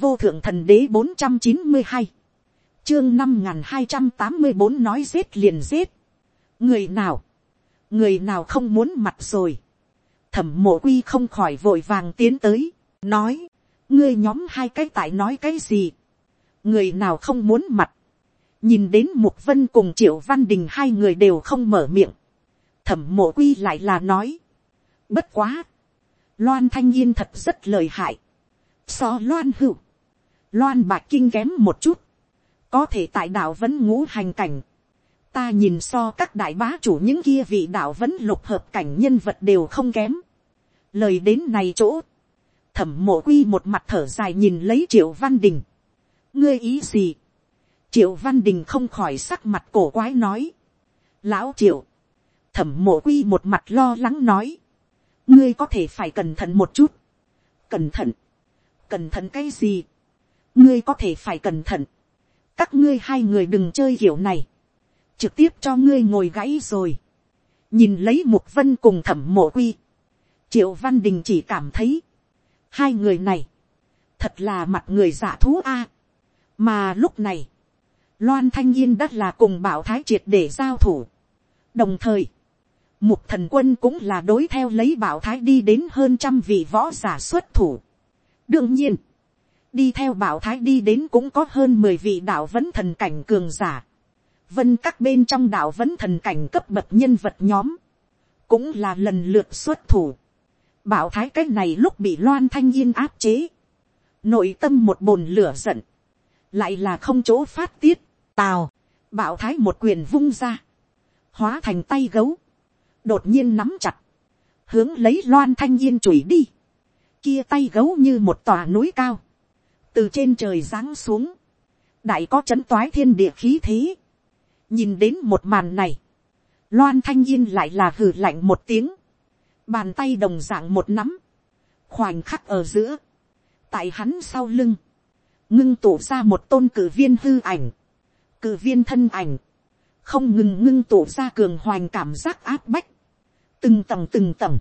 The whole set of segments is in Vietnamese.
vô thượng thần đế bốn trăm chín mươi hai, chương năm n hai trăm tám mươi bốn nói giết liền giết, người nào, người nào không muốn mặt rồi, thẩm mộ quy không khỏi vội vàng tiến tới, nói, ngươi nhóm hai cái tại nói cái gì, người nào không muốn mặt, nhìn đến mục vân cùng triệu văn đình hai người đều không mở miệng, thẩm mộ quy lại là nói, bất quá, loan thanh yên thật rất lời hại, so loan hữu, loan bạc kinh kém một chút, có thể tại đạo vẫn ngũ hành cảnh, ta nhìn so các đại bá chủ những kia vị đạo vẫn lục hợp cảnh nhân vật đều không kém. lời đến này chỗ, thẩm mộ quy một mặt thở dài nhìn lấy triệu văn đình. ngươi ý gì. triệu văn đình không khỏi sắc mặt cổ quái nói. lão triệu, thẩm mộ quy một mặt lo lắng nói. ngươi có thể phải cẩn thận một chút. cẩn thận. cẩn thận cái gì ngươi có thể phải cẩn thận. các ngươi hai người đừng chơi kiểu này trực tiếp cho ngươi ngồi gãy rồi. nhìn lấy mục vân cùng thẩm mộ quy. triệu văn đình chỉ cảm thấy, hai người này, thật là mặt người giả thú a. mà lúc này, loan thanh yên đất là cùng bảo thái triệt để giao thủ. đồng thời, mục thần quân cũng là đối theo lấy bảo thái đi đến hơn trăm vị võ giả xuất thủ. đương nhiên, đi theo bảo thái đi đến cũng có hơn mười vị đạo vẫn thần cảnh cường giả. Vân các bên trong đạo vẫn thần cảnh cấp bậc nhân vật nhóm, cũng là lần lượt xuất thủ. Bảo thái cái này lúc bị loan thanh yên áp chế, nội tâm một bồn lửa giận, lại là không chỗ phát tiết, tào, bảo thái một quyền vung ra, hóa thành tay gấu, đột nhiên nắm chặt, hướng lấy loan thanh yên chùi đi, kia tay gấu như một tòa núi cao, từ trên trời giáng xuống, đại có c h ấ n toái thiên địa khí thế, nhìn đến một màn này, loan thanh yên lại là hừ lạnh một tiếng, bàn tay đồng d ạ n g một nắm, khoảnh khắc ở giữa, tại hắn sau lưng, ngưng tụ ra một tôn cử viên hư ảnh, cử viên thân ảnh, không ngừng ngưng tụ ra cường hoành cảm giác áp bách, từng tầng từng tầng,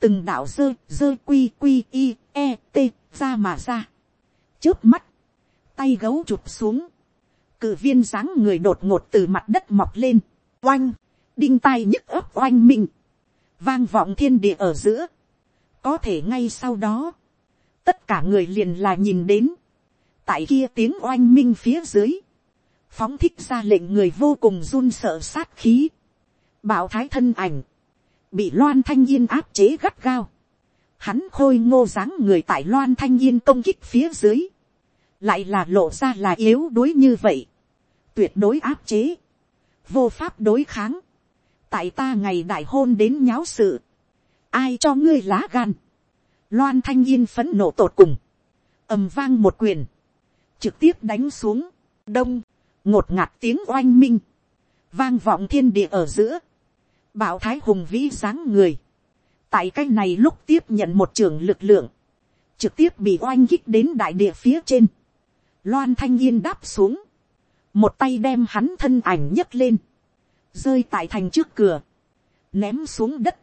từng đạo dơ dơ quy quy i e t ra mà ra, trước mắt, tay gấu chụp xuống, cử viên dáng người đột ngột từ mặt đất mọc lên, oanh, đinh tai nhức ấp oanh minh, vang vọng thiên địa ở giữa, có thể ngay sau đó, tất cả người liền là nhìn đến, tại kia tiếng oanh minh phía dưới, phóng thích ra lệnh người vô cùng run sợ sát khí, bảo thái thân ảnh, bị loan thanh yên áp chế gắt gao, hắn khôi ngô dáng người tại loan thanh yên công kích phía dưới, lại là lộ ra là yếu đuối như vậy, tuyệt đối áp chế, vô pháp đối kháng, tại ta ngày đại hôn đến nháo sự, ai cho ngươi lá gan, loan thanh yên phấn nộ tột cùng, ầm vang một quyền, trực tiếp đánh xuống, đông, ngột ngạt tiếng oanh minh, vang vọng thiên địa ở giữa, bảo thái hùng vĩ dáng người, tại cái này lúc tiếp nhận một trường lực lượng, trực tiếp bị oanh kích đến đại địa phía trên, loan thanh yên đáp xuống, một tay đem hắn thân ảnh nhấc lên, rơi tại thành trước cửa, ném xuống đất,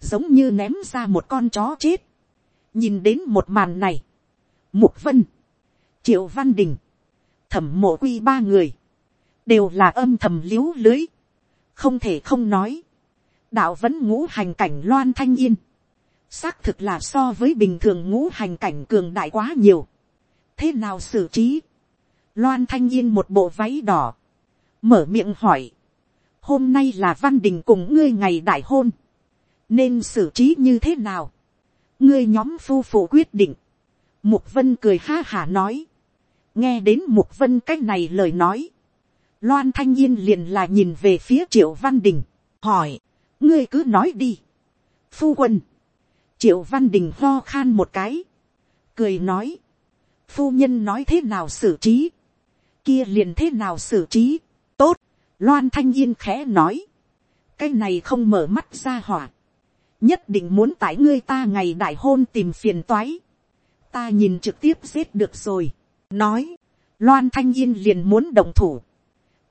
giống như ném ra một con chó chết. nhìn đến một màn này, mục vân, triệu văn đình, thẩm mộ quy ba người, đều là âm thầm l i ế u lưới, không thể không nói, đạo vẫn ngũ hành cảnh loan thanh yên, xác thực là so với bình thường ngũ hành cảnh cường đại quá nhiều, thế nào xử trí, Loan thanh yên một bộ váy đỏ. Mở miệng hỏi. Hôm nay là văn đình cùng ngươi ngày đại hôn. Nên xử trí như thế nào? Ngươi nhóm phu phụ quyết định. Mục vân cười ha hả nói. Nghe đến mục vân cách này lời nói. Loan thanh yên liền là nhìn về phía triệu văn đình. Hỏi. Ngươi cứ nói đi. Phu quân. Triệu văn đình ho khan một cái. Cười nói. Phu nhân nói thế nào xử trí? Kia liền thế nào xử trí, tốt, loan thanh yên khẽ nói, cái này không mở mắt ra hỏa, nhất định muốn tại ngươi ta ngày đại hôn tìm phiền toái, ta nhìn trực tiếp giết được rồi, nói, loan thanh yên liền muốn đồng thủ,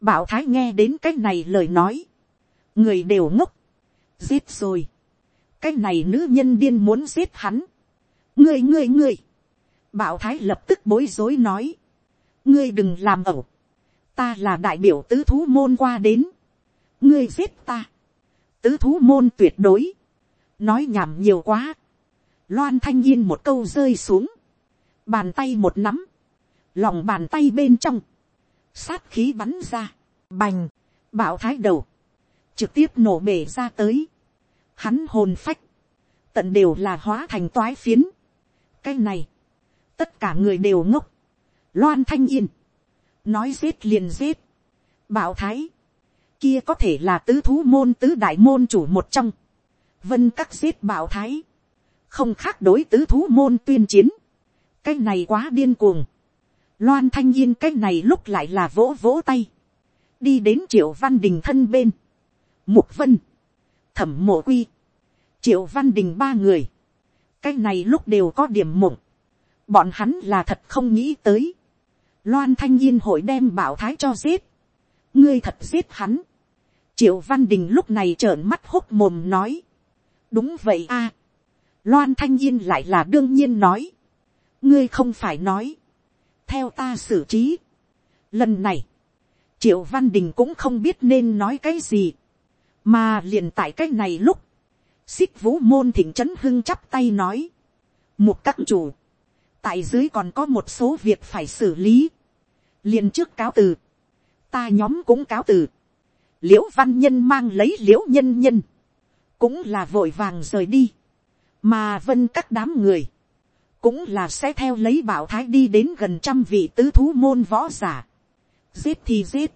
bảo thái nghe đến cái này lời nói, người đều ngốc, giết rồi, cái này nữ nhân điên muốn giết hắn, ngươi ngươi ngươi, bảo thái lập tức bối rối nói, ngươi đừng làm ẩu, ta là đại biểu tứ thú môn qua đến, ngươi giết ta, tứ thú môn tuyệt đối, nói nhảm nhiều quá, loan thanh yên một câu rơi xuống, bàn tay một nắm, lòng bàn tay bên trong, sát khí bắn ra, bành, bảo thái đầu, trực tiếp nổ bể ra tới, hắn hồn phách, tận đều là hóa thành toái phiến. cái này, tất cả người đều ngốc, loan thanh yên, nói giết liền giết, bảo thái, kia có thể là tứ thú môn tứ đại môn chủ một trong, vân các giết bảo thái, không khác đối tứ thú môn tuyên chiến, cái này quá điên cuồng, loan thanh yên cái này lúc lại là vỗ vỗ tay, đi đến triệu văn đình thân bên, mục vân, thẩm mộ quy, triệu văn đình ba người, cái này lúc đều có điểm mộng, bọn hắn là thật không nghĩ tới, loan thanh yên hội đem bảo thái cho giết, ngươi thật giết hắn, triệu văn đình lúc này trợn mắt h ố t mồm nói, đúng vậy a, loan thanh yên lại là đương nhiên nói, ngươi không phải nói, theo ta xử trí, lần này, triệu văn đình cũng không biết nên nói cái gì, mà liền tại cái này lúc, xích vũ môn thỉnh trấn hưng chắp tay nói. một các chủ, tại dưới còn có một số việc phải xử lý. liền trước cáo từ, ta nhóm cũng cáo từ. l i ễ u văn nhân mang lấy l i ễ u nhân nhân, cũng là vội vàng rời đi, mà vân các đám người, cũng là sẽ theo lấy bảo thái đi đến gần trăm vị tứ thú môn võ giả. giết thì giết,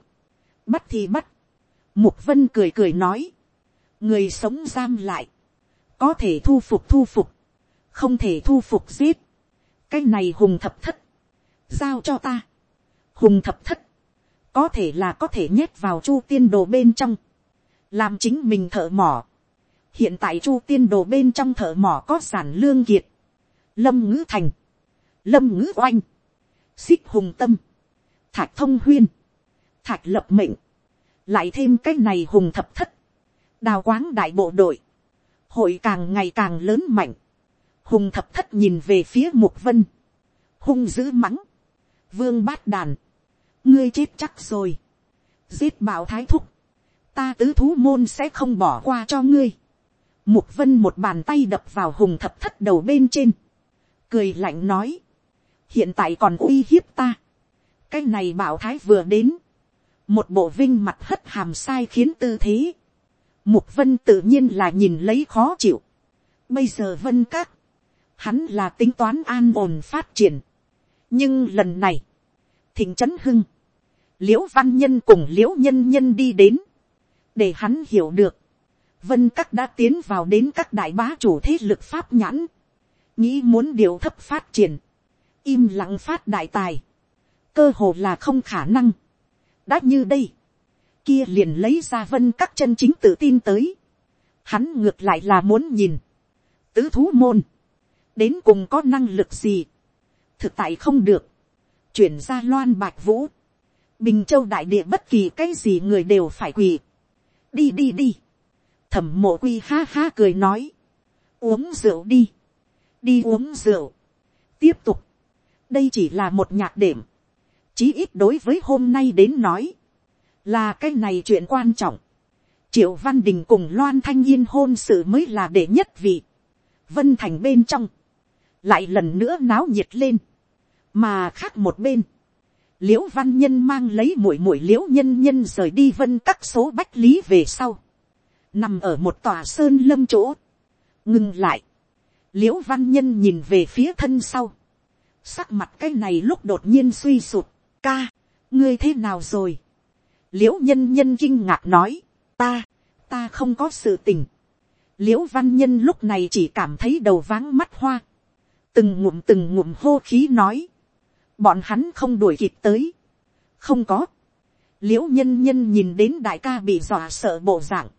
bắt thì bắt mục vân cười cười nói, người sống giam lại, có thể thu phục thu phục, không thể thu phục giết, cái này hùng thập thất, giao cho ta, hùng thập thất, có thể là có thể nhét vào chu tiên đồ bên trong, làm chính mình thợ mỏ, hiện tại chu tiên đồ bên trong thợ mỏ có sản lương kiệt, lâm ngữ thành, lâm ngữ oanh, xích hùng tâm, thạch thông huyên, thạch lập mệnh, lại thêm cái này hùng thập thất, đào quáng đại bộ đội, hội càng ngày càng lớn mạnh, hùng thập thất nhìn về phía mục vân, hung dữ mắng, vương bát đàn, ngươi chết chắc rồi, giết bảo thái thúc, ta tứ thú môn sẽ không bỏ qua cho ngươi, mục vân một bàn tay đập vào hùng thập thất đầu bên trên, cười lạnh nói, hiện tại còn uy hiếp ta, cái này bảo thái vừa đến, một bộ vinh mặt hất hàm sai khiến tư thế, Mục vân tự nhiên là nhìn lấy khó chịu. Bây giờ vân các. Hắn là tính toán an ổn phát triển. Nhưng lần này. Thịnh trấn hưng. Liễu văn nhân cùng liễu nhân nhân đi đến. Để hắn hiểu được. Vân các đã tiến vào đến các đại bá chủ thế lực pháp nhãn. Nghĩ muốn điều thấp phát triển. Im lặng phát đại tài. Cơ hồ là không khả năng. Đã như đây kia liền lấy ra vân các chân chính tự tin tới. Hắn ngược lại là muốn nhìn. Tứ thú môn. Đến cùng có năng lực gì. Thực tại không được. Chuyển ra loan bạch vũ. Bình châu đại địa bất kỳ cái gì người đều phải quỳ. Đi đi đi. Thẩm mộ quy ha ha cười nói. Uống rượu đi. Đi uống rượu. Tiếp tục. Đây chỉ là một nhạc đệm. Chí ít đối với hôm nay đến nói là cái này chuyện quan trọng. triệu văn đình cùng loan thanh yên hôn sự mới là đệ nhất vị. vân thành bên trong, lại lần nữa náo nhiệt lên, mà khác một bên, l i ễ u văn nhân mang lấy mũi mũi l i ễ u nhân nhân rời đi vân các số bách lý về sau, nằm ở một tòa sơn lâm chỗ, ngừng lại, l i ễ u văn nhân nhìn về phía thân sau, sắc mặt cái này lúc đột nhiên suy sụt, ca, ngươi thế nào rồi, l i ễ u nhân nhân kinh ngạc nói, ta, ta không có sự tình. l i ễ u văn nhân lúc này chỉ cảm thấy đầu váng mắt hoa, từng ngụm từng ngụm hô khí nói, bọn hắn không đuổi kịp tới, không có, l i ễ u nhân nhân nhìn đến đại ca bị dọa sợ bộ dạng,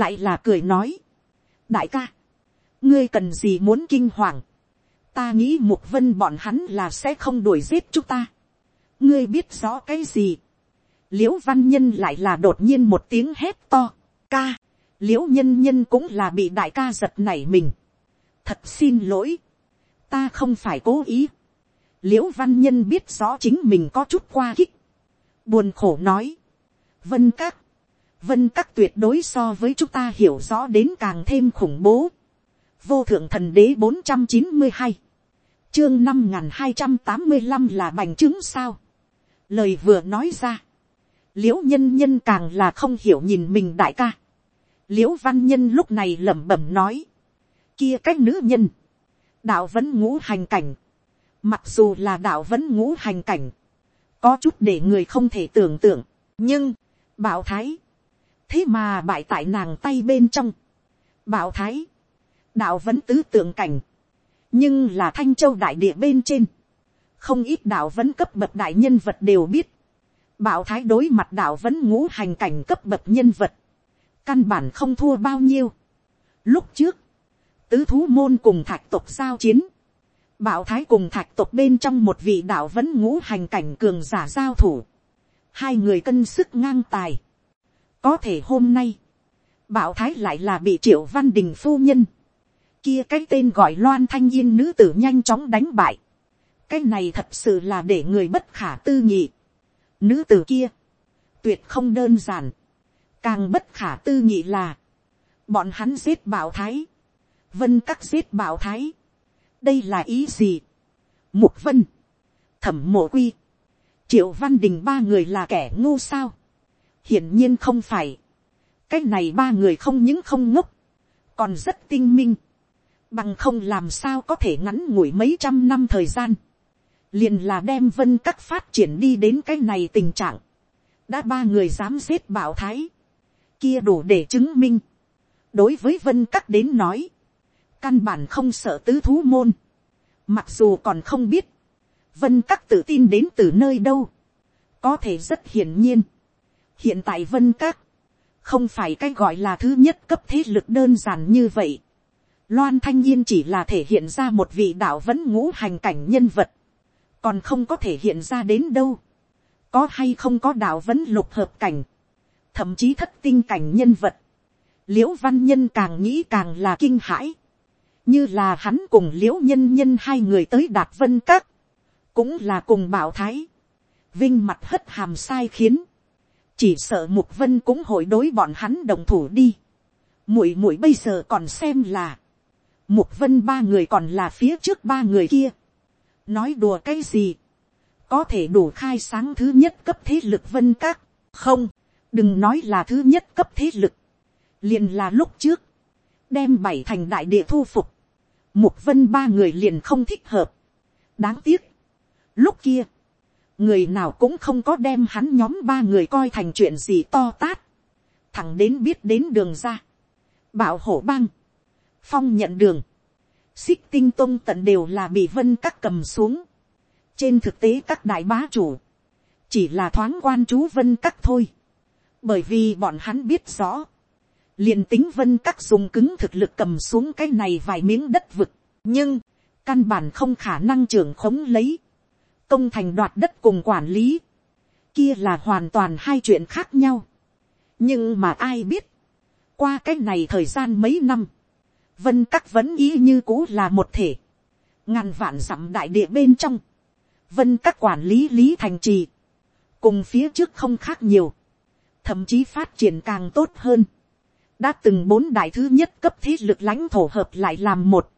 lại là cười nói, đại ca, ngươi cần gì muốn kinh hoàng, ta nghĩ mục vân bọn hắn là sẽ không đuổi giết chúng ta, ngươi biết rõ cái gì, l i ễ u văn nhân lại là đột nhiên một tiếng hét to, ca, l i ễ u nhân nhân cũng là bị đại ca giật nảy mình. thật xin lỗi, ta không phải cố ý, l i ễ u văn nhân biết rõ chính mình có chút qua khích, buồn khổ nói, vân các, vân các tuyệt đối so với chúng ta hiểu rõ đến càng thêm khủng bố, vô thượng thần đế bốn trăm chín mươi hai, chương năm n g h n hai trăm tám mươi năm là bành trướng sao, lời vừa nói ra, l i ễ u nhân nhân càng là không hiểu nhìn mình đại ca, l i ễ u văn nhân lúc này lẩm bẩm nói, kia cách nữ nhân, đạo vẫn ngũ hành cảnh, mặc dù là đạo vẫn ngũ hành cảnh, có chút để người không thể tưởng tượng, nhưng, bảo thái, thế mà bại tại nàng tay bên trong, bảo thái, đạo vẫn tứ tượng cảnh, nhưng là thanh châu đại địa bên trên, không ít đạo vẫn cấp bậc đại nhân vật đều biết, Bảo thái đối mặt đạo vẫn ngũ hành cảnh cấp bậc nhân vật. Căn bản không thua bao nhiêu. Lúc trước, tứ thú môn cùng thạch tộc giao chiến. Bảo thái cùng thạch tộc bên trong một vị đạo vẫn ngũ hành cảnh cường giả giao thủ. Hai người cân sức ngang tài. Có thể hôm nay, bảo thái lại là bị triệu văn đình phu nhân. Kia cái tên gọi loan thanh yên nữ tử nhanh chóng đánh bại. Cái này thật sự là để người bất khả tư nghị. Nữ tử kia, tuyệt không đơn giản, càng bất khả tư nghị là, bọn hắn giết bảo thái, vân các giết bảo thái, đây là ý gì, mục vân, thẩm mộ quy, triệu văn đình ba người là kẻ ngu sao, hiển nhiên không phải, cái này ba người không những không ngốc, còn rất tinh minh, bằng không làm sao có thể ngắn ngủi mấy trăm năm thời gian, liền là đem vân các phát triển đi đến cái này tình trạng, đã ba người dám giết bảo thái, kia đủ để chứng minh, đối với vân các đến nói, căn bản không sợ tứ thú môn, mặc dù còn không biết, vân các tự tin đến từ nơi đâu, có thể rất hiển nhiên, hiện tại vân các, không phải cái gọi là thứ nhất cấp thế lực đơn giản như vậy, loan thanh yên chỉ là thể hiện ra một vị đạo vẫn ngũ hành cảnh nhân vật, còn không có thể hiện ra đến đâu, có hay không có đạo vẫn lục hợp cảnh, thậm chí thất tinh cảnh nhân vật, l i ễ u văn nhân càng nghĩ càng là kinh hãi, như là hắn cùng l i ễ u nhân nhân hai người tới đạt vân các, cũng là cùng bảo thái, vinh mặt hất hàm sai khiến, chỉ sợ mục vân cũng hội đối bọn hắn đồng thủ đi, muội muội bây giờ còn xem là, mục vân ba người còn là phía trước ba người kia, nói đùa cái gì, có thể đủ khai sáng thứ nhất cấp thế lực vân các, không, đừng nói là thứ nhất cấp thế lực, liền là lúc trước, đem bảy thành đại địa thu phục, mục vân ba người liền không thích hợp, đáng tiếc, lúc kia, người nào cũng không có đem hắn nhóm ba người coi thành chuyện gì to tát, thẳng đến biết đến đường ra, bảo hổ băng, phong nhận đường, xích tinh tôn tận đều là bị vân các cầm xuống. trên thực tế các đại bá chủ, chỉ là thoáng quan chú vân các thôi. bởi vì bọn hắn biết rõ, liền tính vân các dùng cứng thực lực cầm xuống cái này vài miếng đất vực, nhưng, căn bản không khả năng trưởng khống lấy, công thành đoạt đất cùng quản lý, kia là hoàn toàn hai chuyện khác nhau. nhưng mà ai biết, qua cái này thời gian mấy năm, vân các vẫn ý như cũ là một thể, ngàn vạn dặm đại địa bên trong, vân các quản lý lý thành trì, cùng phía trước không khác nhiều, thậm chí phát triển càng tốt hơn, đã từng bốn đại thứ nhất cấp thế lực lãnh thổ hợp lại làm một,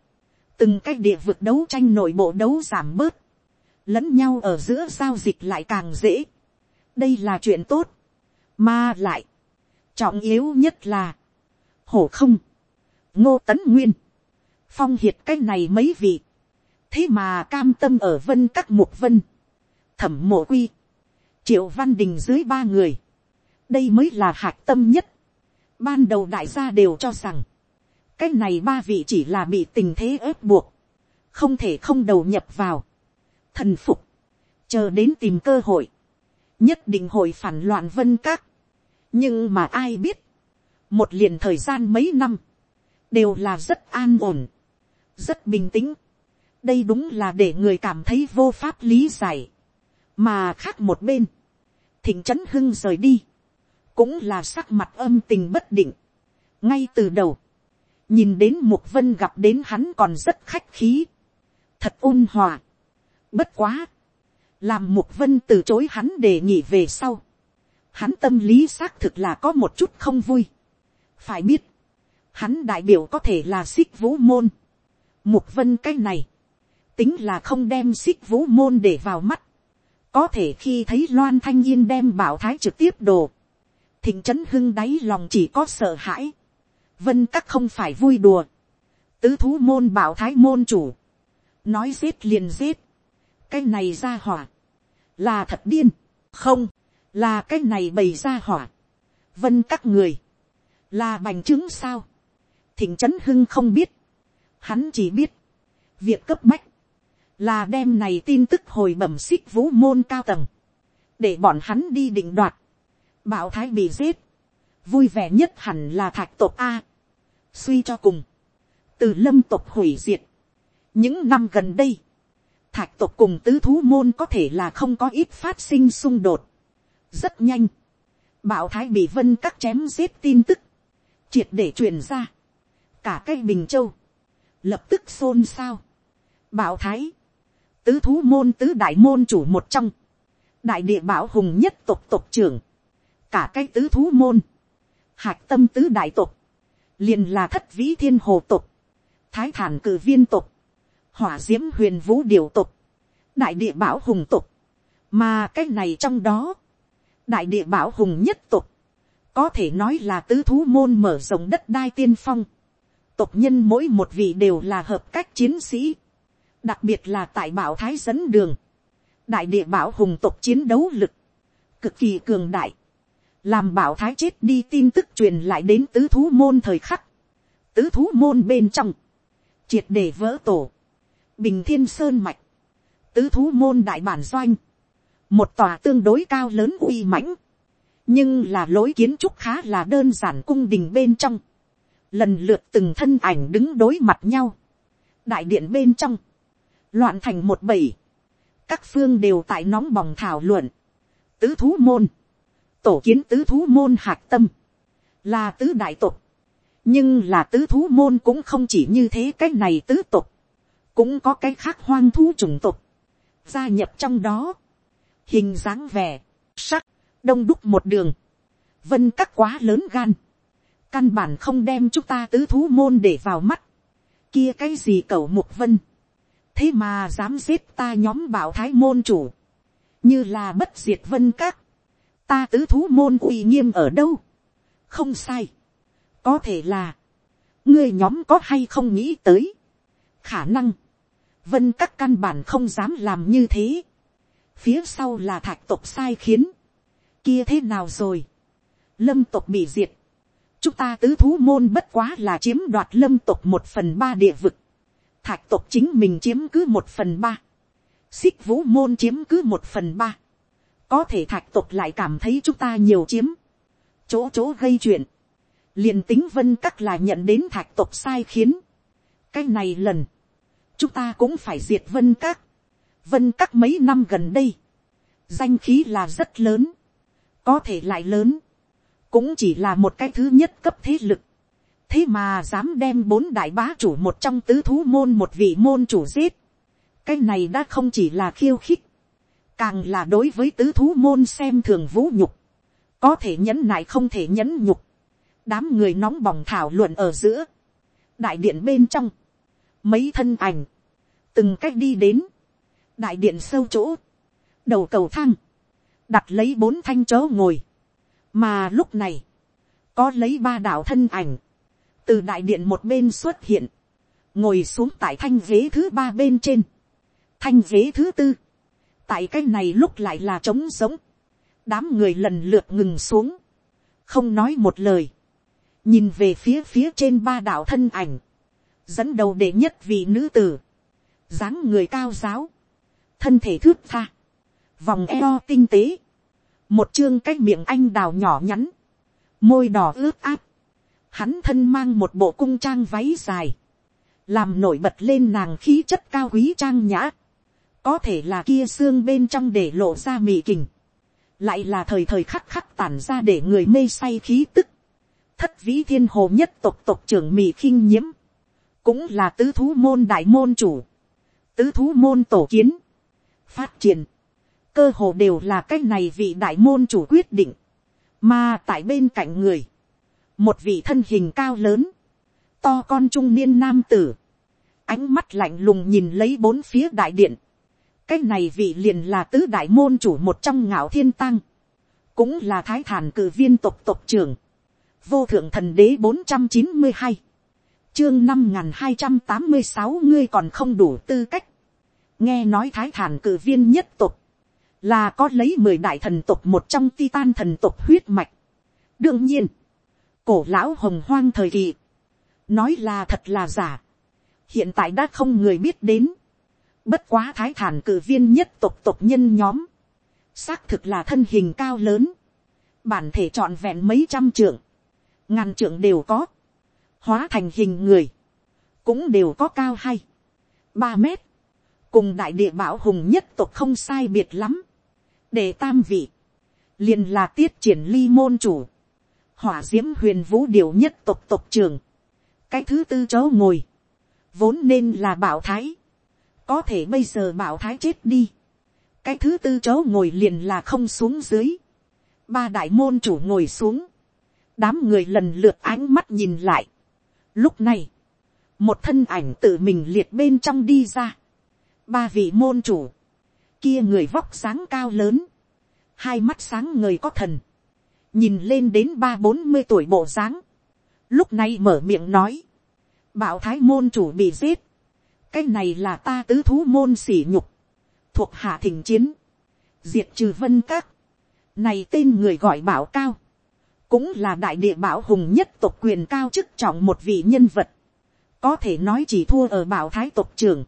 từng cái địa vực đấu tranh nội bộ đấu giảm bớt, lẫn nhau ở giữa giao dịch lại càng dễ, đây là chuyện tốt, mà lại, trọng yếu nhất là, hổ không, ngô tấn nguyên, phong hiệt cái này mấy vị, thế mà cam tâm ở vân các mục vân, thẩm mộ quy, triệu văn đình dưới ba người, đây mới là hạc tâm nhất. ban đầu đại gia đều cho rằng, cái này ba vị chỉ là bị tình thế ép buộc, không thể không đầu nhập vào, thần phục, chờ đến tìm cơ hội, nhất định hội phản loạn vân các, nhưng mà ai biết, một liền thời gian mấy năm, đều là rất an ổn, rất bình tĩnh. đây đúng là để người cảm thấy vô pháp lý giải. mà khác một bên, thịnh trấn hưng rời đi, cũng là sắc mặt âm tình bất định. ngay từ đầu, nhìn đến mục vân gặp đến hắn còn rất khách khí, thật ôn hòa, Bất quá. Làm Mục Vân từ chối hắn đề nghị về sau. Hắn tâm lý xác thực là có một chút không vui. Phải biết. Hắn đại biểu có thể là xích vũ môn. Mục Vân cái này. Tính là không đem xích vũ môn để vào mắt. Có thể khi thấy Loan Thanh Yên đem bảo thái trực tiếp đồ. Thịnh trấn hưng đáy lòng chỉ có sợ hãi. Vân các không phải vui đùa. Tứ thú môn bảo thái môn chủ. Nói giết liền giết. Cái này ra hỏa. Là thật điên. Không. Là cái này bày ra hỏa. Vân các người. Là bành chứng sao. Thịnh trấn hưng không biết. Hắn chỉ biết. Việc cấp bách. Là đem này tin tức hồi bẩm xích vũ môn cao tầng, để bọn hắn đi định đoạt, bảo thái bị giết, vui vẻ nhất hẳn là thạch tộc a, suy cho cùng, từ lâm tộc hủy diệt, những năm gần đây, thạch tộc cùng tứ thú môn có thể là không có ít phát sinh xung đột, rất nhanh, bảo thái bị vân các chém giết tin tức, triệt để truyền ra, cả cây bình châu, lập tức xôn xao, bảo thái, tứ thú môn tứ đại môn chủ một trong, đại địa bảo hùng nhất tộc tộc trưởng, cả cái tứ thú môn, hạc tâm tứ đại tộc, liền là thất vĩ thiên hồ tộc, thái thản cử viên tộc, hỏa d i ễ m huyền vũ điều tộc, đại địa bảo hùng tộc, mà cái này trong đó, đại địa bảo hùng nhất tộc, có thể nói là tứ thú môn mở rộng đất đai tiên phong, tộc nhân mỗi một vị đều là hợp cách chiến sĩ, đặc biệt là tại bảo thái dẫn đường, đại địa bảo hùng tộc chiến đấu lực, cực kỳ cường đại, làm bảo thái chết đi tin tức truyền lại đến tứ thú môn thời khắc, tứ thú môn bên trong, triệt để vỡ tổ, bình thiên sơn mạch, tứ thú môn đại bản doanh, một tòa tương đối cao lớn uy mãnh, nhưng là lối kiến trúc khá là đơn giản cung đình bên trong, lần lượt từng thân ảnh đứng đối mặt nhau, đại điện bên trong, loạn thành một bầy, các phương đều tại nóng bỏng thảo luận, tứ thú môn, tổ kiến tứ thú môn hạc tâm, là tứ đại tục, nhưng là tứ thú môn cũng không chỉ như thế cái này tứ tục, cũng có cái khác hoang thú chủng tục, gia nhập trong đó, hình dáng vẻ, sắc, đông đúc một đường, vân các quá lớn gan, căn bản không đem chúng ta tứ thú môn để vào mắt, kia cái gì cầu mục vân, thế mà dám giết ta nhóm bảo thái môn chủ, như là bất diệt vân các, ta tứ thú môn uy nghiêm ở đâu, không sai, có thể là, ngươi nhóm có hay không nghĩ tới, khả năng, vân các căn bản không dám làm như thế, phía sau là thạch tộc sai khiến, kia thế nào rồi, lâm tộc bị diệt, chúng ta tứ thú môn bất quá là chiếm đoạt lâm tộc một phần ba địa vực, thạch tộc chính mình chiếm cứ một phần ba, xích vũ môn chiếm cứ một phần ba, có thể thạch tộc lại cảm thấy chúng ta nhiều chiếm, chỗ chỗ gây chuyện, liền tính vân các là nhận đến thạch tộc sai khiến, cái này lần, chúng ta cũng phải diệt vân các, vân các mấy năm gần đây, danh khí là rất lớn, có thể lại lớn, cũng chỉ là một cái thứ nhất cấp thế lực, thế mà dám đem bốn đại bá chủ một trong tứ thú môn một vị môn chủ giết. cái này đã không chỉ là khiêu khích, càng là đối với tứ thú môn xem thường vũ nhục, có thể nhẫn nại không thể nhẫn nhục, đám người nóng bỏng thảo luận ở giữa, đại điện bên trong, mấy thân ảnh, từng cách đi đến, đại điện sâu chỗ, đầu cầu thang, đặt lấy bốn thanh chó ngồi, mà lúc này, có lấy ba đạo thân ảnh, từ đại điện một bên xuất hiện, ngồi xuống tại thanh ghế thứ ba bên trên, thanh ghế thứ tư, tại cái này lúc lại là trống giống, đám người lần lượt ngừng xuống, không nói một lời, nhìn về phía phía trên ba đạo thân ảnh, dẫn đầu đệ nhất vị nữ tử, dáng người cao giáo, thân thể thước tha, vòng eo tinh tế, một chương cái miệng anh đào nhỏ nhắn, môi đỏ ướt áp, hắn thân mang một bộ cung trang váy dài, làm nổi bật lên nàng khí chất cao quý trang nhã, có thể là kia xương bên trong để lộ ra mì kình, lại là thời thời khắc khắc tản ra để người mê say khí tức, thất vĩ thiên hồ nhất tộc tộc trưởng mì khinh nhiễm, cũng là tứ thú môn đại môn chủ, tứ thú môn tổ kiến, phát triển, cơ hồ đều là cái này vị đại môn chủ quyết định, mà tại bên cạnh người, một vị thân hình cao lớn, to con trung niên nam tử, ánh mắt lạnh lùng nhìn lấy bốn phía đại điện, cái này vị liền là tứ đại môn chủ một trong ngạo thiên tăng, cũng là thái thản cử viên tộc tộc trưởng, vô thượng thần đế bốn trăm chín mươi hai, chương năm n g h n hai trăm tám mươi sáu ngươi còn không đủ tư cách, nghe nói thái thản cử viên nhất tộc, là có lấy mười đại thần tộc một trong titan thần tộc huyết mạch. đương nhiên, cổ lão hồng hoang thời kỳ, nói là thật là giả, hiện tại đã không người biết đến, bất quá thái thản cử viên nhất tộc tộc nhân nhóm, xác thực là thân hình cao lớn, bản thể trọn vẹn mấy trăm trưởng, ngàn trưởng đều có, hóa thành hình người, cũng đều có cao hay, ba mét, cùng đại địa bảo hùng nhất tộc không sai biệt lắm, để tam vị, liền là tiết triển ly môn chủ, hỏa d i ễ m huyền vũ điều nhất tộc tộc trường, cái thứ tư chó ngồi, vốn nên là bảo thái, có thể bây giờ bảo thái chết đi, cái thứ tư chó ngồi liền là không xuống dưới, ba đại môn chủ ngồi xuống, đám người lần lượt ánh mắt nhìn lại. Lúc này, một thân ảnh tự mình liệt bên trong đi ra. Ba vị môn chủ, kia người vóc sáng cao lớn, hai mắt sáng người có thần, nhìn lên đến ba bốn mươi tuổi bộ dáng, lúc này mở miệng nói, bảo thái môn chủ bị giết, cái này là ta tứ thú môn sỉ nhục, thuộc hạ thình chiến, diệt trừ vân các, này tên người gọi bảo cao, cũng là đại địa bảo hùng nhất tộc quyền cao chức trọng một vị nhân vật, có thể nói chỉ thua ở bảo thái tộc trưởng.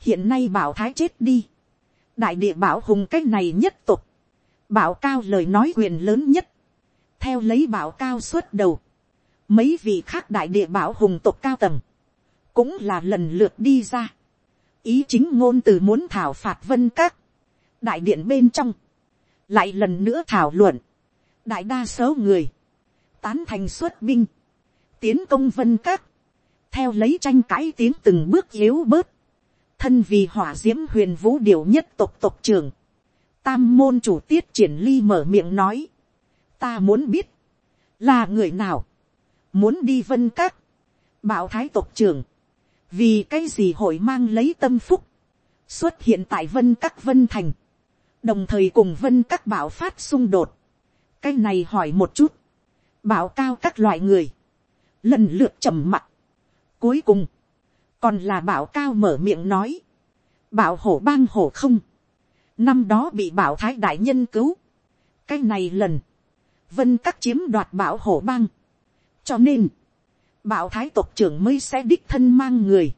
hiện nay bảo thái chết đi, đại địa bảo hùng cái này nhất tộc, bảo cao lời nói quyền lớn nhất, theo lấy bảo cao suốt đầu, mấy vị khác đại địa bảo hùng tộc cao tầng, cũng là lần lượt đi ra, ý chính ngôn từ muốn thảo phạt vân các, đại điện bên trong, lại lần nữa thảo luận, đại đa số người, tán thành xuất binh, tiến công vân các, theo lấy tranh cãi tiếng từng bước yếu bớt, thân vì hỏa d i ễ m huyền vũ điều nhất tộc tộc trưởng, tam môn chủ tiết triển ly mở miệng nói, ta muốn biết, là người nào, muốn đi vân các, bảo thái tộc trưởng, vì cái gì hội mang lấy tâm phúc, xuất hiện tại vân các vân thành, đồng thời cùng vân các bảo phát xung đột, cái này hỏi một chút, bảo cao các loại người, lần lượt trầm mặt. Cuối cùng, còn là bảo cao mở miệng nói, bảo hổ bang hổ không, năm đó bị bảo thái đại nhân cứu, cái này lần, vân các chiếm đoạt bảo hổ bang, cho nên, bảo thái tộc trưởng mới sẽ đích thân mang người,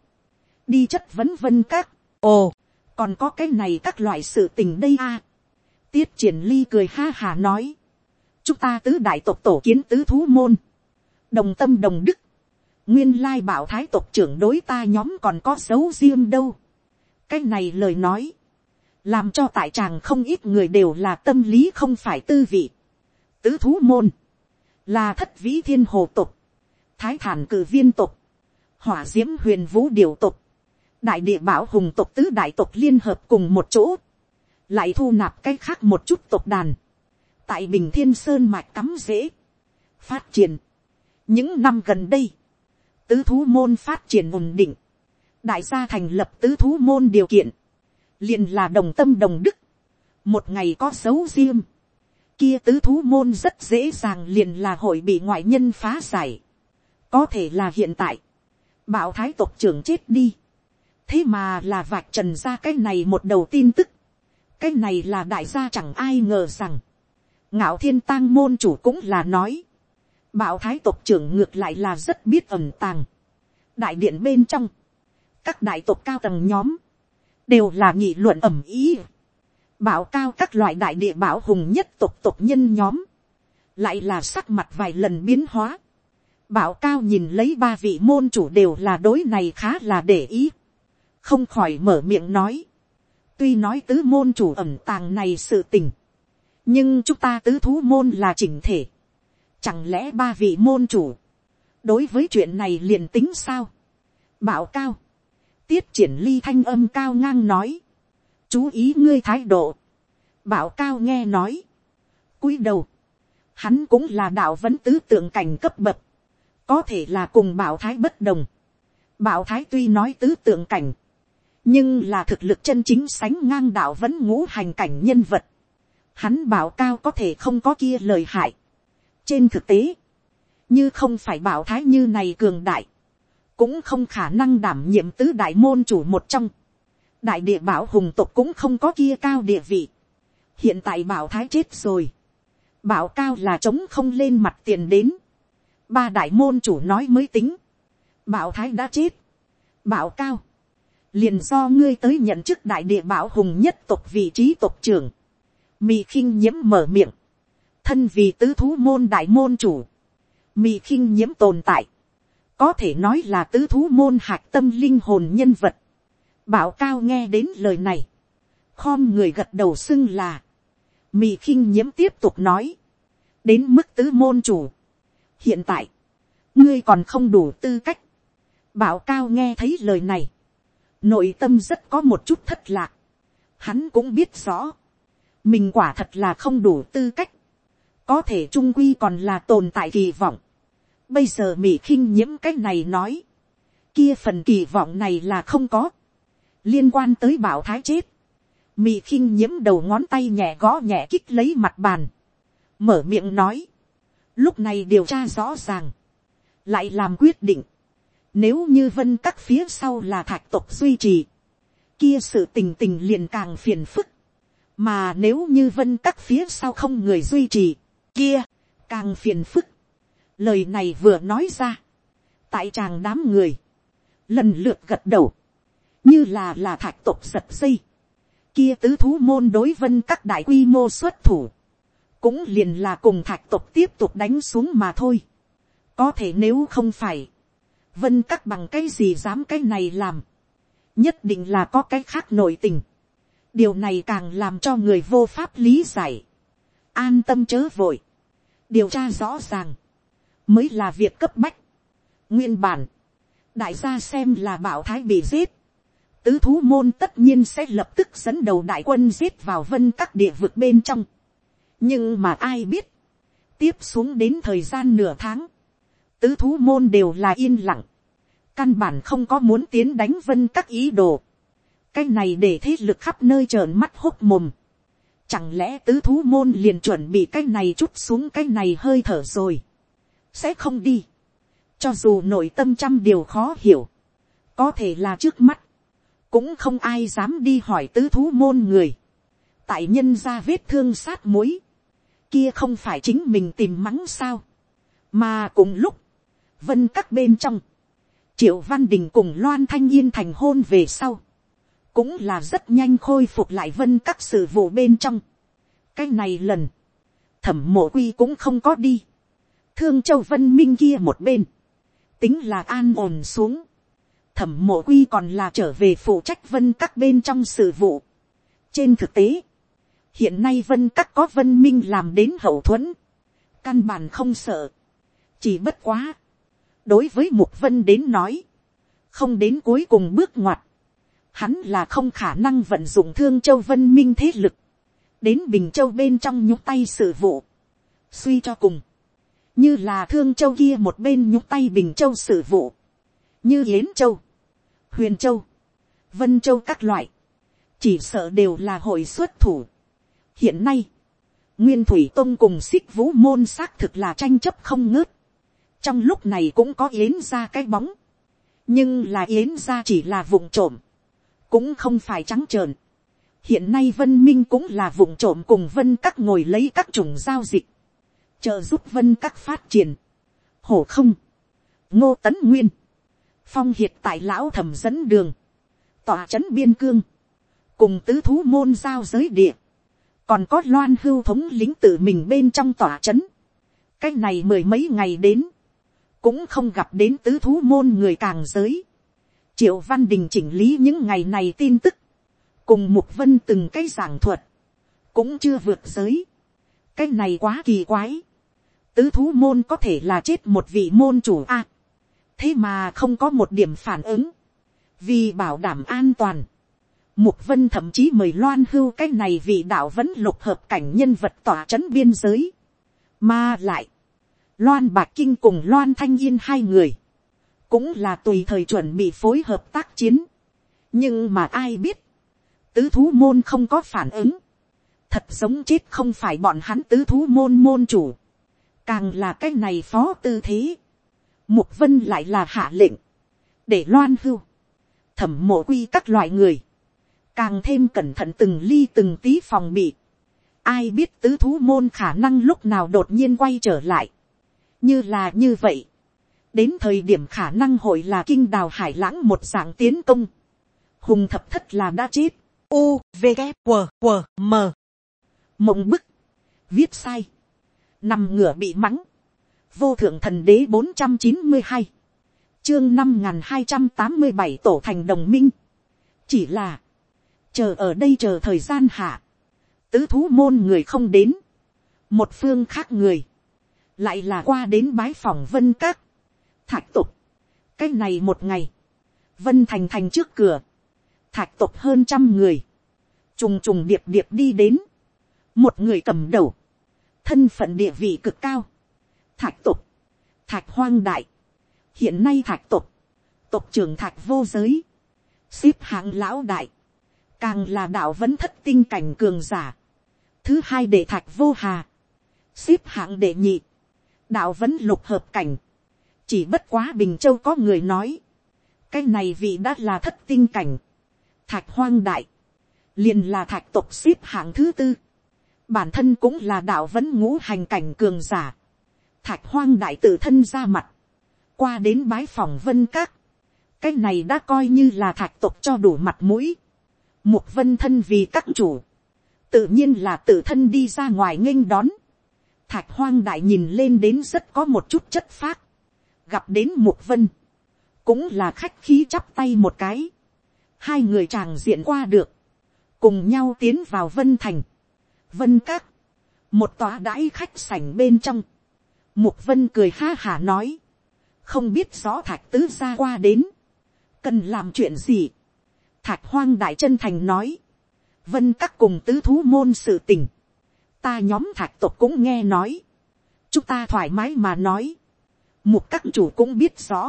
đi chất vấn vân các, ồ, còn có cái này các loại sự tình đây a, tiết triển ly cười ha hà nói, chúng ta tứ đại tộc tổ kiến tứ thú môn, đồng tâm đồng đức, nguyên lai bảo thái tộc trưởng đối ta nhóm còn có dấu riêng đâu. cái này lời nói, làm cho tại tràng không ít người đều là tâm lý không phải tư vị. tứ thú môn, là thất vĩ thiên hồ tộc, thái thản cử viên tộc, hỏa d i ễ m huyền vũ điều tộc, đại địa bảo hùng tộc tứ đại tộc liên hợp cùng một chỗ, lại thu nạp cái khác một chút tộc đàn, tại bình thiên sơn mạch cắm dễ, phát triển. những năm gần đây, tứ thú môn phát triển ổn định, đại gia thành lập tứ thú môn điều kiện, liền là đồng tâm đồng đức, một ngày có xấu riêng, kia tứ thú môn rất dễ dàng liền là hội bị ngoại nhân phá giải, có thể là hiện tại, bảo thái tộc trưởng chết đi, thế mà là vạch trần ra cái này một đầu tin tức, cái này là đại gia chẳng ai ngờ rằng, ngạo thiên tang môn chủ cũng là nói, bảo thái tộc trưởng ngược lại là rất biết ẩm tàng. đại điện bên trong, các đại tộc cao tầng nhóm, đều là nghị luận ẩm ý. bảo cao các loại đại địa bảo hùng nhất tộc tộc nhân nhóm, lại là sắc mặt vài lần biến hóa. bảo cao nhìn lấy ba vị môn chủ đều là đối này khá là để ý. không khỏi mở miệng nói. tuy nói tứ môn chủ ẩm tàng này sự tình, nhưng chúng ta tứ thú môn là chỉnh thể. Chẳng lẽ ba vị môn chủ, đối với chuyện này liền tính sao. Bảo cao, tiết triển ly thanh âm cao ngang nói. chú ý ngươi thái độ. bảo cao nghe nói. cúi đầu. hắn cũng là đạo vẫn tứ tượng cảnh cấp bậc. có thể là cùng bảo thái bất đồng. bảo thái tuy nói tứ tượng cảnh. nhưng là thực lực chân chính sánh ngang đạo vẫn ngũ hành cảnh nhân vật. hắn bảo cao có thể không có kia lời hại trên thực tế, như không phải bảo thái như này cường đại cũng không khả năng đảm nhiệm tứ đại môn chủ một trong. đại địa bảo hùng tộc cũng không có kia cao địa vị. hiện tại bảo thái chết rồi. bảo cao là trống không lên mặt tiền đến. ba đại môn chủ nói mới tính. bảo thái đã chết. bảo cao. liền do ngươi tới nhận chức đại địa bảo hùng nhất tộc vị trí tộc trưởng. mì khinh nhiễm mở miệng thân vì tứ thú môn đại môn chủ. mì khinh nhiễm tồn tại có thể nói là tứ thú môn hạc tâm linh hồn nhân vật. bảo cao nghe đến lời này, khom người gật đầu xưng là, mì khinh nhiễm tiếp tục nói, đến mức tứ môn chủ. hiện tại, ngươi còn không đủ tư cách. bảo cao nghe thấy lời này, nội tâm rất có một chút thất lạc. hắn cũng biết rõ, mình quả thật là không đủ tư cách, có thể trung quy còn là tồn tại kỳ vọng. Bây giờ Mỹ khinh nhiễm cái này nói. Kia phần kỳ vọng này là không có. Liên quan tới bảo thái chết. Mỹ khinh nhiễm đầu ngón tay nhẹ gõ nhẹ kích lấy mặt bàn. Mở miệng nói. Lúc này điều tra rõ ràng. Lại làm quyết định. Nếu như vân các phía sau là thạch tộc duy trì. Kia sự tình tình liền càng phiền phức. Mà nếu như vân các phía sau không người duy trì. Kia càng phiền phức. Lời này vừa nói ra, tại chàng đám người, lần lượt gật đầu, như là là thạch tộc giật dây, kia tứ thú môn đối vân các đại quy mô xuất thủ, cũng liền là cùng thạch tộc tiếp tục đánh xuống mà thôi. có thể nếu không phải, vân các bằng cái gì dám cái này làm, nhất định là có cái khác nội tình. điều này càng làm cho người vô pháp lý giải, an tâm chớ vội, điều tra rõ ràng, mới là việc cấp bách. nguyên bản, đại gia xem là bảo thái bị giết, tứ thú môn tất nhiên sẽ lập tức dẫn đầu đại quân giết vào vân các địa vực bên trong. nhưng mà ai biết, tiếp xuống đến thời gian nửa tháng, tứ thú môn đều là yên lặng, căn bản không có muốn tiến đánh vân các ý đồ, cái này để thế lực khắp nơi trợn mắt hốc mồm, chẳng lẽ tứ thú môn liền chuẩn bị cái này chút xuống cái này hơi thở rồi, sẽ không đi. cho dù nội tâm trăm điều khó hiểu, có thể là trước mắt, cũng không ai dám đi hỏi tứ thú môn người. tại nhân ra vết thương sát muối kia không phải chính mình tìm mắng sao, mà cùng lúc, vân các bên trong, triệu văn đình cùng loan thanh yên thành hôn về sau, cũng là rất nhanh khôi phục lại vân các sự vụ bên trong. cái này lần, thẩm mộ quy cũng không có đi. Thương châu vân minh kia một bên, tính là an ổn xuống, thẩm mộ quy còn là trở về phụ trách vân các bên trong sự vụ. trên thực tế, hiện nay vân các có vân minh làm đến hậu thuẫn, căn bản không sợ, chỉ bất quá, đối với mục vân đến nói, không đến cuối cùng bước ngoặt, hắn là không khả năng vận dụng thương châu vân minh thế lực, đến bình châu bên trong nhúc tay sự vụ, suy cho cùng, như là thương châu kia một bên nhúc tay bình châu sự vụ, như yến châu, huyền châu, vân châu các loại, chỉ sợ đều là hội xuất thủ. hiện nay, nguyên thủy tôn cùng xích vũ môn xác thực là tranh chấp không ngớt, trong lúc này cũng có yến ra cái bóng, nhưng là yến ra chỉ là vùng trộm, cũng không phải trắng trợn. hiện nay vân minh cũng là vùng trộm cùng vân các ngồi lấy các chủng giao dịch, trợ giúp vân các phát triển, hổ không, ngô tấn nguyên, phong hiệt tại lão thẩm dẫn đường, tòa trấn biên cương, cùng tứ thú môn giao giới địa, còn có loan hưu thống lính tự mình bên trong tòa trấn, cách này mười mấy ngày đến, cũng không gặp đến tứ thú môn người càng giới, triệu văn đình chỉnh lý những ngày này tin tức, cùng mục vân từng cái giảng thuật, cũng chưa vượt giới, cái này quá kỳ quái, tứ thú môn có thể là chết một vị môn chủ a. thế mà không có một điểm phản ứng. vì bảo đảm an toàn, Mục vân thậm chí mời loan hưu cái này vì đạo vẫn lục hợp cảnh nhân vật tỏa trấn biên giới. Mà lại, loan bạc kinh cùng loan thanh yên hai người, cũng là tùy thời chuẩn bị phối hợp tác chiến. nhưng mà ai biết, tứ thú môn không có phản ứng, thật sống chết không phải bọn hắn tứ thú môn môn chủ, càng là cái này phó tư thế, mục vân lại là hạ lệnh, để loan hưu, thẩm mộ quy các loại người, càng thêm cẩn thận từng ly từng tí phòng bị, ai biết tứ thú môn khả năng lúc nào đột nhiên quay trở lại, như là như vậy, đến thời điểm khả năng hội là kinh đào hải lãng một dạng tiến công, hùng thập thất là đã chết, u v g q q m. Mộng bức, viết sai, nằm ngửa bị mắng, vô thượng thần đế bốn trăm chín mươi hai, chương năm n g h n hai trăm tám mươi bảy tổ thành đồng minh, chỉ là, chờ ở đây chờ thời gian hạ, tứ thú môn người không đến, một phương khác người, lại là qua đến bái phòng vân các, thạch tục, cái này một ngày, vân thành thành trước cửa, thạch tục hơn trăm người, trùng trùng điệp điệp đi đến, một người cầm đầu, thân phận địa vị cực cao, thạch tục, thạch hoang đại, hiện nay thạch tục, tục trưởng thạch vô giới, xếp hạng lão đại, càng là đạo vẫn thất tinh cảnh cường giả, thứ hai để thạch vô hà, xếp hạng đệ nhị, đạo vẫn lục hợp cảnh, chỉ bất quá bình châu có người nói, cái này vị đã là thất tinh cảnh, thạch hoang đại, liền là thạch tộc xếp hạng thứ tư, bản thân cũng là đạo vẫn ngũ hành cảnh cường giả, thạch hoang đại tự thân ra mặt, qua đến bái phòng vân các, cái này đã coi như là thạch tộc cho đủ mặt mũi, mục vân thân vì các chủ, tự nhiên là tự thân đi ra ngoài nghênh đón, thạch hoang đại nhìn lên đến rất có một chút chất phác, gặp đến mục vân, cũng là khách khí chắp tay một cái, hai người chàng diện qua được, cùng nhau tiến vào vân thành, vân các, một tòa đãi khách sảnh bên trong, mục vân cười ha hả nói, không biết rõ thạch tứ ra qua đến, cần làm chuyện gì, thạch hoang đại chân thành nói, vân các cùng tứ thú môn sự tình, ta nhóm thạch tộc cũng nghe nói, chúng ta thoải mái mà nói, mục các chủ cũng biết rõ,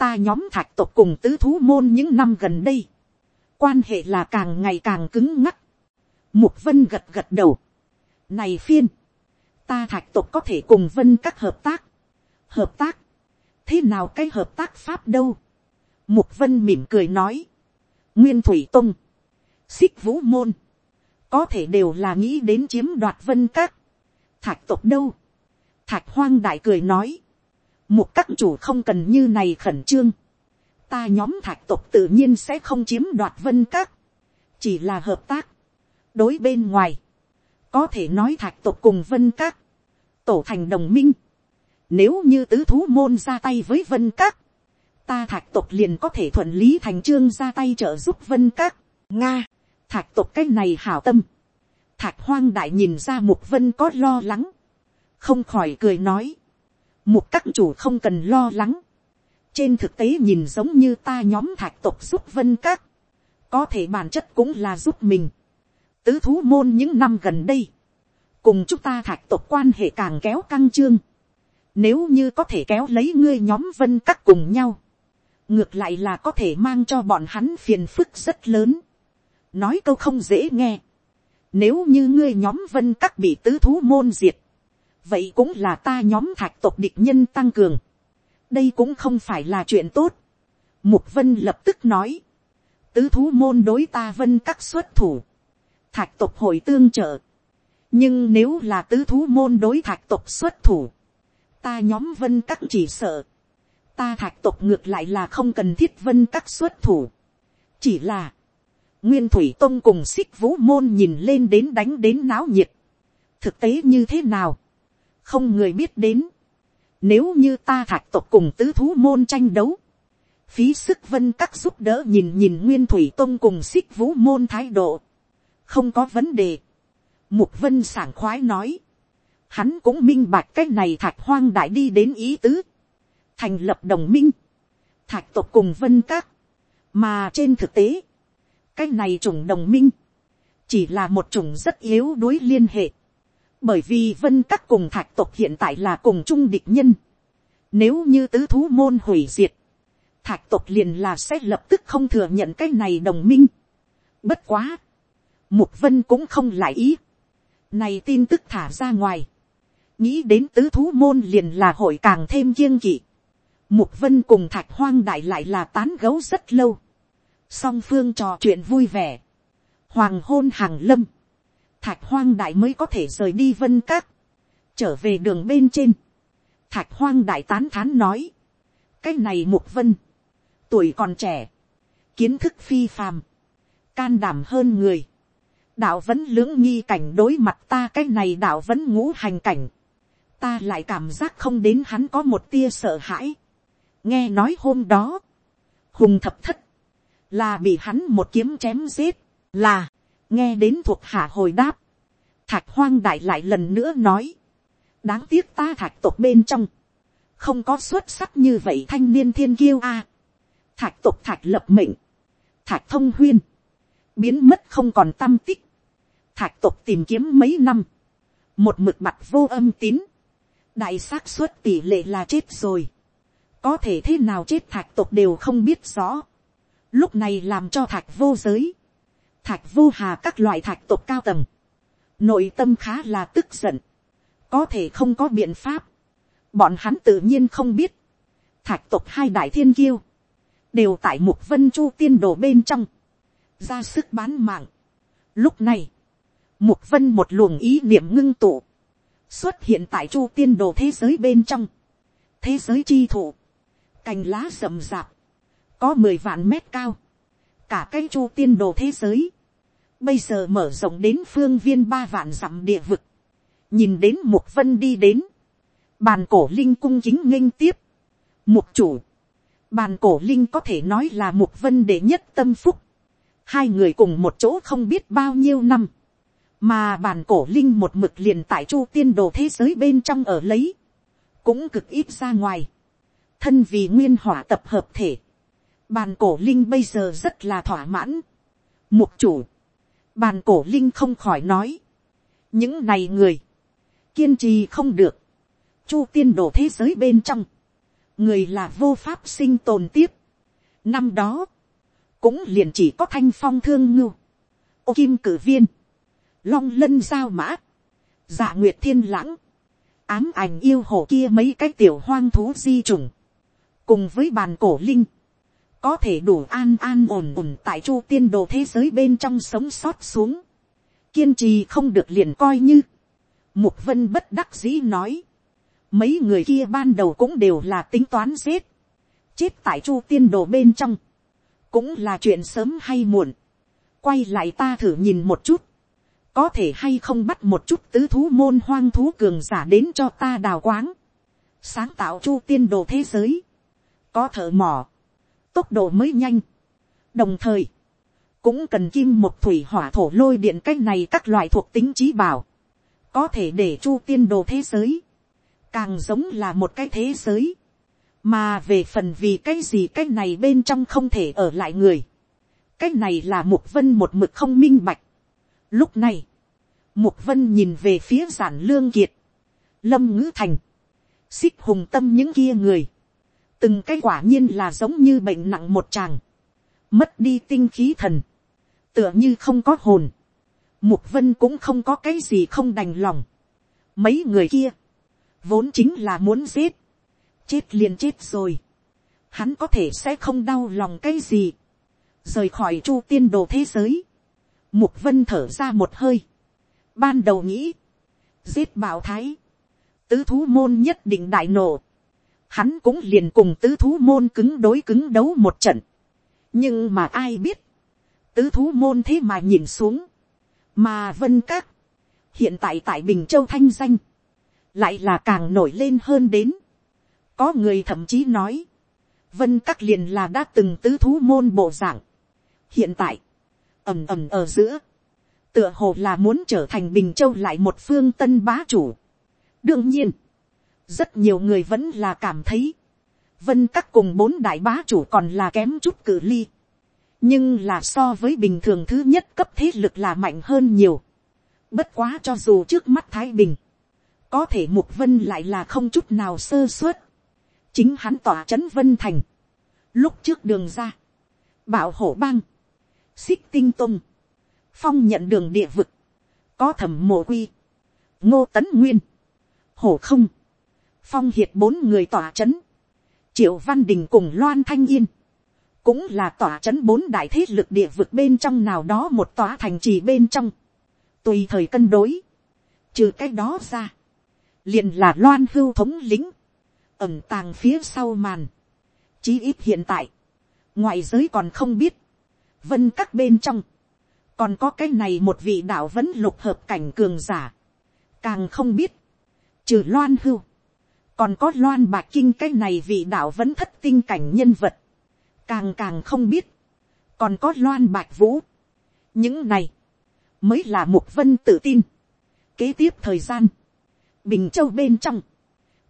ta nhóm thạch tộc cùng tứ thú môn những năm gần đây, quan hệ là càng ngày càng cứng ngắc, Mục vân gật gật đầu. Này phiên. Ta thạch tộc có thể cùng vân các hợp tác. Hợp tác. Thế nào cái hợp tác pháp đâu? Mục vân mỉm cười nói. Nguyên thủy tông. Xích vũ môn. Có thể đều là nghĩ đến chiếm đoạt vân các. Thạch tộc đâu? Thạch hoang đại cười nói. Mục các chủ không cần như này khẩn trương. Ta nhóm thạch tộc tự nhiên sẽ không chiếm đoạt vân các. Chỉ là hợp tác đối bên ngoài, có thể nói thạch tộc cùng vân các, tổ thành đồng minh. Nếu như tứ thú môn ra tay với vân các, ta thạch tộc liền có thể thuận lý thành trương ra tay trợ giúp vân các. nga, thạch tộc cái này hảo tâm. thạch hoang đại nhìn ra mục vân có lo lắng, không khỏi cười nói mục các chủ không cần lo lắng. trên thực tế nhìn giống như ta nhóm thạch tộc giúp vân các, có thể bản chất cũng là giúp mình. Tứ thú môn những năm gần đây, cùng chúng ta thạch tộc quan hệ càng kéo căng trương, nếu như có thể kéo lấy ngươi nhóm vân các cùng nhau, ngược lại là có thể mang cho bọn hắn phiền phức rất lớn, nói câu không dễ nghe, nếu như ngươi nhóm vân các bị tứ thú môn diệt, vậy cũng là ta nhóm thạch tộc địch nhân tăng cường, đây cũng không phải là chuyện tốt. Mục vân lập tức nói, tứ thú môn đối ta vân các xuất thủ, thạch tộc hội tương trợ. nhưng nếu là tứ thú môn đối thạch tộc xuất thủ, ta nhóm vân các chỉ sợ, ta thạch tộc ngược lại là không cần thiết vân các xuất thủ. chỉ là, nguyên thủy tông cùng xích vũ môn nhìn lên đến đánh đến náo nhiệt. thực tế như thế nào, không người biết đến. nếu như ta thạch tộc cùng tứ thú môn tranh đấu, phí sức vân các giúp đỡ nhìn nhìn nguyên thủy tông cùng xích vũ môn thái độ không có vấn đề. Mục vân sảng khoái nói. Hắn cũng minh bạch cái này thạch hoang đại đi đến ý tứ. Thành lập đồng minh. Thạch tộc cùng vân các. Mà trên thực tế. cái này chủng đồng minh, chỉ là một chủng rất yếu đối liên hệ, bởi vì vân các cùng thạch tộc hiện tại là cùng chung địch nhân, nếu như tứ thú môn hủy diệt, thạch tộc liền là sẽ lập tức không thừa nhận cái này đồng minh. Bất quá, mục vân cũng không lại ý. Này tin tức thả ra ngoài, nghĩ đến tứ thú môn liền là hội càng thêm kiêng kỵ. Mục vân cùng thạch hoang đại lại là tán gấu rất lâu. Song phương trò chuyện vui vẻ. Hoàng hôn hàng lâm. Thạch hoang đại mới có thể rời đi vân các. Trở về đường bên trên. Thạch hoang đại tán thán nói. Cái này mục vân. Tuổi còn trẻ. Kiến thức phi phàm. Can đảm hơn người. Đạo vẫn lưỡng nghi cảnh đối mặt ta cái này đạo vẫn ngũ hành cảnh. Ta lại cảm giác không đến hắn có một tia sợ hãi. Nghe nói hôm đó. Hùng thập thất. Là bị hắn một kiếm chém giết. Là. Nghe đến thuộc hạ hồi đáp. Thạch hoang đại lại lần nữa nói. Đáng tiếc ta thạch tộc bên trong. Không có xuất sắc như vậy thanh niên thiên kiêu a. thạch Tộc thạch lập mệnh, thạch thông huyên, biến mất không còn tâm tích, thạch Tộc tìm kiếm mấy năm, một mực mặt vô âm tín, đại xác suất tỷ lệ là chết rồi, có thể thế nào chết thạch Tộc đều không biết rõ, lúc này làm cho thạch vô giới, thạch vô hà các loại thạch tộc cao tầng, nội tâm khá là tức giận, có thể không có biện pháp, bọn hắn tự nhiên không biết, thạch tộc hai đại thiên kiêu, đều tại mục vân chu tiên đồ bên trong, ra sức bán mạng. Lúc này, mục vân một luồng ý niệm ngưng tụ, xuất hiện tại chu tiên đồ thế giới bên trong, thế giới chi thụ, cành lá rậm rạp, có mười vạn mét cao, cả cái chu tiên đồ thế giới, bây giờ mở rộng đến phương viên ba vạn dặm địa vực, nhìn đến mục vân đi đến, Bàn cổ linh cung chính nghênh tiếp. Mục chủ. Bàn cổ linh có thể nói là mục vân đệ nhất tâm phúc. Hai người cùng một chỗ không biết bao nhiêu năm. Mà bàn cổ linh một mực liền tại chu tiên đồ thế giới bên trong ở lấy. Cũng cực ít ra ngoài. Thân vì nguyên hỏa tập hợp thể. Bàn cổ linh bây giờ rất là thỏa mãn. Mục chủ. Bàn cổ linh không khỏi nói. Những này người. Kiên trì không được chu tiên đồ thế giới bên trong, người là vô pháp sinh tồn tiếp. Năm đó, cũng liền chỉ có thanh phong thương ngưu, ô kim cử viên, long lân giao mã, dạ nguyệt thiên lãng, ám ảnh yêu hồ kia mấy cái tiểu hoang thú di trùng, cùng với bàn cổ linh, có thể đủ an an ổn ổn tại chu tiên đồ thế giới bên trong sống sót xuống, kiên trì không được liền coi như, mục vân bất đắc dĩ nói, Mấy người kia ban đầu cũng đều là tính toán giết. Chết tại chu tiên đồ bên trong. Cũng là chuyện sớm hay muộn. Quay lại ta thử nhìn một chút. Có thể hay không bắt một chút tứ thú môn hoang thú cường giả đến cho ta đào quáng. Sáng tạo chu tiên đồ thế giới. Có thợ mỏ. Tốc độ mới nhanh. Đồng thời. Cũng cần kim một thủy hỏa thổ lôi điện cách này các loại thuộc tính trí bảo. Có thể để chu tiên đồ thế giới càng giống là một cái thế giới, mà về phần vì cái gì cái này bên trong không thể ở lại người, cái này là mục vân một mực không minh bạch. Lúc này, mục vân nhìn về phía giản lương kiệt, lâm ngữ thành, xích hùng tâm những kia người, từng cái quả nhiên là giống như bệnh nặng một chàng, mất đi tinh khí thần, tựa như không có hồn, mục vân cũng không có cái gì không đành lòng. Mấy người kia, vốn chính là muốn giết, chết liền chết rồi, hắn có thể sẽ không đau lòng cái gì, rời khỏi chu tiên đồ thế giới, mục vân thở ra một hơi, ban đầu nghĩ, giết bảo thái, tứ thú môn nhất định đại nổ, hắn cũng liền cùng tứ thú môn cứng đối cứng đấu một trận, nhưng mà ai biết, tứ thú môn thế mà nhìn xuống, mà vân các, hiện tại tại bình châu thanh danh, lại là càng nổi lên hơn đến. có người thậm chí nói, vân các liền là đã từng tứ thú môn bộ dạng. hiện tại, ầm ầm ở giữa, tựa hồ là muốn trở thành bình châu lại một phương tân bá chủ. đương nhiên, rất nhiều người vẫn là cảm thấy, vân các cùng bốn đại bá chủ còn là kém chút cử ly. nhưng là so với bình thường thứ nhất cấp thế lực là mạnh hơn nhiều. Bất quá cho dù trước mắt Thái Bình, có thể Mục Vân lại là không chút nào sơ suất. Chính hắn tỏa chấn Vân Thành. Lúc trước đường ra, bảo hổ bang, xích tinh tung, phong nhận đường địa vực, có thẩm mộ quy, ngô tấn nguyên, hổ không, phong hiệt bốn người tỏa chấn, triệu văn đình cùng loan thanh yên, cũng là tỏa chấn bốn đại thế lực địa vực bên trong nào đó một tòa thành trì bên trong, tùy thời cân đối, trừ cái đó ra, liền là loan hưu thống lính, ẩm tàng phía sau màn, chí ít hiện tại, ngoại giới còn không biết, vân các bên trong, còn có cái này một vị đạo vẫn lục hợp cảnh cường giả, càng không biết, trừ loan hưu, còn có loan bạc kinh cái này vị đạo vẫn thất tinh cảnh nhân vật, càng càng không biết, còn có loan bạc vũ, những này, mới là một vân tự tin. Kế tiếp thời gian, bình châu bên trong,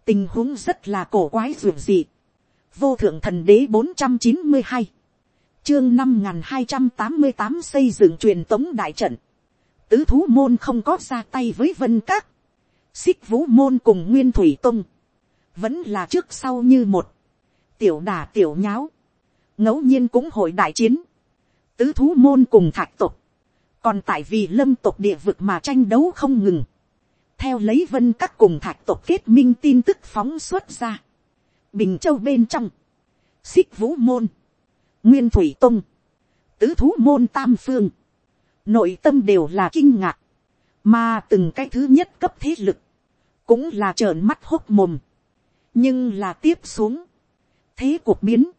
tình huống rất là cổ quái dù gì. vô thượng thần đế bốn trăm chín mươi hai, chương năm n g h n hai trăm tám mươi tám xây dựng truyền tống đại trận, tứ thú môn không có ra tay với vân các, xích vũ môn cùng nguyên thủy tung, vẫn là trước sau như một, tiểu đà tiểu nháo, ngẫu nhiên cũng hội đại chiến, tứ thú môn cùng thạch tục, còn tại vì lâm tục địa vực mà tranh đấu không ngừng, theo lấy vân các cùng thạch tộc kết minh tin tức phóng xuất ra. bình châu bên trong, xích vũ môn, nguyên thủy tông, tứ thú môn tam phương, nội tâm đều là kinh ngạc, mà từng cái thứ nhất cấp thế lực, cũng là trợn mắt hốc mồm, nhưng là tiếp xuống, thế cuộc biến,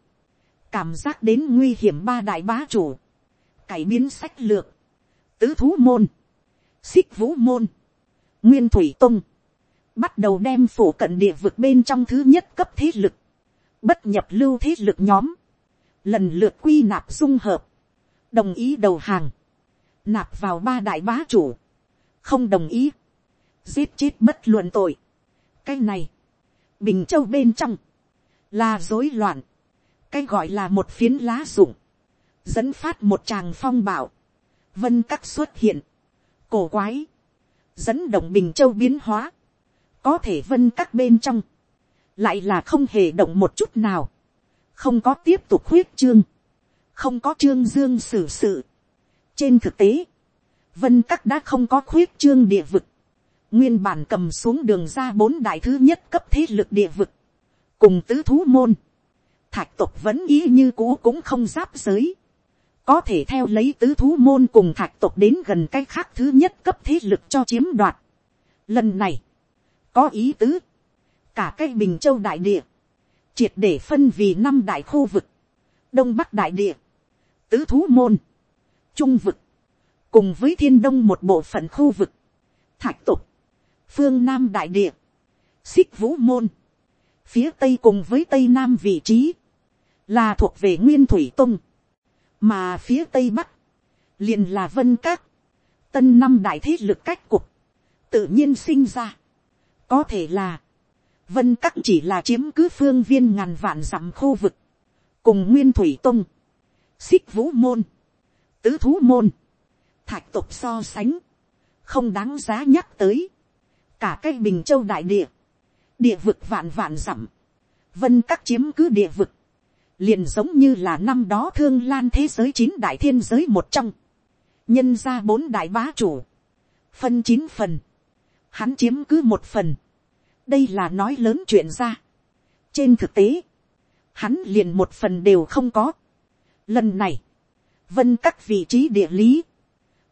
cảm giác đến nguy hiểm ba đại bá chủ, cải biến sách lược, tứ thú môn, xích vũ môn, nguyên thủy tông, bắt đầu đem phổ cận địa vực bên trong thứ nhất cấp thế lực, bất nhập lưu thế lực nhóm, lần lượt quy nạp dung hợp, đồng ý đầu hàng, nạp vào ba đại bá chủ, không đồng ý, giết chết bất luận tội. cái này, bình châu bên trong, là rối loạn, cái gọi là một phiến lá rụng, dẫn phát một tràng phong bảo, vân các xuất hiện, cổ quái, dẫn động bình châu biến hóa, có thể vân các bên trong, lại là không hề động một chút nào, không có tiếp tục huyết trương, không có trương dương xử sự. trên thực tế, vân các đã không có khuyết trương địa vực, nguyên bản cầm xuống đường ra bốn đại thứ nhất cấp thế lực địa vực, cùng tứ thú môn, thạch tộc vẫn ý như cũ cũng không giáp giới, có thể theo lấy tứ thú môn cùng thạch tộc đến gần cái khác thứ nhất cấp thế lực cho chiếm đoạt. Lần này, có ý tứ, cả cái bình châu đại địa, triệt để phân vì năm đại khu vực, đông bắc đại địa, tứ thú môn, trung vực, cùng với thiên đông một bộ phận khu vực, thạch tục, phương nam đại địa, xích vũ môn, phía tây cùng với tây nam vị trí, là thuộc về nguyên thủy tông, mà phía tây bắc, liền là vân các, tân năm đại thế lực cách cục, tự nhiên sinh ra. có thể là, vân các chỉ là chiếm cứ phương viên ngàn vạn dặm khu vực, cùng nguyên thủy tông, xích vũ môn, tứ thú môn, thạch tục so sánh, không đáng giá nhắc tới, cả cái bình châu đại địa, địa vực vạn vạn dặm, vân các chiếm cứ địa vực, liền giống như là năm đó thương lan thế giới chín đại thiên giới một trong, nhân ra bốn đại bá chủ, phân chín phần, hắn chiếm cứ một phần, đây là nói lớn chuyện ra. trên thực tế, hắn liền một phần đều không có. lần này, vân các vị trí địa lý,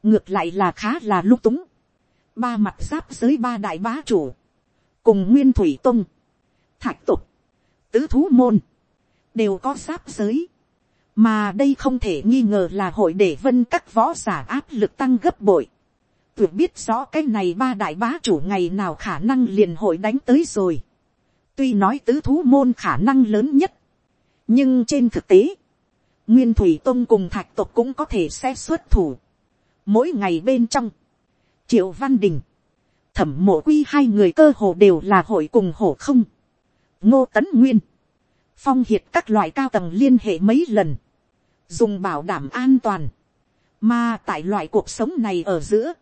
ngược lại là khá là lung túng, ba mặt giáp giới ba đại bá chủ, cùng nguyên thủy tông, thạch tục, tứ thú môn, đều có giáp giới. Mà đây không thể nghi ngờ là hội để vân các võ giả áp lực tăng gấp bội. Tuyệt biết rõ cái này ba đại bá chủ ngày nào khả năng liền hội đánh tới rồi. Tuy nói tứ thú môn khả năng lớn nhất. Nhưng trên thực tế, Nguyên Thủy Tông cùng Thạch Tộc cũng có thể sẽ xuất thủ. Mỗi ngày bên trong, Triệu Văn Đình, Thẩm Mộ Quy hai người cơ hồ đều là hội cùng hổ không. Ngô Tấn Nguyên. Phong hiệt các loại cao tầng liên hệ mấy lần, dùng bảo đảm an toàn, mà tại loại cuộc sống này ở giữa,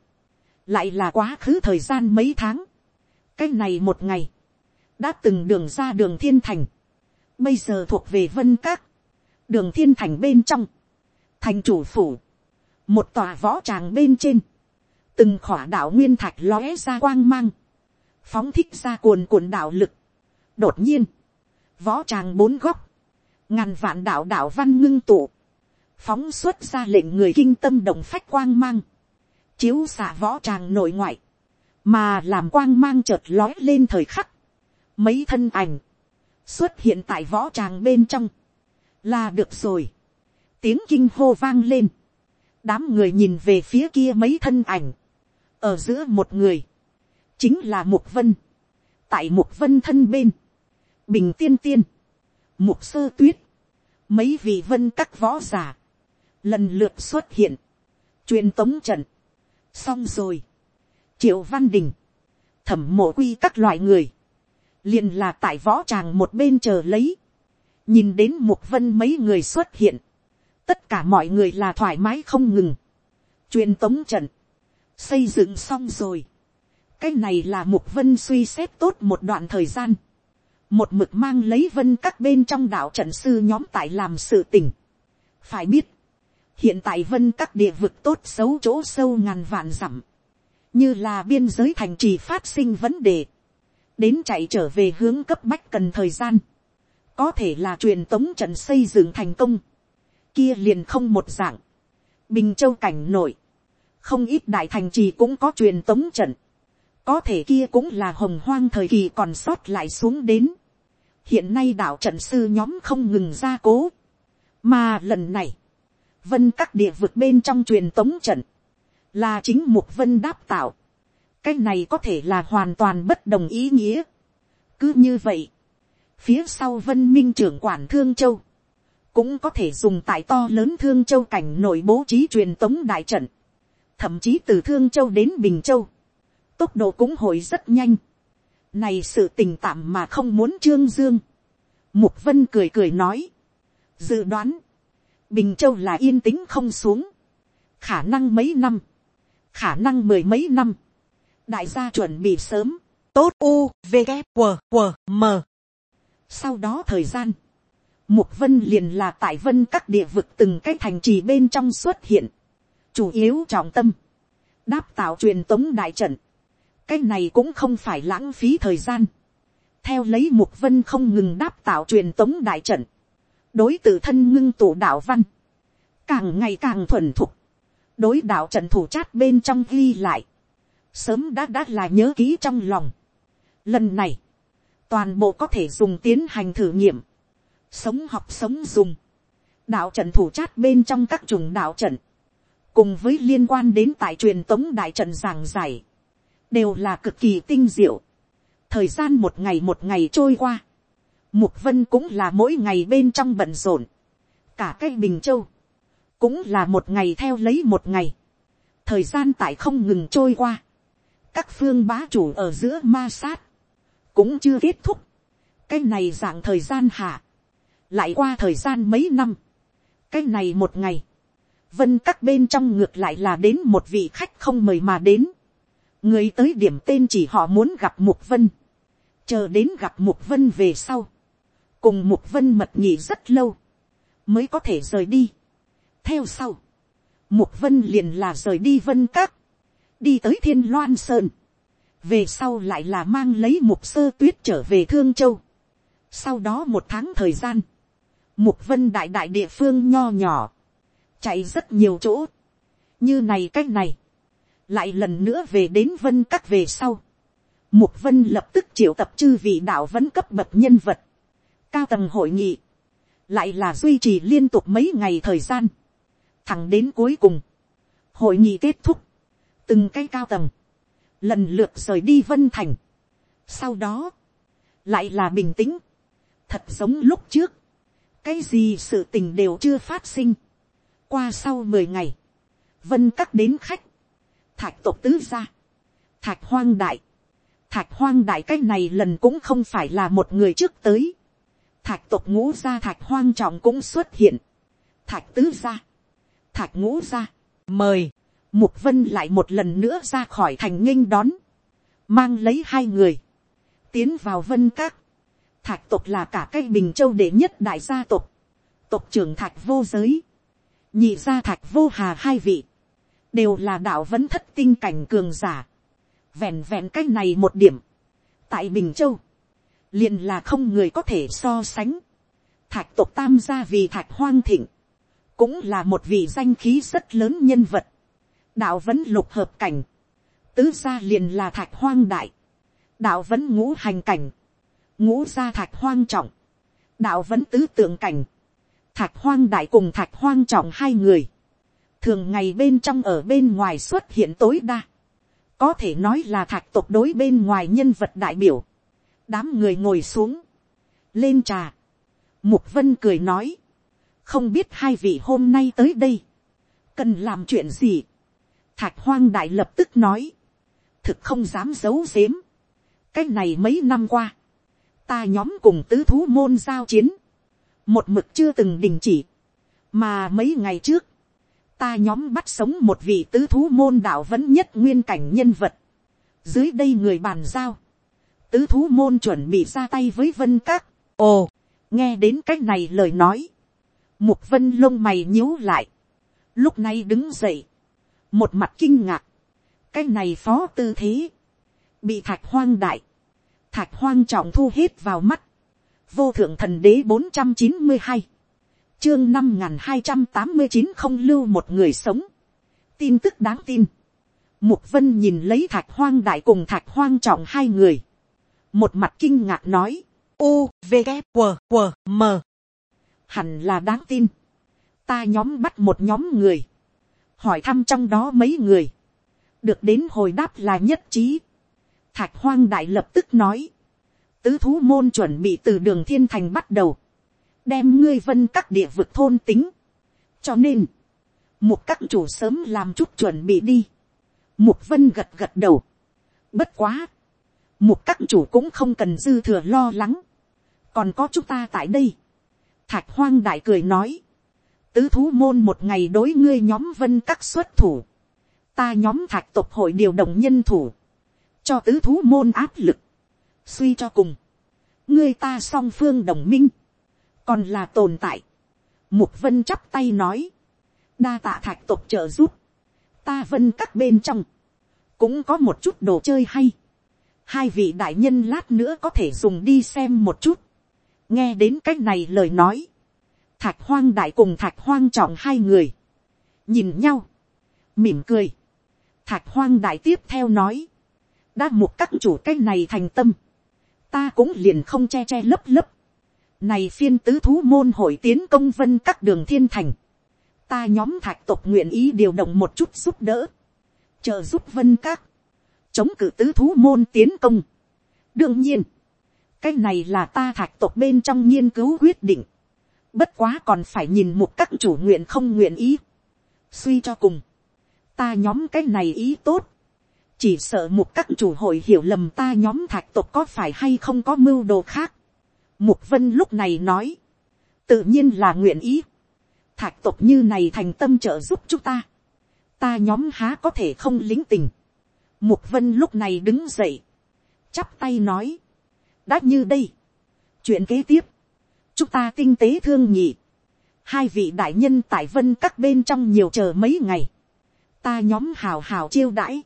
lại là quá khứ thời gian mấy tháng, cái này một ngày, đã từng đường ra đường thiên thành, bây giờ thuộc về vân các, đường thiên thành bên trong, thành chủ phủ, một tòa võ tràng bên trên, từng khỏa đạo nguyên thạch lóe ra quang mang, phóng thích ra cuồn cuộn đạo lực. đột nhiên, võ tràng bốn góc, ngàn vạn đạo đạo văn ngưng tụ, phóng xuất ra lệnh người kinh tâm đồng phách quang mang, chiếu xạ võ tràng nội ngoại, mà làm quang mang chợt lói lên thời khắc, mấy thân ảnh, xuất hiện tại võ tràng bên trong, là được rồi, tiếng kinh hô vang lên, đám người nhìn về phía kia mấy thân ảnh, ở giữa một người, chính là mục vân, tại mục vân thân bên, bình tiên tiên, mục sơ tuyết, mấy vị vân các võ giả, lần lượt xuất hiện, truyền tống trận, xong rồi, triệu văn đình, thẩm mộ quy các loại người, liền là tại võ tràng một bên chờ lấy, nhìn đến mục vân mấy người xuất hiện, tất cả mọi người là thoải mái không ngừng, truyền tống trận, xây dựng xong rồi, cái này là mục vân suy xét tốt một đoạn thời gian, một mực mang lấy vân các bên trong đạo trận sư nhóm tại làm sự tình. phải biết, hiện tại vân các địa vực tốt xấu chỗ sâu ngàn vạn dặm, như là biên giới thành trì phát sinh vấn đề, đến chạy trở về hướng cấp bách cần thời gian, có thể là truyền tống trận xây dựng thành công, kia liền không một dạng, bình châu cảnh nổi, không ít đại thành trì cũng có truyền tống trận, có thể kia cũng là hồng hoang thời kỳ còn sót lại xuống đến, hiện nay đạo trận sư nhóm không ngừng gia cố, mà lần này, vân các địa vực bên trong truyền tống trận, là chính mục vân đáp tạo, cái này có thể là hoàn toàn bất đồng ý nghĩa. cứ như vậy, phía sau vân minh trưởng quản thương châu, cũng có thể dùng tại to lớn thương châu cảnh nội bố trí truyền tống đại trận, thậm chí từ thương châu đến bình châu, tốc độ cũng hồi rất nhanh. này sự tình tạm mà không muốn trương dương. mục vân cười cười nói, dự đoán, bình châu là yên tĩnh không xuống, khả năng mấy năm, khả năng mười mấy năm, đại gia chuẩn bị sớm, tốt u v g q q m. Sau đó thời gian, mục vân liền là tại vân các địa vực từng cái thành trì bên trong xuất hiện, chủ yếu trọng tâm, đáp tạo truyền tống đại trận, cái này cũng không phải lãng phí thời gian, theo lấy mục vân không ngừng đáp tạo truyền tống đại trận, đối t thân ngưng tụ đạo văn, càng ngày càng thuần thục, đối đạo trận thủ chát bên trong ghi lại, sớm đã đã là nhớ ký trong lòng. Lần này, toàn bộ có thể dùng tiến hành thử nghiệm, sống học sống dùng, đạo trận thủ chát bên trong các chủng đạo trận, cùng với liên quan đến tại truyền tống đại trận giảng giải, đều là cực kỳ tinh diệu. thời gian một ngày một ngày trôi qua, mục vân cũng là mỗi ngày bên trong bận rộn, cả cái bình châu, cũng là một ngày theo lấy một ngày, thời gian tại không ngừng trôi qua, các phương bá chủ ở giữa ma sát, cũng chưa kết thúc, cái này dạng thời gian hạ, lại qua thời gian mấy năm, cái này một ngày, vân các bên trong ngược lại là đến một vị khách không mời mà đến, người tới điểm tên chỉ họ muốn gặp mục vân, chờ đến gặp mục vân về sau, cùng mục vân mật nhị rất lâu, mới có thể rời đi. theo sau, mục vân liền là rời đi vân các, đi tới thiên loan sơn, về sau lại là mang lấy mục sơ tuyết trở về thương châu. sau đó một tháng thời gian, mục vân đại đại địa phương nho nhỏ, chạy rất nhiều chỗ, như này c á c h này, lại lần nữa về đến vân các về sau, mục vân lập tức triệu tập chư vị đạo vẫn cấp bậc nhân vật, cao tầng hội nghị, lại là duy trì liên tục mấy ngày thời gian, thẳng đến cuối cùng, hội nghị kết thúc, từng cái cao tầng, lần lượt rời đi vân thành. sau đó, lại là bình tĩnh, thật giống lúc trước, cái gì sự tình đều chưa phát sinh qua sau mười ngày, vân cắt đến khách, thạch tộc tứ gia, thạch hoang đại, thạch hoang đại cái này lần cũng không phải là một người trước tới, thạch tộc ngũ gia thạch hoang trọng cũng xuất hiện, thạch tứ gia, thạch ngũ gia, mời, mục vân lại một lần nữa ra khỏi thành nghinh đón, mang lấy hai người, tiến vào vân các, thạch tộc là cả cái bình châu đệ nhất đại gia tộc, tộc trưởng thạch vô giới, nhị gia thạch vô hà hai vị, đều là đạo vẫn thất tinh cảnh cường giả, vẹn vẹn cách này một điểm, tại bình châu, liền là không người có thể so sánh, thạch tộc tam gia vì thạch hoang thịnh, cũng là một vị danh khí rất lớn nhân vật, đạo vẫn lục hợp cảnh, tứ gia liền là thạch hoang đại, đạo vẫn ngũ hành cảnh, ngũ gia thạch hoang trọng, đạo vẫn tứ tượng cảnh, thạch hoang đại cùng thạch hoang trọng hai người, thường ngày bên trong ở bên ngoài xuất hiện tối đa, có thể nói là thạch tộc đối bên ngoài nhân vật đại biểu, đám người ngồi xuống, lên trà, mục vân cười nói, không biết hai vị hôm nay tới đây, cần làm chuyện gì, thạch hoang đại lập tức nói, thực không dám giấu giếm, cách này mấy năm qua, ta nhóm cùng tứ thú môn giao chiến, một mực chưa từng đình chỉ, mà mấy ngày trước, ta nhóm bắt sống một vị tứ thú môn đạo vẫn nhất nguyên cảnh nhân vật, dưới đây người bàn giao, tứ thú môn chuẩn bị ra tay với vân các, ồ, nghe đến c á c h này lời nói, mục vân lông mày nhíu lại, lúc này đứng dậy, một mặt kinh ngạc, cái này phó tư thế, bị thạch hoang đại, thạch hoang trọng thu hết vào mắt, vô thượng thần đế bốn trăm chín mươi hai, chương năm n g h n hai trăm tám mươi chín không lưu một người sống, tin tức đáng tin, mục vân nhìn lấy thạch hoang đại cùng thạch hoang trọng hai người, một mặt kinh ngạc nói, u, v, g, q, q, m. hẳn là đáng tin. ta nhóm bắt một nhóm người, hỏi thăm trong đó mấy người, được đến hồi đáp là nhất trí. thạch hoang đại lập tức nói, tứ thú môn chuẩn bị từ đường thiên thành bắt đầu, đem ngươi vân các địa vực thôn tính. cho nên, một các chủ sớm làm chút chuẩn bị đi. mục vân gật gật đầu. bất quá, Mục các chủ cũng không cần dư thừa lo lắng. Còn có chúng ta tại đây. Thạch hoang đại cười nói. Tứ thú môn một ngày đối ngươi nhóm vân các xuất thủ. Ta nhóm thạch tộc hội điều động nhân thủ. Cho tứ thú môn áp lực. Suy cho cùng. Ngươi ta song phương đồng minh. Còn là tồn tại. Mục vân chắp tay nói. Đa tạ thạch tộc trợ giúp. Ta vân các bên trong. Cũng có một chút đồ chơi hay hai vị đại nhân lát nữa có thể dùng đi xem một chút. nghe đến c á c h này lời nói, thạch hoang đại cùng thạch hoang trọng hai người, nhìn nhau, mỉm cười, thạch hoang đại tiếp theo nói, đã một các chủ cách này thành tâm, ta cũng liền không che che lấp lấp, này phiên tứ thú môn hội tiến công vân các đường thiên thành, ta nhóm thạch tộc nguyện ý điều động một chút giúp đỡ, trợ giúp vân các, chống cự tứ thú môn tiến công. đương nhiên, cái này là ta thạch tộc bên trong nghiên cứu quyết định. bất quá còn phải nhìn một các chủ nguyện không nguyện ý. suy cho cùng, ta nhóm cái này ý tốt chỉ sợ một các chủ hội hiểu lầm ta nhóm thạch tộc có phải hay không có mưu đồ khác. mục vân lúc này nói, tự nhiên là nguyện ý. thạch tộc như này thành tâm trợ giúp chúng ta. ta nhóm há có thể không lính tình Mục vân lúc này đứng dậy. Chắp tay nói. Đã như đây. Chuyện kế tiếp. Chúng ta tinh tế thương nhị. Hai vị đại nhân tại vân các bên trong nhiều chờ mấy ngày. Ta nhóm hào hào chiêu đãi.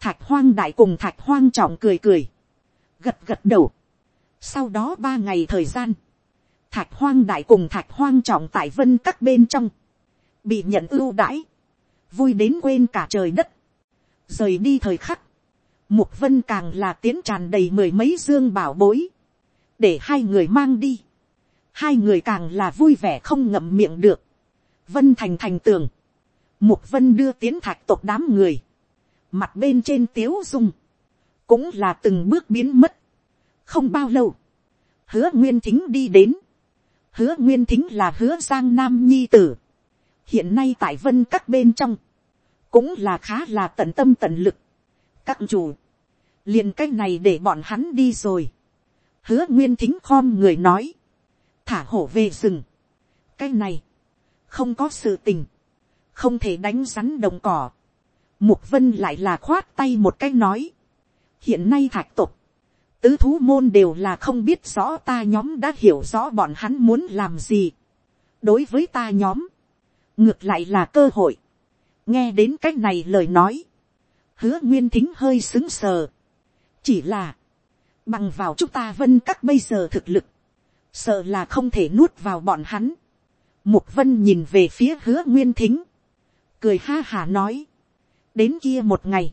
Thạch hoang đại cùng thạch hoang trọng cười cười. Gật gật đầu. Sau đó ba ngày thời gian. Thạch hoang đại cùng thạch hoang trọng tại vân các bên trong. Bị nhận ưu đãi. Vui đến quên cả trời đất rời đi thời khắc, mục vân càng là tiến tràn đầy mười mấy dương bảo bối, để hai người mang đi, hai người càng là vui vẻ không ngậm miệng được, vân thành thành tường, mục vân đưa tiến thạch tộc đám người, mặt bên trên tiếu dung, cũng là từng bước biến mất, không bao lâu, hứa nguyên thính đi đến, hứa nguyên thính là hứa giang nam nhi tử, hiện nay tại vân các bên trong, cũng là khá là tận tâm tận lực. các chủ, liền cái này để bọn hắn đi rồi. hứa nguyên thính khom người nói, thả hổ về rừng. cái này, không có sự tình, không thể đánh rắn đồng cỏ. Mục vân lại là khoát tay một cái nói, hiện nay thạch tục, tứ thú môn đều là không biết rõ ta nhóm đã hiểu rõ bọn hắn muốn làm gì. đối với ta nhóm, ngược lại là cơ hội. nghe đến cách này lời nói, hứa nguyên thính hơi xứng sờ. chỉ là, bằng vào chúng ta vân các bây giờ thực lực, sợ là không thể nuốt vào bọn hắn. mục vân nhìn về phía hứa nguyên thính, cười ha hà nói, đến kia một ngày,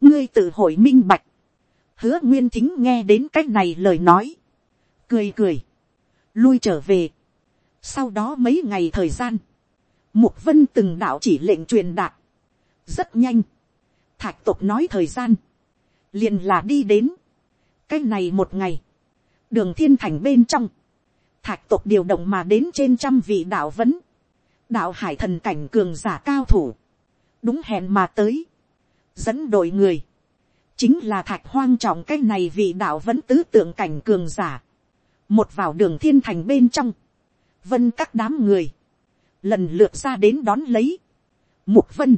ngươi tự hội minh bạch, hứa nguyên thính nghe đến c á c h này lời nói, cười cười, lui trở về. sau đó mấy ngày thời gian, Mục vân từng đạo chỉ lệnh truyền đạt. Rất nhanh. Thạch tộc nói thời gian. liền là đi đến. Cái này một ngày. Đường thiên thành bên trong. Thạch tộc điều động mà đến trên trăm vị đạo vấn. Đạo hải thần cảnh cường giả cao thủ. Đúng hẹn mà tới. Dẫn đội người. Chính là thạch hoang trọng cái này vị đạo vẫn tứ tượng cảnh cường giả. Một vào đường thiên thành bên trong. Vân các đám người. Lần lượt ra đến đón lấy, mục vân,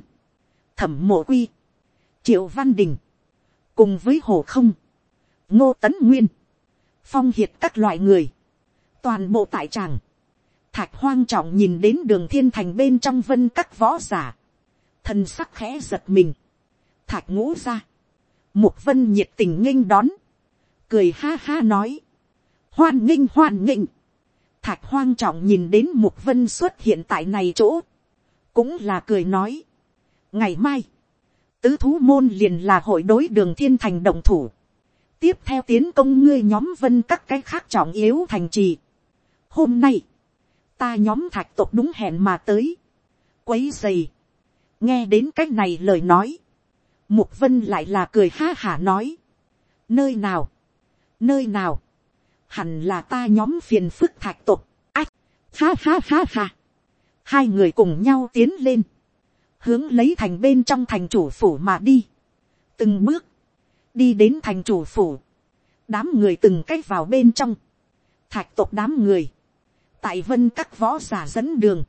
thẩm mộ quy, triệu văn đình, cùng với hồ không, ngô tấn nguyên, phong hiệt các loại người, toàn bộ tại tràng, thạch hoang trọng nhìn đến đường thiên thành bên trong vân các võ giả, thân sắc khẽ giật mình, thạch ngũ ra, mục vân nhiệt tình nghênh đón, cười ha ha nói, hoan nghênh hoan nghênh, Thạch hoang trọng nhìn đến mục vân xuất hiện tại này chỗ. Cũng là cười nói. Ngày mai. Tứ thú môn liền là hội đối đường thiên thành động thủ. Tiếp theo tiến công ngươi nhóm vân các cái khác trọng yếu thành trì. Hôm nay. Ta nhóm thạch tộc đúng hẹn mà tới. Quấy dày. Nghe đến cách này lời nói. Mục vân lại là cười ha hả nói. Nơi nào? Nơi nào? hẳn là ta nhóm phiền phức thạch tục. ách, ha ha ha ha. hai người cùng nhau tiến lên, hướng lấy thành bên trong thành chủ phủ mà đi. từng bước, đi đến thành chủ phủ, đám người từng cách vào bên trong, thạch tục đám người, tại vân các võ giả dẫn đường,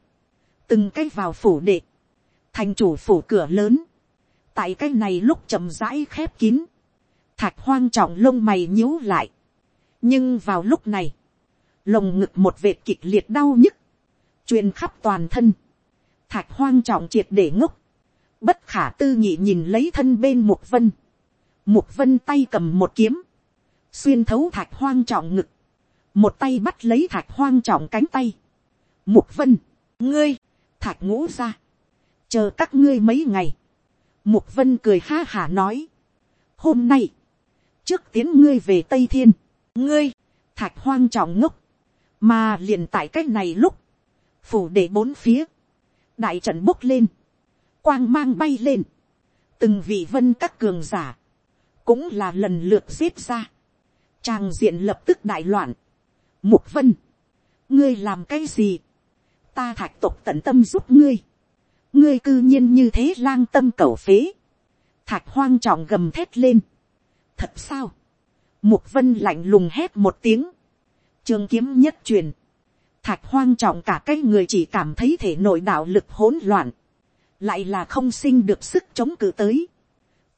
từng cách vào phủ đệ, thành chủ phủ cửa lớn, tại cái này lúc chậm rãi khép kín, thạch hoang trọng lông mày nhíu lại, nhưng vào lúc này, lồng ngực một vệt kịch liệt đau nhức, truyền khắp toàn thân, thạch hoang trọng triệt để ngốc, bất khả tư nghị nhìn lấy thân bên mục vân, mục vân tay cầm một kiếm, xuyên thấu thạch hoang trọng ngực, một tay bắt lấy thạch hoang trọng cánh tay, mục vân, ngươi, thạch ngũ ra, chờ các ngươi mấy ngày, mục vân cười ha hả nói, hôm nay, trước tiến ngươi về tây thiên, ngươi, thạch hoang trọng ngốc, mà liền tại c á c h này lúc, phủ để bốn phía, đại trận bốc lên, quang mang bay lên, từng vị vân các cường giả, cũng là lần lượt giết ra, tràng diện lập tức đại loạn, mục vân, ngươi làm cái gì, ta thạch tộc tận tâm giúp ngươi, ngươi cư nhiên như thế lang tâm cẩu phế, thạch hoang trọng gầm thét lên, thật sao, Mục vân lạnh lùng hét một tiếng. Trường kiếm nhất truyền. Thạch hoang trọng cả cái người chỉ cảm thấy thể nội đạo lực hỗn loạn. Lại là không sinh được sức chống cự tới.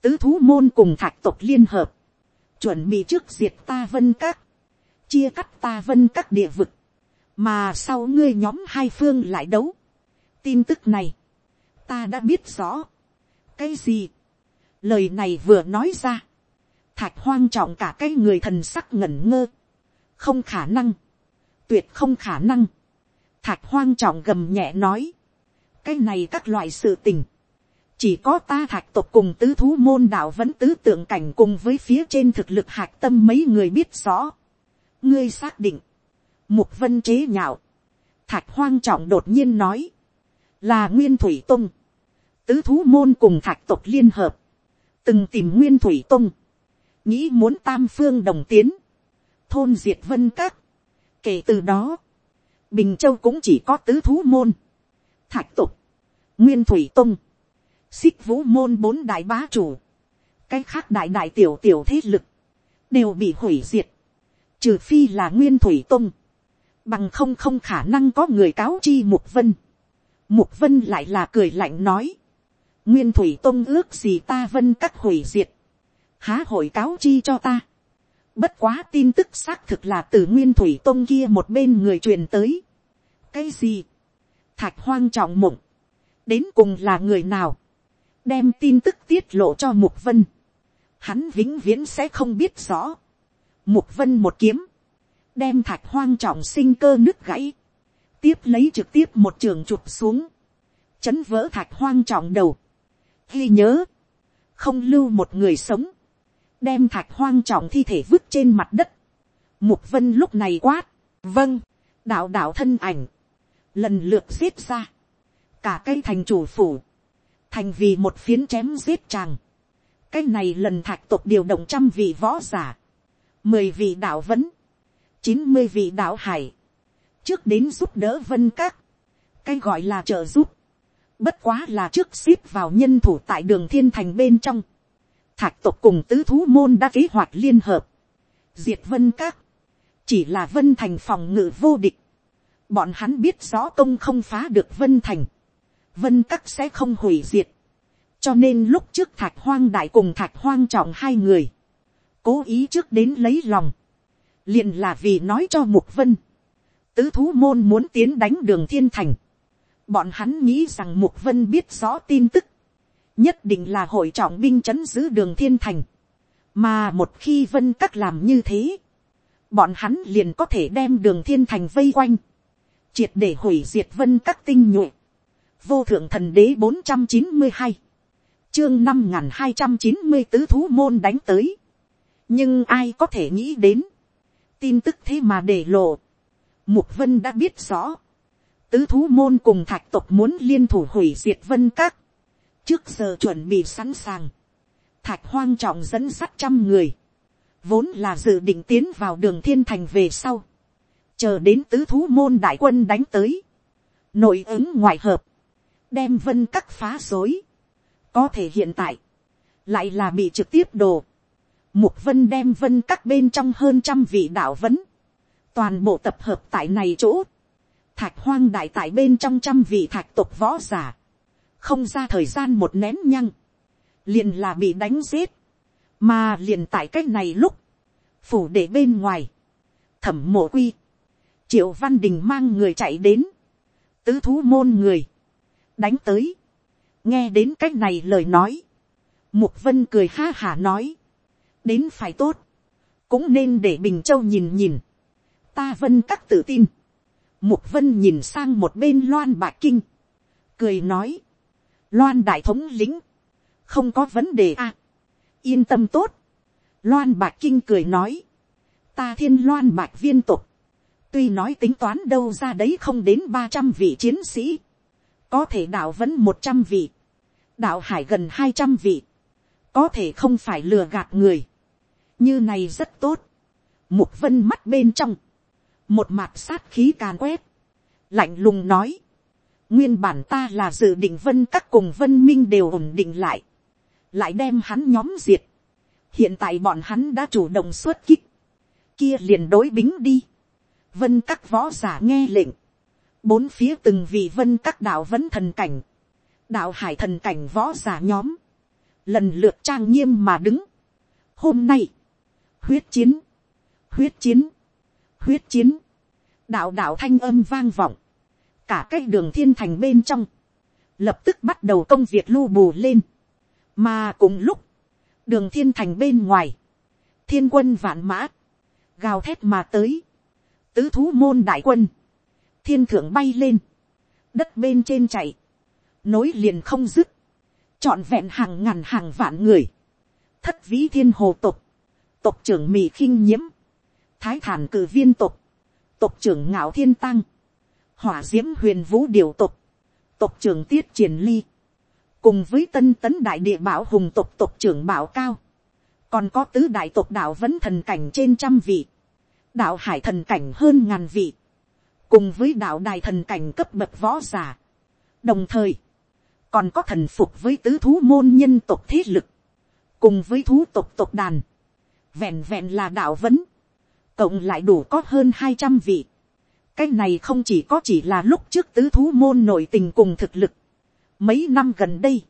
Tứ thú môn cùng thạch tộc liên hợp. Chuẩn bị trước diệt ta vân các. Chia cắt ta vân các địa vực. Mà sau ngươi nhóm hai phương lại đấu. Tin tức này. Ta đã biết rõ. Cái gì? Lời này vừa nói ra. Thạch hoang trọng cả cái người thần sắc ngẩn ngơ, không khả năng, tuyệt không khả năng, thạch hoang trọng gầm nhẹ nói, cái này các loại sự tình, chỉ có ta thạch tộc cùng tứ thú môn đạo vẫn tứ tượng cảnh cùng với phía trên thực lực hạc tâm mấy người biết rõ. ngươi xác định, mục vân chế nhạo, thạch hoang trọng đột nhiên nói, là nguyên thủy tông. Tứ thú môn cùng thạch tộc liên hợp, từng tìm nguyên thủy tông. Nghĩ muốn tam phương đồng tiến, thôn diệt vân các. kể từ đó, bình châu cũng chỉ có tứ thú môn, thạch tục, nguyên thủy tông. Xích vũ môn bốn đại bá chủ, cái khác đại đại tiểu tiểu thế lực, đều bị hủy diệt, trừ phi là nguyên thủy tông. Bằng không không khả năng có người cáo chi mục vân, Mục vân lại là cười lạnh nói. Nguyên thủy tông ước gì ta vân các hủy diệt. Há hội cáo chi cho ta. Bất quá tin tức xác thực là từ nguyên thủy tông kia một bên người truyền tới. Cái gì? Thạch hoang trọng mộng. Đến cùng là người nào? Đem tin tức tiết lộ cho Mục Vân. Hắn vĩnh viễn sẽ không biết rõ. Mục Vân một kiếm. Đem thạch hoang trọng sinh cơ nứt gãy. Tiếp lấy trực tiếp một trường chụp xuống. Chấn vỡ thạch hoang trọng đầu. Ghi nhớ. Không lưu một người sống đem thạch hoang trọng thi thể vứt trên mặt đất. Mục vân lúc này quát, vâng, đạo đạo thân ảnh, lần lượt giết ra, cả cây thành chủ phủ, thành vì một phiến chém giết chàng. cái này lần thạch tộc điều động trăm vị võ giả, mười vị đạo vấn, chín mươi vị đạo hải, trước đến giúp đỡ vân các, cái gọi là trợ giúp, bất quá là trước ship vào nhân thủ tại đường thiên thành bên trong, thạch tộc cùng tứ thú môn đã kế hoạch liên hợp, diệt vân các, chỉ là vân thành phòng ngự vô địch, bọn hắn biết rõ công không phá được vân thành, vân các sẽ không hủy diệt, cho nên lúc trước thạch hoang đại cùng thạch hoang trọng hai người, cố ý trước đến lấy lòng, liền là vì nói cho mục vân, tứ thú môn muốn tiến đánh đường thiên thành, bọn hắn nghĩ rằng mục vân biết rõ tin tức, nhất định là hội trọng binh chấn giữ đường thiên thành, mà một khi vân các làm như thế, bọn hắn liền có thể đem đường thiên thành vây quanh, triệt để hủy diệt vân các tinh nhuệ, vô thượng thần đế bốn trăm chín mươi hai, chương năm n g h n hai trăm chín mươi tứ thú môn đánh tới, nhưng ai có thể nghĩ đến, tin tức thế mà để lộ, mục vân đã biết rõ, tứ thú môn cùng thạch tộc muốn liên thủ hủy diệt vân các, trước giờ chuẩn bị sẵn sàng, thạch hoang trọng dẫn sắt trăm người, vốn là dự định tiến vào đường thiên thành về sau, chờ đến tứ thú môn đại quân đánh tới, nội ứng ngoại hợp, đem vân các phá dối, có thể hiện tại, lại là bị trực tiếp đồ, mục vân đem vân các bên trong hơn trăm vị đạo vấn, toàn bộ tập hợp tại này chỗ, thạch hoang đại tại bên trong trăm vị thạch tộc võ giả, không ra thời gian một nén nhăng, liền là bị đánh giết, mà liền tại c á c h này lúc, phủ để bên ngoài, thẩm mộ quy, triệu văn đình mang người chạy đến, tứ thú môn người, đánh tới, nghe đến c á c h này lời nói, mục vân cười ha hả nói, đến phải tốt, cũng nên để bình châu nhìn nhìn, ta vân các tự tin, mục vân nhìn sang một bên loan bạc kinh, cười nói, loan đại thống lĩnh, không có vấn đề à. yên tâm tốt, loan bạc kinh cười nói, ta thiên loan bạc viên tục, tuy nói tính toán đâu ra đấy không đến ba trăm vị chiến sĩ, có thể đạo vẫn một trăm vị, đạo hải gần hai trăm vị, có thể không phải lừa gạt người, như này rất tốt, mục vân mắt bên trong, một mặt sát khí càn quét, lạnh lùng nói, Nguyên bản ta là dự định vân các cùng vân minh đều ổn định lại. Lại đem hắn nhóm diệt. Hiện tại bọn hắn đã chủ động xuất kích. Kia liền đối bính đi. Vân các võ giả nghe lệnh. Bốn phía từng vị vân các đạo vẫn thần cảnh. Đạo hải thần cảnh võ giả nhóm. Lần lượt trang nghiêm mà đứng. Hôm nay. Huyết chiến. Huyết chiến. Huyết chiến. Đạo đạo thanh âm vang vọng. Cả cái đường thiên thành bên trong, lập tức bắt đầu công việc lưu bù lên. mà cùng lúc, đường thiên thành bên ngoài, thiên quân vạn mã, gào thét mà tới, tứ thú môn đại quân, thiên thượng bay lên, đất bên trên chạy, nối liền không dứt, trọn vẹn hàng ngàn hàng vạn người, thất vĩ thiên hồ tục, tộc trưởng mì khinh nhiễm, thái thản cử viên tục, Tộc trưởng ngạo thiên tăng, hỏa d i ễ m huyền vũ điều tộc, tộc trưởng tiết triển ly, cùng với tân tấn đại địa bảo hùng tộc, tộc trưởng bảo cao, còn có tứ đại tộc đạo vẫn thần cảnh trên trăm vị, đạo hải thần cảnh hơn ngàn vị, cùng với đạo đài thần cảnh cấp bậc võ g i ả đồng thời, còn có thần phục với tứ thú môn nhân tộc thế lực, cùng với thú tộc tộc đàn, vẹn vẹn là đạo vấn, cộng lại đủ có hơn hai trăm vị, cái này không chỉ có chỉ là lúc trước tứ thú môn nội tình cùng thực lực. mấy năm gần đây,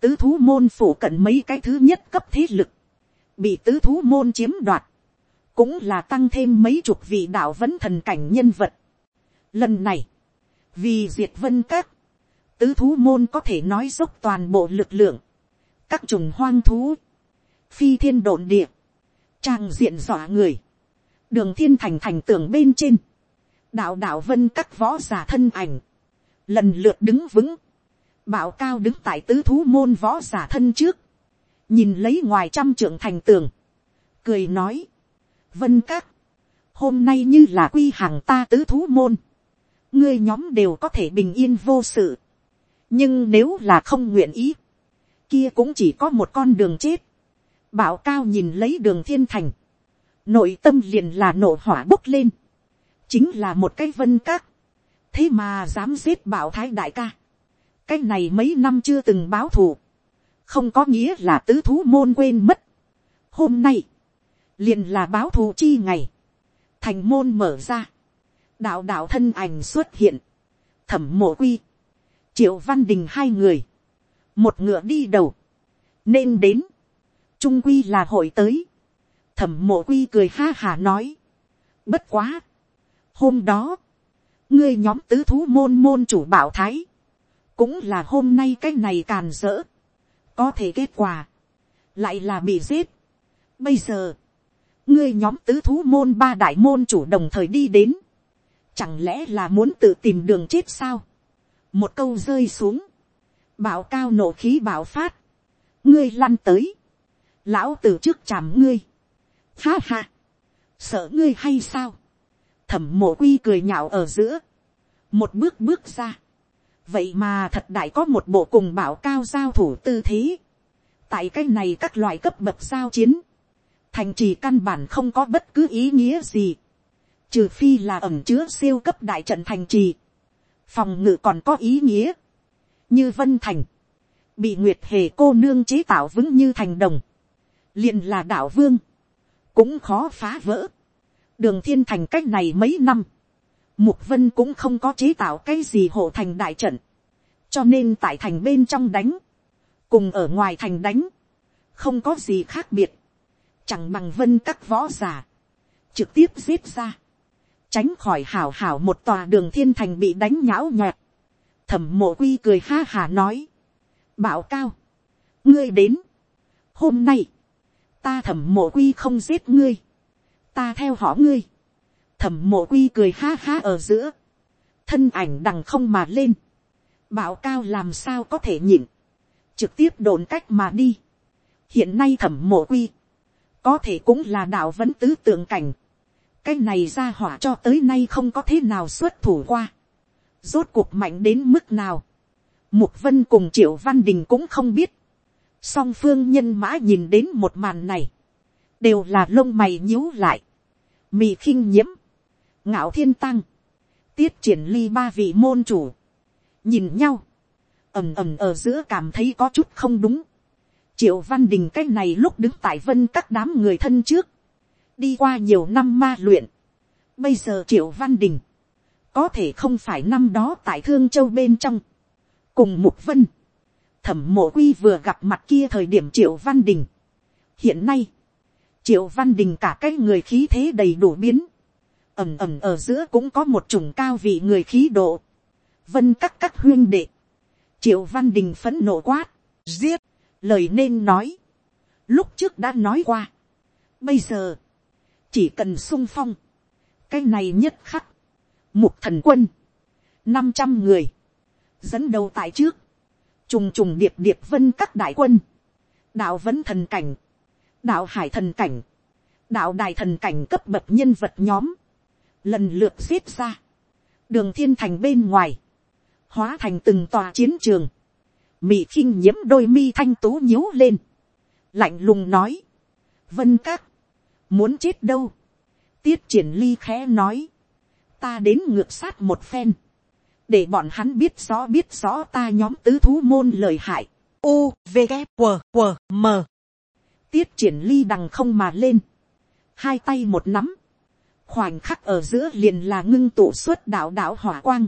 tứ thú môn phủ cận mấy cái thứ nhất cấp thế lực, bị tứ thú môn chiếm đoạt, cũng là tăng thêm mấy chục vị đạo vẫn thần cảnh nhân vật. Lần này, vì diệt vân các, tứ thú môn có thể nói dốc toàn bộ lực lượng, các chủng hoang thú, phi thiên độn địa, trang diện dọa người, đường thiên thành thành tường bên trên, đạo đạo vân các võ giả thân ảnh, lần lượt đứng vững, bảo cao đứng tại tứ thú môn võ giả thân trước, nhìn lấy ngoài trăm trưởng thành tường, cười nói, vân các, hôm nay như là quy hàng ta tứ thú môn, ngươi nhóm đều có thể bình yên vô sự, nhưng nếu là không nguyện ý, kia cũng chỉ có một con đường chết, bảo cao nhìn lấy đường thiên thành, nội tâm liền là nổ hỏa bốc lên, chính là một cái vân các, thế mà dám giết bảo thái đại ca, cái này mấy năm chưa từng báo thù, không có nghĩa là tứ thú môn quên mất. hôm nay, liền là báo thù chi ngày, thành môn mở ra, đạo đạo thân ảnh xuất hiện, thẩm mộ quy, triệu văn đình hai người, một ngựa đi đầu, nên đến, trung quy là hội tới, thẩm mộ quy cười ha hà nói, bất quá, hôm đó, ngươi nhóm tứ thú môn môn chủ bảo thái, cũng là hôm nay cái này càn rỡ, có thể kết quả, lại là bị giết. Bây giờ, ngươi nhóm tứ thú môn ba đại môn chủ đồng thời đi đến, chẳng lẽ là muốn tự tìm đường chết sao, một câu rơi xuống, bảo cao nổ khí bảo phát, ngươi lăn tới, lão tử trước chạm ngươi, ha ha, sợ ngươi hay sao, thẩm mộ quy cười nhạo ở giữa, một bước bước ra, vậy mà thật đại có một bộ cùng bảo cao giao thủ tư thế, tại cái này các loại cấp bậc giao chiến, thành trì căn bản không có bất cứ ý nghĩa gì, trừ phi là ẩm chứa siêu cấp đại trận thành trì, phòng ngự còn có ý nghĩa, như vân thành, bị nguyệt hề cô nương chế tạo vững như thành đồng, liền là đạo vương, cũng khó phá vỡ, đường thiên thành cách này mấy năm, mục vân cũng không có chế tạo cái gì hộ thành đại trận, cho nên tại thành bên trong đánh, cùng ở ngoài thành đánh, không có gì khác biệt, chẳng bằng vân các võ giả, trực tiếp giết ra, tránh khỏi hảo hảo một tòa đường thiên thành bị đánh nhão nhọt, thẩm mộ quy cười ha hà nói, bảo cao, ngươi đến, hôm nay, ta thẩm mộ quy không giết ngươi, ta theo họ ngươi, thẩm mộ quy cười ha ha ở giữa, thân ảnh đằng không mà lên, bảo cao làm sao có thể nhịn, trực tiếp đồn cách mà đi. hiện nay thẩm mộ quy, có thể cũng là đạo vẫn tứ tượng cảnh, cái này ra hỏa cho tới nay không có thế nào xuất thủ qua, rốt cuộc mạnh đến mức nào, mục vân cùng triệu văn đình cũng không biết, song phương nhân mã nhìn đến một màn này, đều là lông mày nhíu lại, mì khinh nhiễm, ngạo thiên tăng, tiết triển ly ba vị môn chủ, nhìn nhau, ầm ầm ở giữa cảm thấy có chút không đúng. triệu văn đình cái này lúc đứng tại vân các đám người thân trước, đi qua nhiều năm ma luyện. bây giờ triệu văn đình, có thể không phải năm đó tại thương châu bên trong, cùng mục vân, thẩm mộ quy vừa gặp mặt kia thời điểm triệu văn đình. hiện nay, triệu văn đình cả cái người khí thế đầy đủ biến, ẩm ẩm ở giữa cũng có một chủng cao vị người khí độ, vân các các huyên đệ, triệu văn đình phẫn nộ quát, giết, lời nên nói, lúc trước đã nói qua, bây giờ, chỉ cần sung phong, cái này nhất khắc, mục thần quân, năm trăm người, dẫn đầu tại trước, trùng trùng điệp điệp vân các đại quân, đạo vẫn thần cảnh, đạo hải thần cảnh, đạo đài thần cảnh cấp bậc nhân vật nhóm, lần lượt xếp ra, đường thiên thành bên ngoài, hóa thành từng tòa chiến trường, mị khinh nhiễm đôi mi thanh tú nhíu lên, lạnh lùng nói, vân các, muốn chết đâu, tiết triển ly khẽ nói, ta đến ngược sát một phen, để bọn hắn biết rõ biết rõ ta nhóm tứ thú môn lời hại, u v g q q m. Tiết triển ly đằng không mà lên, hai tay một nắm, khoảnh khắc ở giữa liền là ngưng tụ suốt đạo đạo hỏa quang,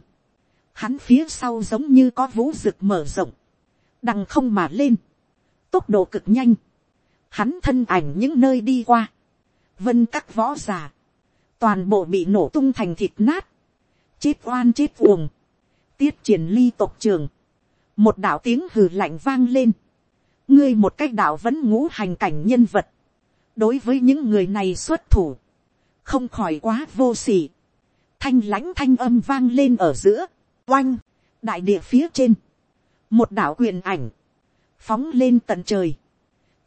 hắn phía sau giống như có vũ rực mở rộng, đằng không mà lên, tốc độ cực nhanh, hắn thân ảnh những nơi đi qua, vân các võ g i ả toàn bộ bị nổ tung thành thịt nát, chết oan chết uồng, tiết triển ly tộc trường, một đạo tiếng hừ lạnh vang lên, ngươi một cách đạo vẫn ngũ hành cảnh nhân vật, đối với những người này xuất thủ, không khỏi quá vô s ỉ thanh lãnh thanh âm vang lên ở giữa, oanh, đại địa phía trên, một đạo quyền ảnh, phóng lên tận trời,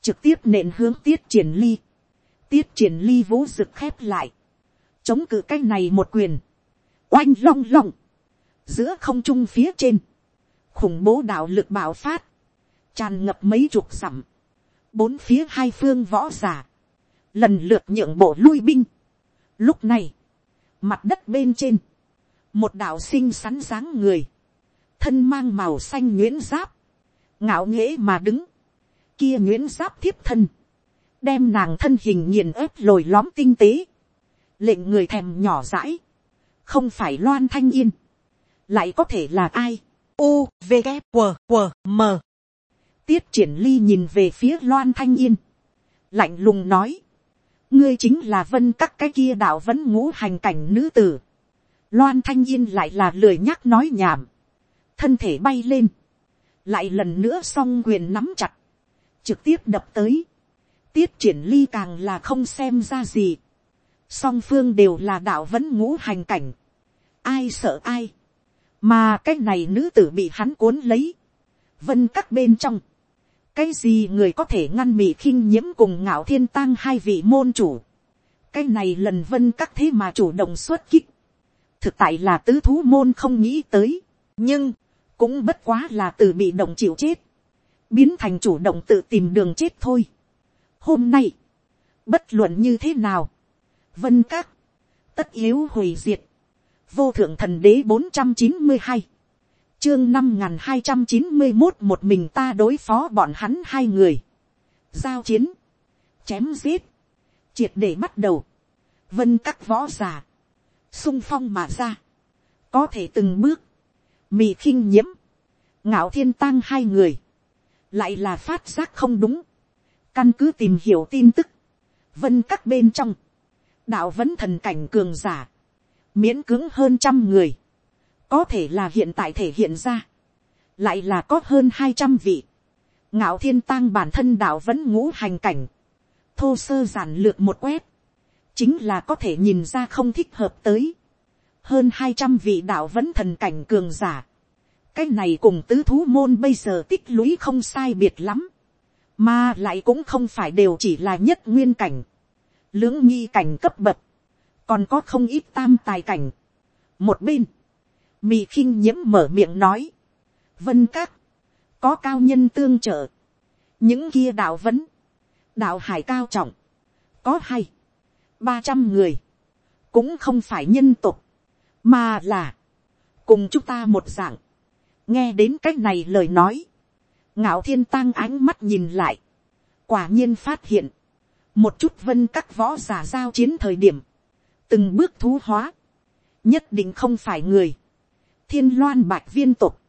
trực tiếp nện hướng tiết triển ly, tiết triển ly vũ rực khép lại, chống cự cái này một quyền, oanh long long, giữa không trung phía trên, khủng bố đạo lực bạo phát, tràn ngập mấy chục dặm, bốn phía hai phương võ giả, lần lượt nhượng bộ lui binh. Lúc này, mặt đất bên trên, một đạo sinh sắn dáng người, thân mang màu xanh nguyễn giáp, ngạo nghễ mà đứng, kia nguyễn giáp thiếp thân, đem nàng thân hình nghiền ớp lồi lõm tinh tế, lệnh người thèm nhỏ dãi, không phải loan thanh yên, lại có thể là ai, u v K, q q m. Tiết triển ly nhìn về phía loan thanh yên, lạnh lùng nói, ngươi chính là vân các cái kia đạo vẫn ngũ hành cảnh nữ tử, loan thanh yên lại là lười nhắc nói nhảm, thân thể bay lên, lại lần nữa song quyền nắm chặt, trực tiếp đập tới, tiết triển ly càng là không xem ra gì, song phương đều là đạo vẫn ngũ hành cảnh, ai sợ ai, mà cái này nữ tử bị hắn cuốn lấy, vân các bên trong, cái gì người có thể ngăn mị khinh nhiễm cùng ngạo thiên tang hai vị môn chủ, cái này lần vân các thế mà chủ động xuất kích, thực tại là tứ thú môn không nghĩ tới, nhưng, cũng bất quá là từ bị động chịu chết, biến thành chủ động tự tìm đường chết thôi. Hôm nay, bất luận như thế nào, vân các, tất yếu hủy diệt, vô thượng thần đế bốn trăm chín mươi hai, chương năm n g h n hai trăm chín mươi một một mình ta đối phó bọn hắn hai người, giao chiến, chém giết, triệt để bắt đầu, vân các võ g i ả sung phong mà ra, có thể từng bước, mì khinh nhiễm, ngạo thiên tăng hai người, lại là phát giác không đúng, căn cứ tìm hiểu tin tức, vân các bên trong, đạo vẫn thần cảnh cường giả, miễn cứng hơn trăm người, có thể là hiện tại thể hiện ra, lại là có hơn hai trăm vị, ngạo thiên tang bản thân đạo vẫn ngũ hành cảnh, thô sơ giản lược một quét, chính là có thể nhìn ra không thích hợp tới, hơn hai trăm vị đạo vẫn thần cảnh cường giả, cái này cùng tứ thú môn bây giờ tích lũy không sai biệt lắm, mà lại cũng không phải đều chỉ là nhất nguyên cảnh, lưỡng nghi cảnh cấp bậc, còn có không ít tam tài cảnh. một bên, mì khinh nhiễm mở miệng nói, vân các, có cao nhân tương trợ, những kia đạo vấn, đạo hải cao trọng, có hay, ba trăm người, cũng không phải nhân tục, mà là, cùng chúng ta một dạng, nghe đến c á c h này lời nói, ngạo thiên tăng ánh mắt nhìn lại, quả nhiên phát hiện, một chút vân các võ giả giao chiến thời điểm, từng bước thú hóa, nhất định không phải người, thiên loan bạch viên tục,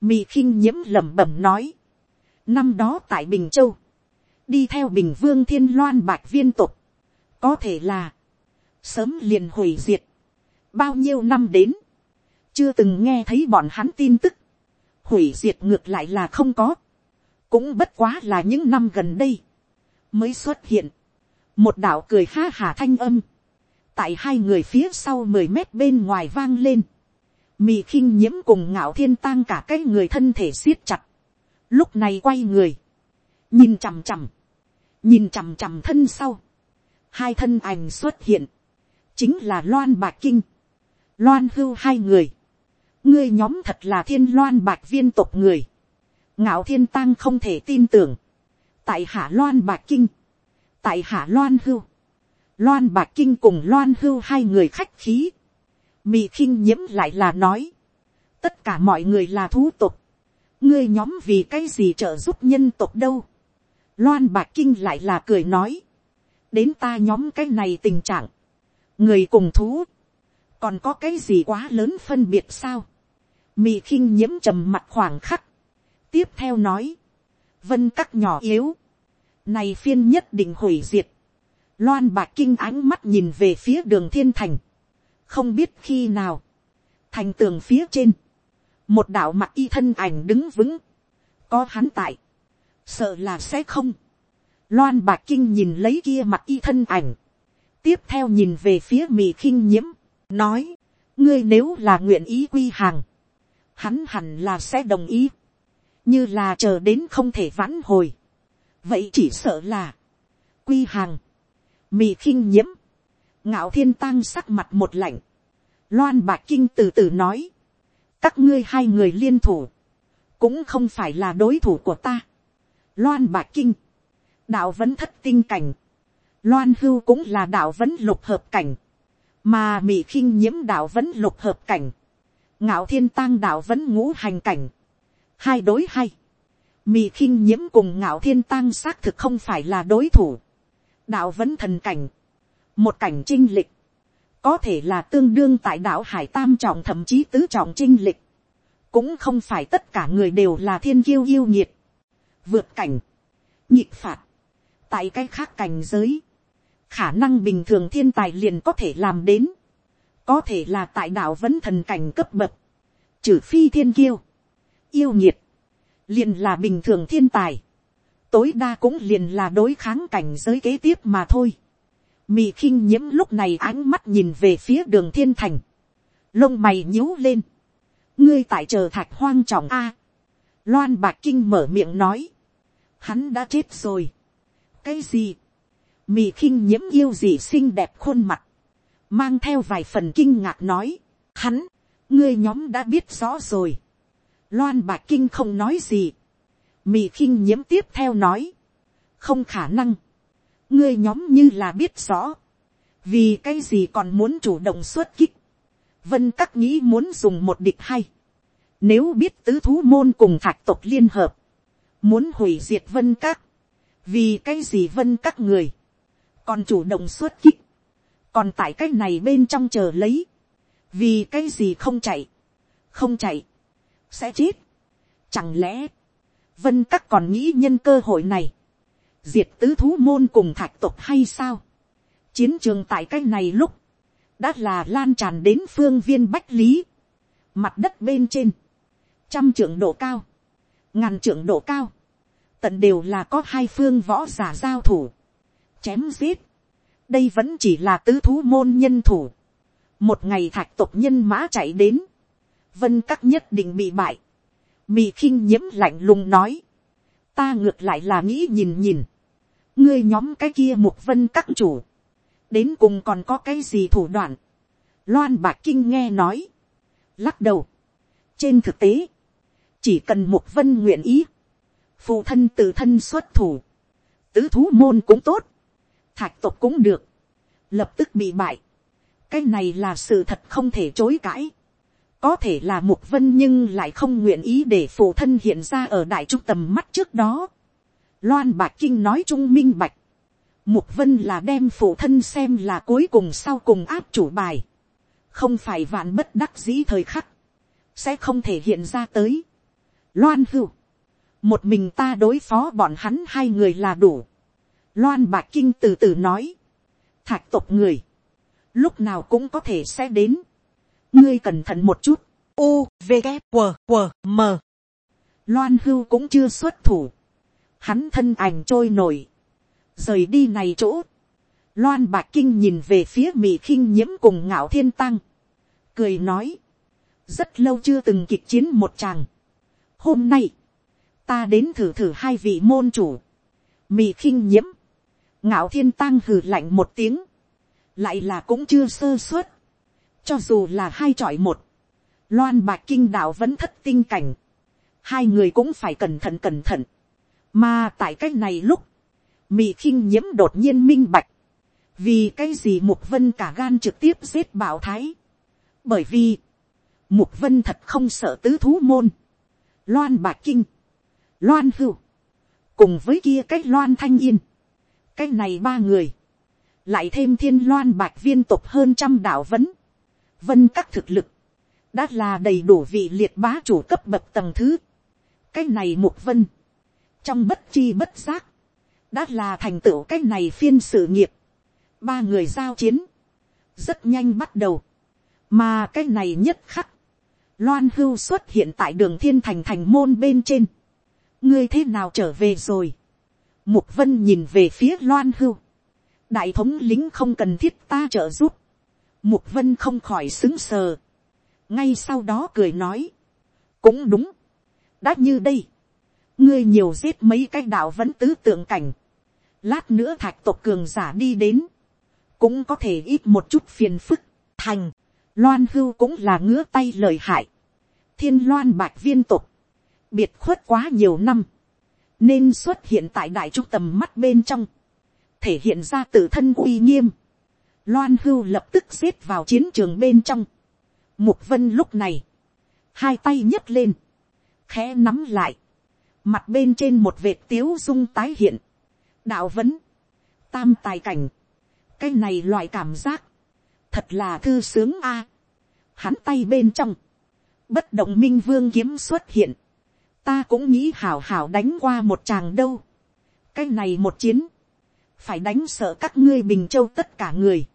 mì khinh nhiễm lẩm bẩm nói, năm đó tại bình châu, đi theo bình vương thiên loan bạch viên tục, có thể là, sớm liền hủy diệt, bao nhiêu năm đến, chưa từng nghe thấy bọn hắn tin tức, hủy diệt ngược lại là không có, cũng bất quá là những năm gần đây, mới xuất hiện, một đạo cười ha hà thanh âm, tại hai người phía sau mười mét bên ngoài vang lên, mì khinh nhiễm cùng ngạo thiên tang cả cái người thân thể siết chặt, lúc này quay người, nhìn chằm chằm, nhìn chằm chằm thân sau, hai thân ảnh xuất hiện, chính là loan bạc kinh, loan hưu hai người, ngươi nhóm thật là thiên loan bạc viên tộc người. ngạo thiên tăng không thể tin tưởng. tại hạ loan bạc kinh, tại hạ loan hưu, loan bạc kinh cùng loan hưu hai người khách khí. mì khinh nhiễm lại là nói, tất cả mọi người là thú tộc, ngươi nhóm vì cái gì trợ giúp nhân tộc đâu. loan bạc kinh lại là cười nói, đến ta nhóm cái này tình trạng, người cùng thú, còn có cái gì quá lớn phân biệt sao, mì khinh nhiễm trầm mặt khoảng khắc, tiếp theo nói, vân các nhỏ yếu, này phiên nhất định hủy diệt, loan bạc kinh ánh mắt nhìn về phía đường thiên thành, không biết khi nào, thành tường phía trên, một đạo mặt y thân ảnh đứng vững, có hắn tại, sợ là sẽ không, loan bạc kinh nhìn lấy kia mặt y thân ảnh, tiếp theo nhìn về phía mì khinh nhiễm, nói, ngươi nếu là nguyện ý quy hàng, hắn hẳn là sẽ đồng ý, như là chờ đến không thể vãn hồi, vậy chỉ sợ là, quy hàng, mì khinh nhiễm, ngạo thiên tăng sắc mặt một lạnh, loan bạc kinh từ từ nói, các ngươi hai người liên thủ, cũng không phải là đối thủ của ta. Loan bạc kinh, đạo vẫn thất tinh cảnh, loan hưu cũng là đạo vẫn lục hợp cảnh, mà Mị khinh nhiễm đạo vẫn lục hợp cảnh, ngạo thiên tăng đạo vẫn ngũ hành cảnh, hai đối hay, Mị khinh nhiễm cùng ngạo thiên tăng xác thực không phải là đối thủ, đạo vẫn thần cảnh, một cảnh trinh lịch, có thể là tương đương tại đạo hải tam trọng thậm chí tứ trọng trinh lịch, cũng không phải tất cả người đều là thiên kiêu yêu nhiệt, vượt cảnh, nhịp phạt, tại cái khác cảnh giới, khả năng bình thường thiên tài liền có thể làm đến, có thể là tại đạo vẫn thần cảnh cấp bậc, trừ phi thiên kiêu, yêu nhiệt, liền là bình thường thiên tài, tối đa cũng liền là đối kháng cảnh giới kế tiếp mà thôi. Mị khinh nhiễm lúc này ánh mắt nhìn về phía đường thiên thành, lông mày nhíu lên, ngươi tại chờ thạch hoang trọng a, loan bạc kinh mở miệng nói, hắn đã chết rồi, cái gì, Mị khinh nhiễm yêu gì xinh đẹp khuôn mặt, mang theo vài phần kinh ngạc nói, hắn, ngươi nhóm đã biết rõ rồi, loan bạc kinh không nói gì, mì khinh nhiễm tiếp theo nói, không khả năng, ngươi nhóm như là biết rõ, vì cái gì còn muốn chủ động xuất kích, vân các nghĩ muốn dùng một địch hay, nếu biết tứ thú môn cùng thạch tộc liên hợp, muốn hủy diệt vân các, vì cái gì vân các người, còn chủ động xuất kích, còn tại cái này bên trong chờ lấy, vì cái gì không chạy, không chạy, sẽ chết. Chẳng lẽ, vân các còn nghĩ nhân cơ hội này, diệt tứ thú môn cùng thạch tộc hay sao. chiến trường tại cái này lúc, đã là lan tràn đến phương viên bách lý, mặt đất bên trên, trăm trưởng độ cao, ngàn trưởng độ cao, tận đều là có hai phương võ giả giao thủ, chém giết, đây vẫn chỉ là tứ thú môn nhân thủ, một ngày thạch tộc nhân mã chạy đến, vân các nhất định bị bại, mì khinh nhiễm lạnh lùng nói, ta ngược lại là nghĩ nhìn nhìn, ngươi nhóm cái kia mục vân các chủ, đến cùng còn có cái gì thủ đoạn, loan bạc kinh nghe nói, lắc đầu, trên thực tế, chỉ cần mục vân nguyện ý, phụ thân tự thân xuất thủ, tứ thú môn cũng tốt, thạch tộc cũng được, lập tức bị bại, cái này là sự thật không thể chối cãi, có thể là mục vân nhưng lại không nguyện ý để phụ thân hiện ra ở đại trung tầm mắt trước đó, Loan Bạc Kinh nói trung minh bạch. Mục Vân là đem phụ thân xem là cuối cùng sau cùng áp chủ bài. Không phải vạn bất đắc dĩ thời khắc. Sẽ không thể hiện ra tới. Loan hưu. Một mình ta đối phó bọn hắn hai người là đủ. Loan Bạc Kinh từ từ nói. Thạch tộc người. Lúc nào cũng có thể sẽ đến. Ngươi cẩn thận một chút. U, V, K, W, W, M. Loan hưu cũng chưa xuất thủ. Hắn thân ảnh trôi nổi, rời đi này chỗ, loan bạc kinh nhìn về phía Mị khinh nhiễm cùng ngạo thiên tăng, cười nói, rất lâu chưa từng kịch chiến một chàng, hôm nay, ta đến thử thử hai vị môn chủ, Mị khinh nhiễm, ngạo thiên tăng hừ lạnh một tiếng, lại là cũng chưa sơ suất, cho dù là hai trọi một, loan bạc kinh đạo vẫn thất tinh cảnh, hai người cũng phải cẩn thận cẩn thận, mà tại cách này lúc, mị khinh nhiễm đột nhiên minh bạch. Vì cái gì Mục Vân cả gan trực tiếp giết bảo thái. Bởi vì, Mục Vân thật không sợ tứ thú môn. Loan Bạc Kinh, Loan Hưu, cùng với kia cách Loan Thanh Yên. cách này ba người, lại thêm thiên loan bạch viên tục hơn trăm đạo vấn, vân các thực lực, đã là đầy đủ vị liệt bá chủ cấp bậc tầng thứ. cái này mục vân, trong bất chi bất giác, đã là thành tựu cái này phiên sự nghiệp, ba người giao chiến, rất nhanh bắt đầu, mà cái này nhất khắc, loan hưu xuất hiện tại đường thiên thành thành môn bên trên, ngươi thế nào trở về rồi, mục vân nhìn về phía loan hưu, đại thống lính không cần thiết ta trợ giúp, mục vân không khỏi xứng sờ, ngay sau đó cười nói, cũng đúng, đã như đây, ngươi nhiều giết mấy cái đạo vẫn tứ tượng cảnh, lát nữa thạch tộc cường giả đi đến, cũng có thể ít một chút phiền phức, thành, loan hưu cũng là ngứa tay lời hại, thiên loan bạch viên tục, biệt khuất quá nhiều năm, nên xuất hiện tại đại trung tầm mắt bên trong, thể hiện ra tự thân uy nghiêm, loan hưu lập tức xếp vào chiến trường bên trong, mục vân lúc này, hai tay nhấc lên, khẽ nắm lại, mặt bên trên một vệt tiếu dung tái hiện, đạo vấn, tam tài cảnh, cái này loại cảm giác, thật là thư sướng a. hắn tay bên trong, bất động minh vương kiếm xuất hiện, ta cũng nghĩ hảo hảo đánh qua một chàng đâu. cái này một chiến, phải đánh sợ các ngươi bình châu tất cả người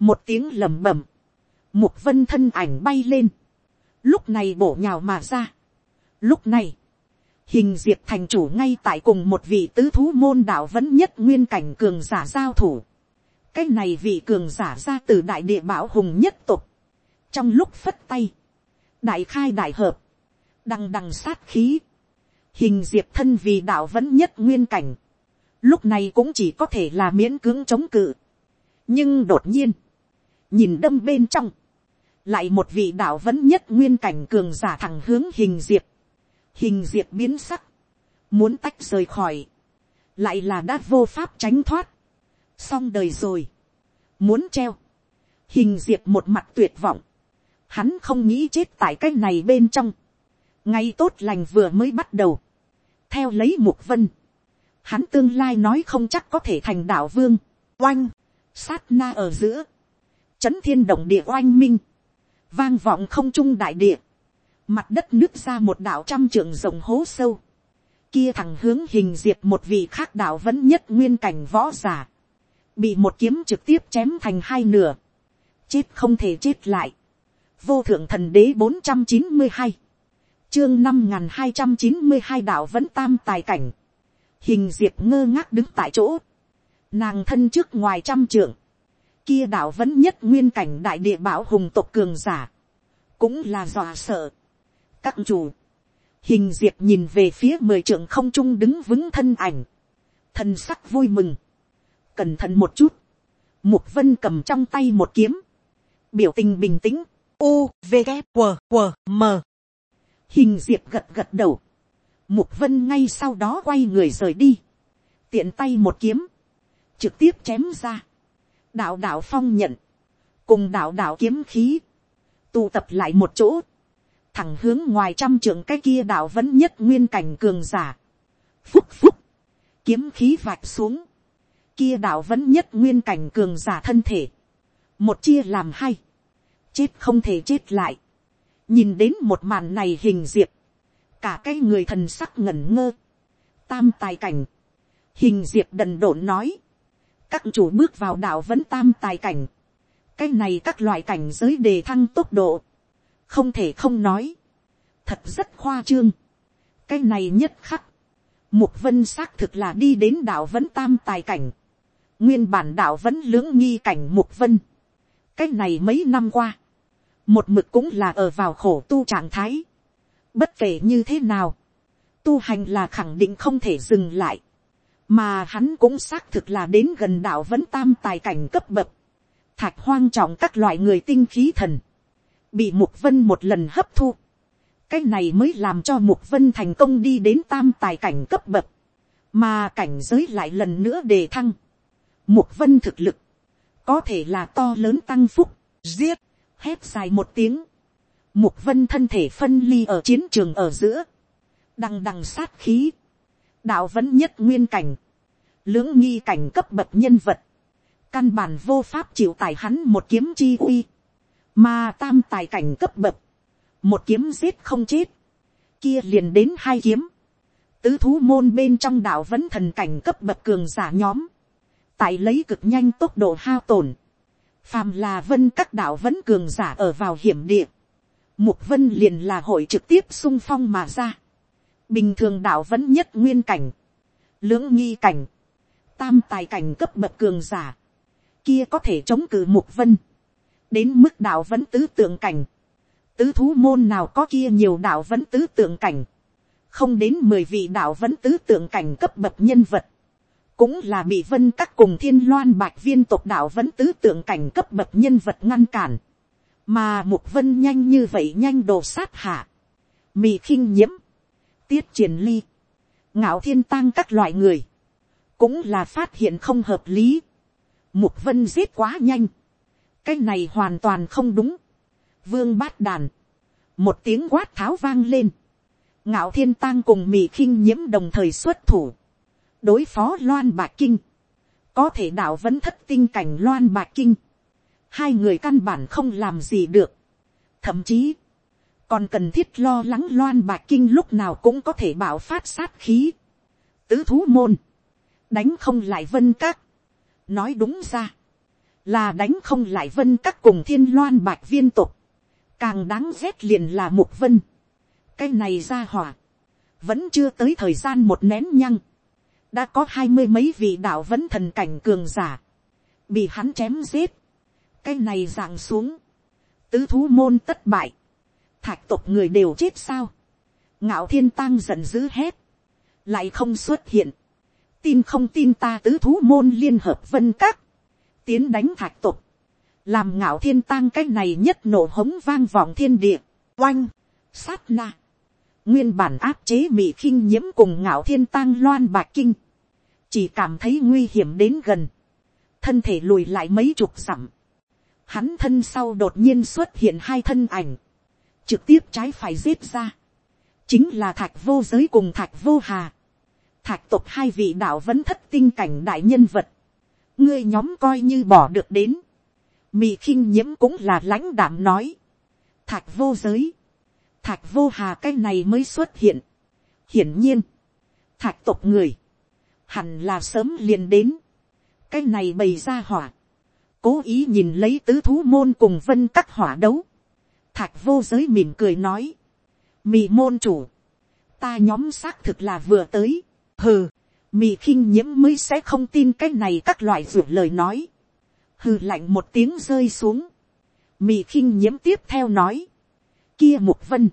một tiếng lẩm bẩm, mục vân thân ảnh bay lên, lúc này bổ nhào mà ra. lúc này, hình diệt thành chủ ngay tại cùng một vị tứ thú môn đạo vẫn nhất nguyên cảnh cường giả giao thủ. cái này vị cường giả ra từ đại địa bảo hùng nhất tục. trong lúc phất tay, đại khai đại hợp, đằng đằng sát khí, hình diệt thân vì đạo vẫn nhất nguyên cảnh, lúc này cũng chỉ có thể là miễn cưỡng chống cự. nhưng đột nhiên, nhìn đâm bên trong, lại một vị đạo vẫn nhất nguyên cảnh cường giả thẳng hướng hình diệp, hình diệp biến sắc, muốn tách rời khỏi, lại là đã vô pháp tránh thoát, xong đời rồi, muốn treo, hình diệp một mặt tuyệt vọng, hắn không nghĩ chết tại cái này bên trong, ngay tốt lành vừa mới bắt đầu, theo lấy mục vân, hắn tương lai nói không chắc có thể thành đạo vương, oanh, sát na ở giữa, chấn thiên động địa oanh minh, vang vọng không trung đại địa, mặt đất nước ra một đạo trăm trượng rộng hố sâu, kia thẳng hướng hình diệt một vị khác đạo vẫn nhất nguyên cảnh võ giả, bị một kiếm trực tiếp chém thành hai nửa, chết không thể chết lại, vô thượng thần đế bốn trăm chín mươi hai, chương năm n g h n hai trăm chín mươi hai đạo vẫn tam tài cảnh, hình diệp ngơ ngác đứng tại chỗ, nàng thân trước ngoài trăm trượng, kia đạo vẫn nhất nguyên cảnh đại địa bảo hùng tộc cường giả, cũng là dọa sợ, các chủ, hình diệp nhìn về phía mười trưởng không trung đứng vững thân ảnh, thân sắc vui mừng, cẩn thận một chút, mục vân cầm trong tay một kiếm, biểu tình bình tĩnh, u v g q q m. Hình diệp gật gật đầu, mục vân ngay sau đó quay người rời đi, tiện tay một kiếm, trực tiếp chém ra, đạo đạo phong nhận, cùng đạo đạo kiếm khí, tụ tập lại một chỗ, thẳng hướng ngoài trăm trưởng cái kia đạo vẫn nhất nguyên cảnh cường giả. Phúc phúc, kiếm khí vạch xuống, kia đạo vẫn nhất nguyên cảnh cường giả thân thể, một chia làm hai, chết không thể chết lại, nhìn đến một màn này hình diệp, cả cái người thần sắc ngẩn ngơ, tam tài cảnh, hình diệp đần độn nói, các chủ bước vào đạo vẫn tam tài cảnh, cái này các loại cảnh giới đề thăng tốc độ, không thể không nói, thật rất khoa trương. cái này nhất khắc, mục vân xác thực là đi đến đạo vẫn tam tài cảnh, nguyên bản đạo vẫn lưỡng nghi cảnh mục vân. cái này mấy năm qua, một mực cũng là ở vào khổ tu trạng thái. bất kể như thế nào, tu hành là khẳng định không thể dừng lại, mà hắn cũng xác thực là đến gần đạo vẫn tam tài cảnh cấp bậc, thạch hoang trọng các loại người tinh khí thần, bị mục vân một lần hấp thu, cái này mới làm cho mục vân thành công đi đến tam tài cảnh cấp bậc, mà cảnh giới lại lần nữa đề thăng. mục vân thực lực, có thể là to lớn tăng phúc, giết, hét dài một tiếng. mục vân thân thể phân ly ở chiến trường ở giữa, đằng đằng sát khí, đạo vẫn nhất nguyên cảnh, lưỡng nghi cảnh cấp bậc nhân vật, căn bản vô pháp chịu tài hắn một kiếm chi uy, mà tam tài cảnh cấp bậc, một kiếm giết không chết, kia liền đến hai kiếm, tứ thú môn bên trong đạo vẫn thần cảnh cấp bậc cường giả nhóm, tại lấy cực nhanh tốc độ hao tổn, phàm là vân các đạo vẫn cường giả ở vào hiểm địa, mục vân liền là hội trực tiếp sung phong mà ra, bình thường đạo vẫn nhất nguyên cảnh, lưỡng nghi cảnh, tam tài cảnh cấp bậc cường giả, kia có thể chống cự mục vân, đến mức đạo vẫn tứ tượng cảnh, tứ thú môn nào có kia nhiều đạo vẫn tứ tượng cảnh, không đến mười vị đạo vẫn tứ tượng cảnh cấp bậc nhân vật, cũng là bị vân các cùng thiên loan bạch viên tộc đạo vẫn tứ tượng cảnh cấp bậc nhân vật ngăn cản, mà mục vân nhanh như vậy nhanh đồ sát hạ, mì khinh nhiễm, tiết triển ly, ngạo thiên tăng các loại người, cũng là phát hiện không hợp lý, mục vân giết quá nhanh, cái này hoàn toàn không đúng, vương bát đàn, một tiếng quát tháo vang lên, ngạo thiên tăng cùng mì khinh nhiễm đồng thời xuất thủ, đối phó loan bạc kinh, có thể đạo vẫn thất tinh cảnh loan bạc kinh, hai người căn bản không làm gì được, thậm chí, còn cần thiết lo lắng loan bạc kinh lúc nào cũng có thể bảo phát sát khí, tứ thú môn, đánh không lại vân các, nói đúng ra, là đánh không lại vân các cùng thiên loan bạc viên tục, càng đáng rét liền là mục vân, cái này ra hỏa, vẫn chưa tới thời gian một nén nhăng, đã có hai mươi mấy vị đạo vẫn thần cảnh cường giả, bị hắn chém giết, cái này dạng xuống, tứ thú môn tất bại, thạch tộc người đều chết sao, ngạo thiên tăng giận dữ hét, lại không xuất hiện, tin không tin ta tứ thú môn liên hợp vân các, tiến đánh thạch tộc, làm ngạo thiên tăng cái này nhất nổ hống vang vọng thiên địa, oanh, sát na, nguyên bản áp chế mị khinh nhiễm cùng ngạo thiên tăng loan bạc kinh, chỉ cảm thấy nguy hiểm đến gần, thân thể lùi lại mấy chục dặm, hắn thân sau đột nhiên xuất hiện hai thân ảnh, trực tiếp trái phải giết ra, chính là thạch vô giới cùng thạch vô hà, thạch tộc hai vị đạo vẫn thất tinh cảnh đại nhân vật, ngươi nhóm coi như bỏ được đến, mì khinh nhiễm cũng là lãnh đảm nói, thạch vô giới, thạch vô hà cái này mới xuất hiện, hiển nhiên, thạch tộc người, hẳn là sớm liền đến, cái này bày ra hỏa, cố ý nhìn lấy tứ thú môn cùng vân các hỏa đấu, thạch vô giới mỉm cười nói, mì môn chủ, ta nhóm xác thực là vừa tới, hừ, mì khinh nhiễm mới sẽ không tin cái này các loại ruột lời nói, hừ lạnh một tiếng rơi xuống, mì khinh nhiễm tiếp theo nói, kia mục vân,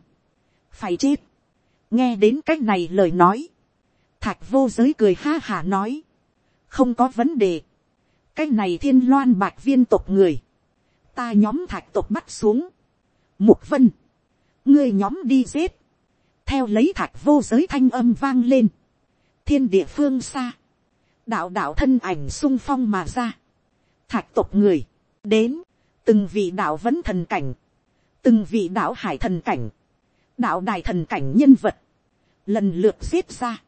phải chết, nghe đến cái này lời nói, thạch vô giới cười ha hả nói, không có vấn đề, cái này thiên loan bạch viên tộc người, ta nhóm thạch tộc bắt xuống, mục vân, ngươi nhóm đi giết, theo lấy thạch vô giới thanh âm vang lên, thiên địa phương xa, đạo đạo thân ảnh sung phong mà ra, thạch tộc người, đến, từng vị đạo vẫn thần cảnh, từng vị đạo hải thần cảnh, đạo đài thần cảnh nhân vật, lần lượt giết ra,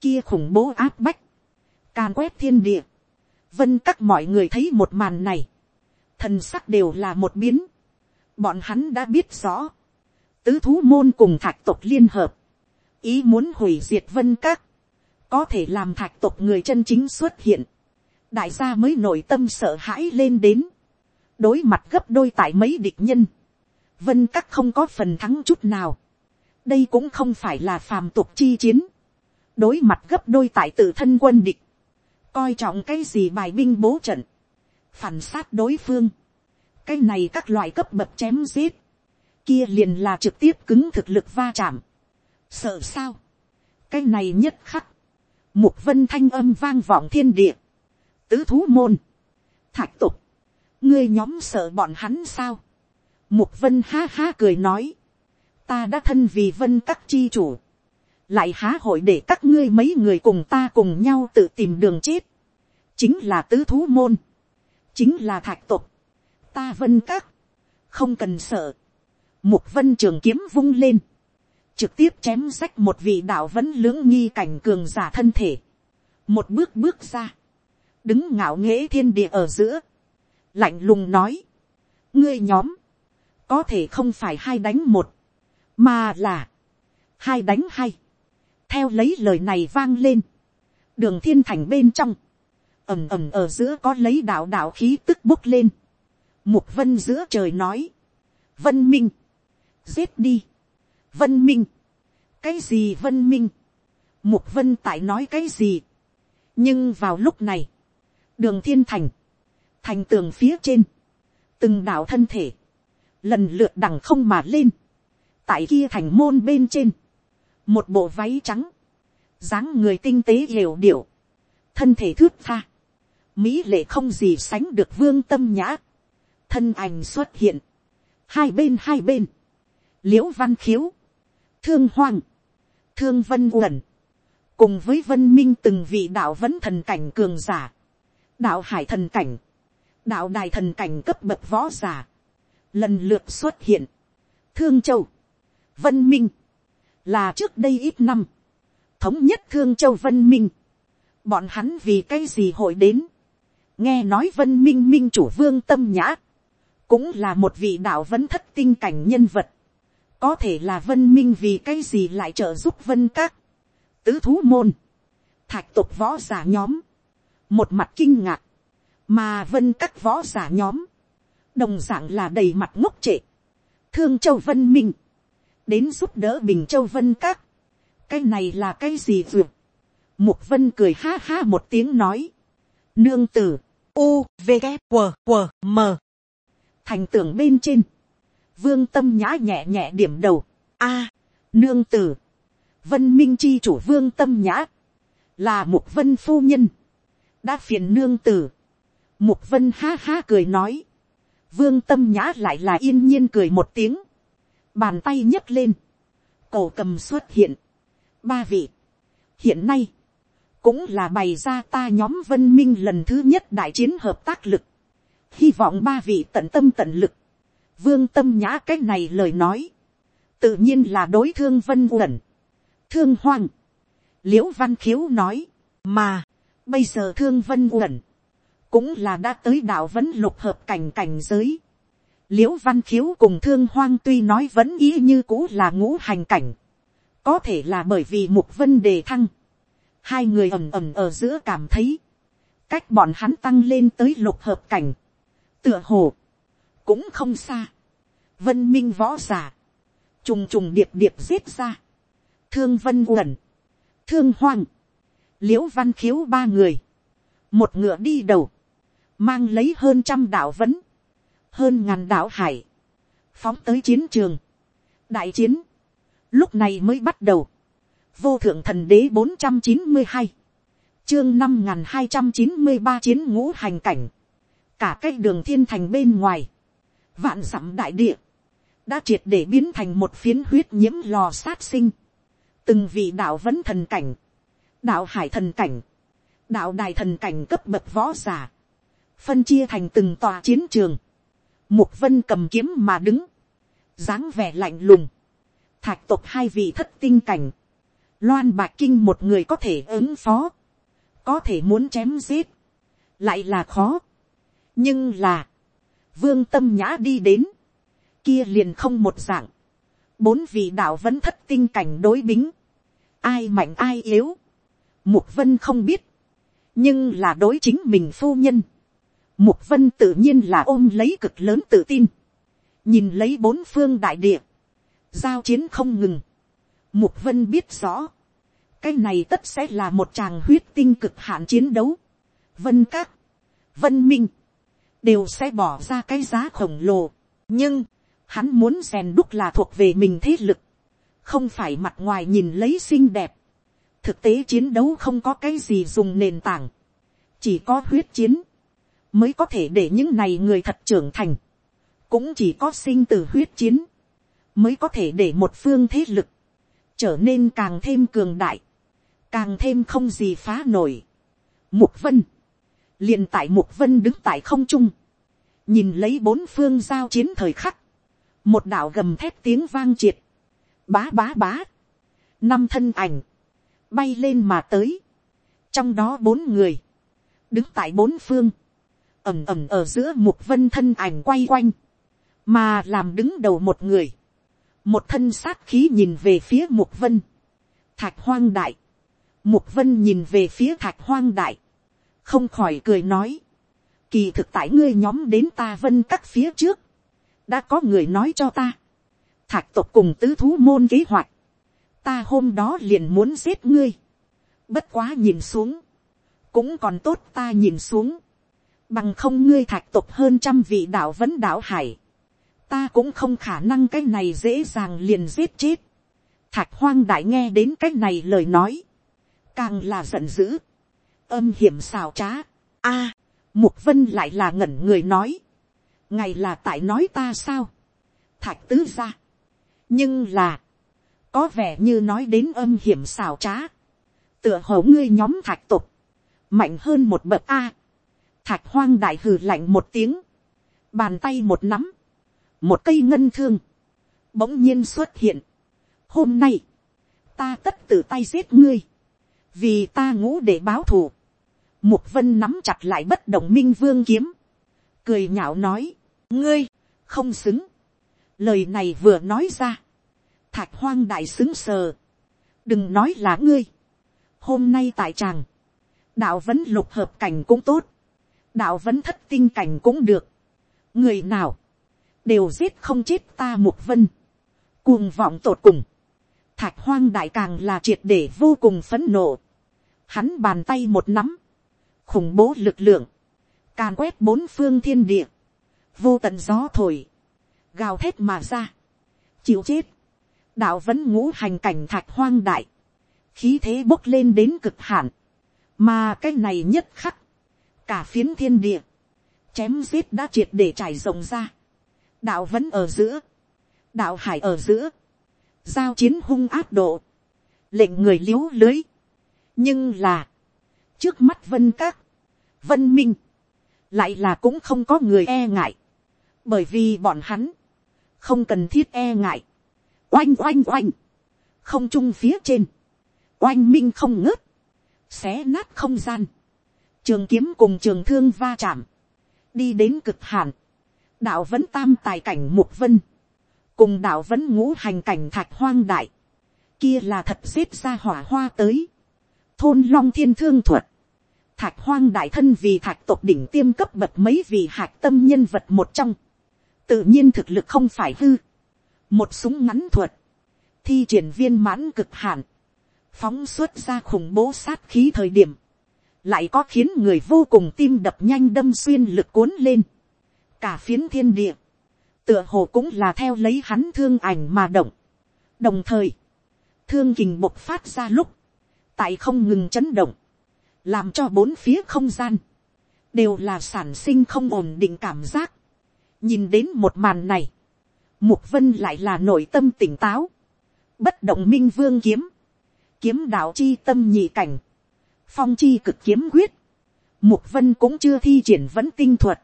kia khủng bố áp bách, càn quét thiên địa, vân các mọi người thấy một màn này, thần sắc đều là một biến, bọn hắn đã biết rõ, tứ thú môn cùng thạch tộc liên hợp, ý muốn hủy diệt vân các, có thể làm thạch tộc người chân chính xuất hiện, đại gia mới nội tâm sợ hãi lên đến, đối mặt gấp đôi tại mấy địch nhân, vân các không có phần thắng chút nào, đây cũng không phải là phàm tục chi chiến, đối mặt gấp đôi tại tự thân quân địch, coi trọng cái gì bài binh bố trận, phản sát đối phương, cái này các loại cấp bậc chém giết, kia liền là trực tiếp cứng thực lực va chạm, sợ sao, cái này nhất khắc, mục vân thanh âm vang vọng thiên địa, tứ thú môn, thạch tục, ngươi nhóm sợ bọn hắn sao, mục vân ha ha cười nói, ta đã thân vì vân các chi chủ, lại há hội để các ngươi mấy người cùng ta cùng nhau tự tìm đường chết, chính là tứ thú môn, chính là thạch tục, ta vân các, không cần sợ, mục vân trường kiếm vung lên, trực tiếp chém sách một vị đạo vẫn lưỡng nghi cảnh cường giả thân thể, một bước bước ra, đứng ngạo nghễ thiên địa ở giữa, lạnh lùng nói, ngươi nhóm, có thể không phải hai đánh một, mà là. Hai đánh hai. theo lấy lời này vang lên, đường thiên thành bên trong, ầm ầm ở giữa có lấy đạo đạo khí tức bốc lên, mục vân giữa trời nói, vân minh, giết đi, vân minh, cái gì vân minh, mục vân tại nói cái gì, nhưng vào lúc này, đường thiên thành, thành tường phía trên, từng đạo thân thể, lần lượt đằng không mà lên, tại kia thành môn bên trên, một bộ váy trắng, dáng người tinh tế hiểu điệu, thân thể thước tha, mỹ lệ không gì sánh được vương tâm nhã, thân ảnh xuất hiện, hai bên hai bên, l i ễ u văn khiếu, thương hoang, thương vân uẩn, cùng với vân minh từng vị đạo vẫn thần cảnh cường giả, đạo hải thần cảnh, đạo đài thần cảnh cấp bậc võ giả, lần lượt xuất hiện, thương châu, vân minh, là trước đây ít năm, thống nhất thương châu vân minh, bọn hắn vì cái gì hội đến, nghe nói vân minh minh chủ vương tâm nhã, cũng là một vị đạo vẫn thất tinh cảnh nhân vật, có thể là vân minh vì cái gì lại trợ giúp vân các, tứ thú môn, thạch tục võ giả nhóm, một mặt kinh ngạc, mà vân các võ giả nhóm, đồng d ạ n g là đầy mặt ngốc trệ, thương châu vân minh, đến giúp đỡ bình châu vân các, cái này là cái gì duyệt, mục vân cười ha ha một tiếng nói, nương tử, u v g q q m thành tường bên trên, vương tâm nhã nhẹ nhẹ điểm đầu, a, nương tử, vân minh chi chủ vương tâm nhã, là mục vân phu nhân, đã phiền nương tử, mục vân ha ha cười nói, vương tâm nhã lại là yên nhiên cười một tiếng, bàn tay nhấc lên, cổ cầm xuất hiện, ba vị, hiện nay, cũng là bày ra ta nhóm vân minh lần thứ nhất đại chiến hợp tác lực, hy vọng ba vị tận tâm tận lực, vương tâm nhã cái này lời nói, tự nhiên là đối thương vân uẩn, thương hoang, l i ễ u văn khiếu nói, mà, bây giờ thương vân uẩn, cũng là đã tới đạo vẫn lục hợp cảnh cảnh giới, l i ễ u văn khiếu cùng thương hoang tuy nói vẫn ý như cũ là ngũ hành cảnh, có thể là bởi vì mục vân đề thăng, hai người ầm ầm ở giữa cảm thấy, cách bọn hắn tăng lên tới lục hợp cảnh, tựa hồ, cũng không xa, vân minh võ giả, trùng trùng điệp điệp giết ra, thương vân uẩn, thương hoang, l i ễ u văn khiếu ba người, một ngựa đi đầu, mang lấy hơn trăm đạo vấn, hơn ngàn đạo hải, phóng tới chiến trường, đại chiến, lúc này mới bắt đầu, vô thượng thần đế bốn trăm chín mươi hai, chương năm n g h n hai trăm chín mươi ba chiến ngũ hành cảnh, cả cái đường thiên thành bên ngoài, vạn dặm đại địa, đã triệt để biến thành một phiến huyết nhiễm lò sát sinh, từng vị đạo vẫn thần cảnh, đạo hải thần cảnh, đạo đài thần cảnh cấp bậc võ giả, phân chia thành từng tòa chiến trường, mục vân cầm kiếm mà đứng, dáng vẻ lạnh lùng, thạch tộc hai vị thất tinh cảnh, loan bạc kinh một người có thể ứng phó, có thể muốn chém giết, lại là khó, nhưng là, vương tâm nhã đi đến, kia liền không một dạng, bốn vị đạo vẫn thất tinh cảnh đối bính, ai mạnh ai yếu, mục vân không biết, nhưng là đối chính mình phu nhân, mục vân tự nhiên là ôm lấy cực lớn tự tin, nhìn lấy bốn phương đại địa, giao chiến không ngừng, mục vân biết rõ, cái này tất sẽ là một tràng huyết tinh cực hạn chiến đấu, vân các, vân minh, đều sẽ bỏ ra cái giá khổng lồ. nhưng, hắn muốn rèn đúc là thuộc về mình thế lực, không phải mặt ngoài nhìn lấy xinh đẹp. thực tế chiến đấu không có cái gì dùng nền tảng, chỉ có huyết chiến, mới có thể để những này người thật trưởng thành, cũng chỉ có sinh từ huyết chiến, mới có thể để một phương thế lực, trở nên càng thêm cường đại, càng thêm không gì phá nổi. Mục vân, liền tại mục vân đứng tại không trung, nhìn lấy bốn phương giao chiến thời khắc, một đạo gầm thép tiếng vang triệt, bá bá bá, năm thân ảnh, bay lên mà tới, trong đó bốn người, đứng tại bốn phương, ẩm ẩm ở giữa mục vân thân ảnh quay quanh, mà làm đứng đầu một người, một thân sát khí nhìn về phía mục vân, thạch hoang đại, mục vân nhìn về phía thạch hoang đại, không khỏi cười nói, kỳ thực tại ngươi nhóm đến ta vân các phía trước, đã có người nói cho ta, thạch tộc cùng tứ thú môn kế hoạch, ta hôm đó liền muốn giết ngươi, bất quá nhìn xuống, cũng còn tốt ta nhìn xuống, bằng không ngươi thạch tộc hơn trăm vị đạo vẫn đạo hải, ta cũng không khả năng cái này dễ dàng liền giết chết. Thạch hoang đại nghe đến cái này lời nói, càng là giận dữ, âm hiểm xào trá. a, mục vân lại là ngẩn người nói, ngày là tại nói ta sao, thạch tứ ra, nhưng là, có vẻ như nói đến âm hiểm xào trá, tựa hồ ngươi nhóm thạch tục, mạnh hơn một bậc a, thạch hoang đại hừ lạnh một tiếng, bàn tay một nắm, một cây ngân thương, bỗng nhiên xuất hiện. hôm nay, ta tất tự tay giết ngươi, vì ta ngũ để báo thù mục vân nắm chặt lại bất động minh vương kiếm, cười nhạo nói, ngươi, không xứng. lời này vừa nói ra, thạch hoang đại xứng sờ, đừng nói là ngươi. hôm nay tại tràng, đạo vẫn lục hợp cảnh cũng tốt, đạo vẫn thất tinh cảnh cũng được. người nào, đều giết không chết ta mục vân, cuồng vọng tột cùng, thạch hoang đại càng là triệt để vô cùng phấn nộ, hắn bàn tay một nắm, khủng bố lực lượng, càn quét bốn phương thiên địa, vô tận gió thổi, gào thét mà ra, chịu chết, đạo vẫn ngũ hành cảnh thạch hoang đại, khí thế bốc lên đến cực hạn, mà cái này nhất khắc, cả phiến thiên địa, chém giết đã triệt để trải rộng ra, đạo vẫn ở giữa, đạo hải ở giữa, giao chiến hung áp độ, lệnh người l i ế u lưới, nhưng là, trước mắt vân các, vân minh, lại là cũng không có người e ngại, bởi vì bọn hắn, không cần thiết e ngại, oanh oanh oanh, không chung phía trên, oanh minh không ngớt, xé nát không gian, trường kiếm cùng trường thương va chạm, đi đến cực hạn, đạo vẫn tam tài cảnh mục vân, cùng đạo vẫn ngũ hành cảnh thạch hoang đại, kia là thật xếp ra hỏa hoa tới, thôn long thiên thương thuật, thạch hoang đại thân vì thạch tộc đỉnh tiêm cấp bậc mấy vị hạc tâm nhân vật một trong, tự nhiên thực lực không phải hư, một súng ngắn thuật, thi triển viên mãn cực hạn, phóng xuất ra khủng bố sát khí thời điểm, lại có khiến người vô cùng tim đập nhanh đâm xuyên lực cuốn lên, cả phiến thiên địa, tựa hồ cũng là theo lấy hắn thương ảnh mà động. đồng thời, thương kình bộc phát ra lúc, tại không ngừng chấn động, làm cho bốn phía không gian, đều là sản sinh không ổn định cảm giác. nhìn đến một màn này, mục vân lại là nội tâm tỉnh táo, bất động minh vương kiếm, kiếm đạo chi tâm nhị cảnh, phong chi cực kiếm quyết, mục vân cũng chưa thi triển vẫn tinh thuật,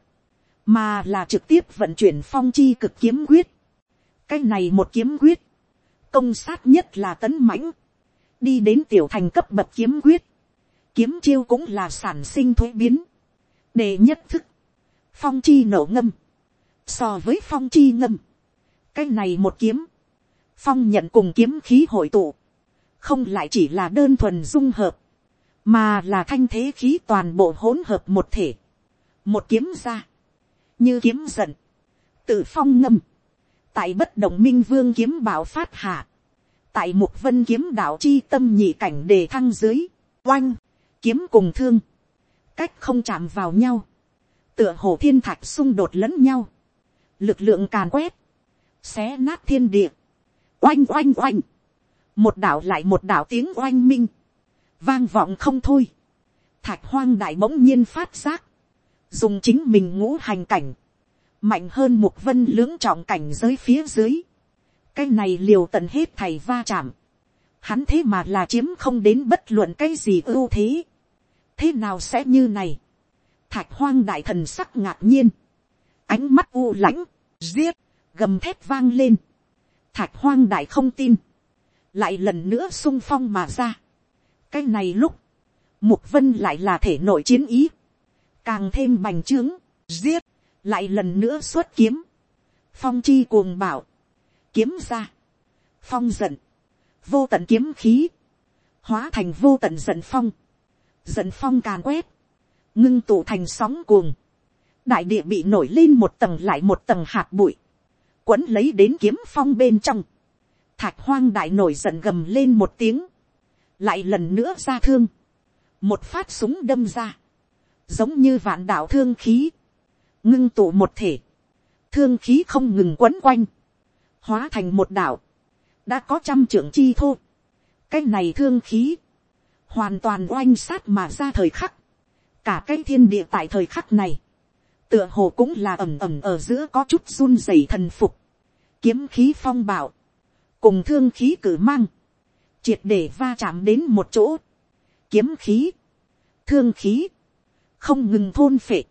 mà là trực tiếp vận chuyển phong chi cực kiếm quyết. cái này một kiếm quyết, công sát nhất là tấn mãnh, đi đến tiểu thành cấp bậc kiếm quyết, kiếm chiêu cũng là sản sinh thuế biến, để nhất thức, phong chi nổ ngâm, so với phong chi ngâm, cái này một kiếm, phong nhận cùng kiếm khí hội tụ, không lại chỉ là đơn thuần dung hợp, mà là thanh thế khí toàn bộ hỗn hợp một thể, một kiếm ra, như kiếm giận, tự phong ngâm, tại bất động minh vương kiếm bảo phát hạ, tại mục vân kiếm đạo chi tâm nhị cảnh đề thăng dưới, oanh, kiếm cùng thương, cách không chạm vào nhau, tựa hồ thiên thạch xung đột lẫn nhau, lực lượng càn quét, xé nát thiên địa, oanh oanh oanh, một đạo lại một đạo tiếng oanh minh, vang vọng không thôi, thạch hoang đại bỗng nhiên phát giác, dùng chính mình ngũ hành cảnh, mạnh hơn một vân lưỡng trọng cảnh giới phía dưới, cái này liều tận hết thầy va chạm, hắn thế mà là chiếm không đến bất luận cái gì ưu thế, thế nào sẽ như này, thạch hoang đại thần sắc ngạc nhiên, ánh mắt u lãnh, giết, gầm thép vang lên, thạch hoang đại không tin, lại lần nữa sung phong mà ra, cái này lúc, mục vân lại là thể nội chiến ý, càng thêm bành trướng, giết, lại lần nữa xuất kiếm, phong chi cuồng bảo, kiếm ra, phong giận, vô tận kiếm khí, hóa thành vô tận giận phong, dẫn phong càn quét, ngưng tụ thành sóng cuồng, đại địa bị nổi lên một tầng lại một tầng hạt bụi, quấn lấy đến kiếm phong bên trong, thạch hoang đại nổi giận gầm lên một tiếng, lại lần nữa ra thương, một phát súng đâm ra, giống như vạn đạo thương khí, ngưng tụ một thể, thương khí không ngừng quấn quanh, hóa thành một đạo, đã có trăm trưởng chi thô, cái này thương khí, hoàn toàn oanh sát mà ra thời khắc, cả cái thiên địa tại thời khắc này, tựa hồ cũng là ẩm ẩm ở giữa có chút run rẩy thần phục, kiếm khí phong bạo, cùng thương khí cử mang, triệt để va chạm đến một chỗ, kiếm khí, thương khí, không ngừng thôn phệ,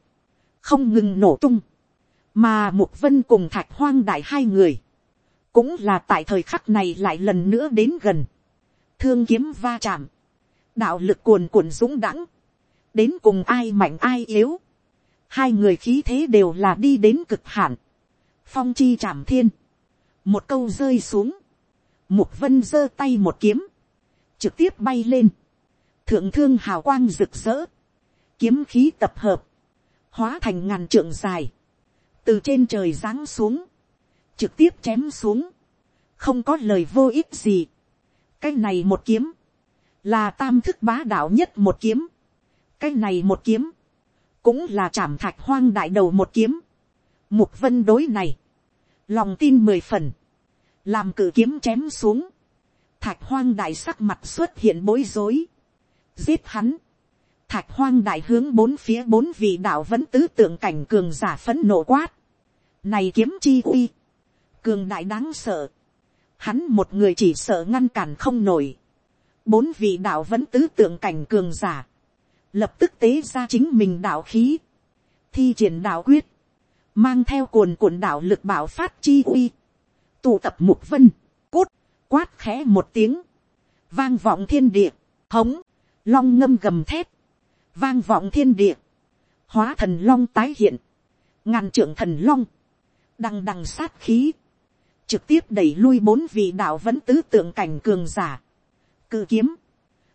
không ngừng nổ tung, mà mục vân cùng thạch hoang đại hai người, cũng là tại thời khắc này lại lần nữa đến gần, thương kiếm va chạm, đạo lực cuồn cuộn dũng đãng, đến cùng ai mạnh ai yếu, hai người khí thế đều là đi đến cực hạn, phong chi trảm thiên, một câu rơi xuống, mục vân giơ tay một kiếm, trực tiếp bay lên, thượng thương hào quang rực rỡ, kiếm khí tập hợp, hóa thành ngàn trượng dài, từ trên trời giáng xuống, trực tiếp chém xuống, không có lời vô ích gì. cái này một kiếm, là tam thức bá đạo nhất một kiếm, cái này một kiếm, cũng là chạm thạch hoang đại đầu một kiếm, mục vân đối này, lòng tin mười phần, làm cử kiếm chém xuống, thạch hoang đại sắc mặt xuất hiện bối rối, giết hắn, thạch hoang đại hướng bốn phía bốn vị đạo vẫn tứ tượng cảnh cường giả phấn nộ quát, này kiếm chi uy, cường đại đáng sợ, hắn một người chỉ sợ ngăn cản không nổi, bốn vị đạo vẫn tứ tượng cảnh cường giả, lập tức tế ra chính mình đạo khí, thi triển đạo quyết, mang theo cuồn cuộn đạo lực bảo phát chi uy, tụ tập mục vân, cút, quát khẽ một tiếng, vang vọng thiên địa, hống, long ngâm gầm thép vang vọng thiên địa, hóa thần long tái hiện, ngàn trưởng thần long, đằng đằng sát khí, trực tiếp đẩy lui bốn vị đạo vẫn tứ tượng cảnh cường giả, cự kiếm,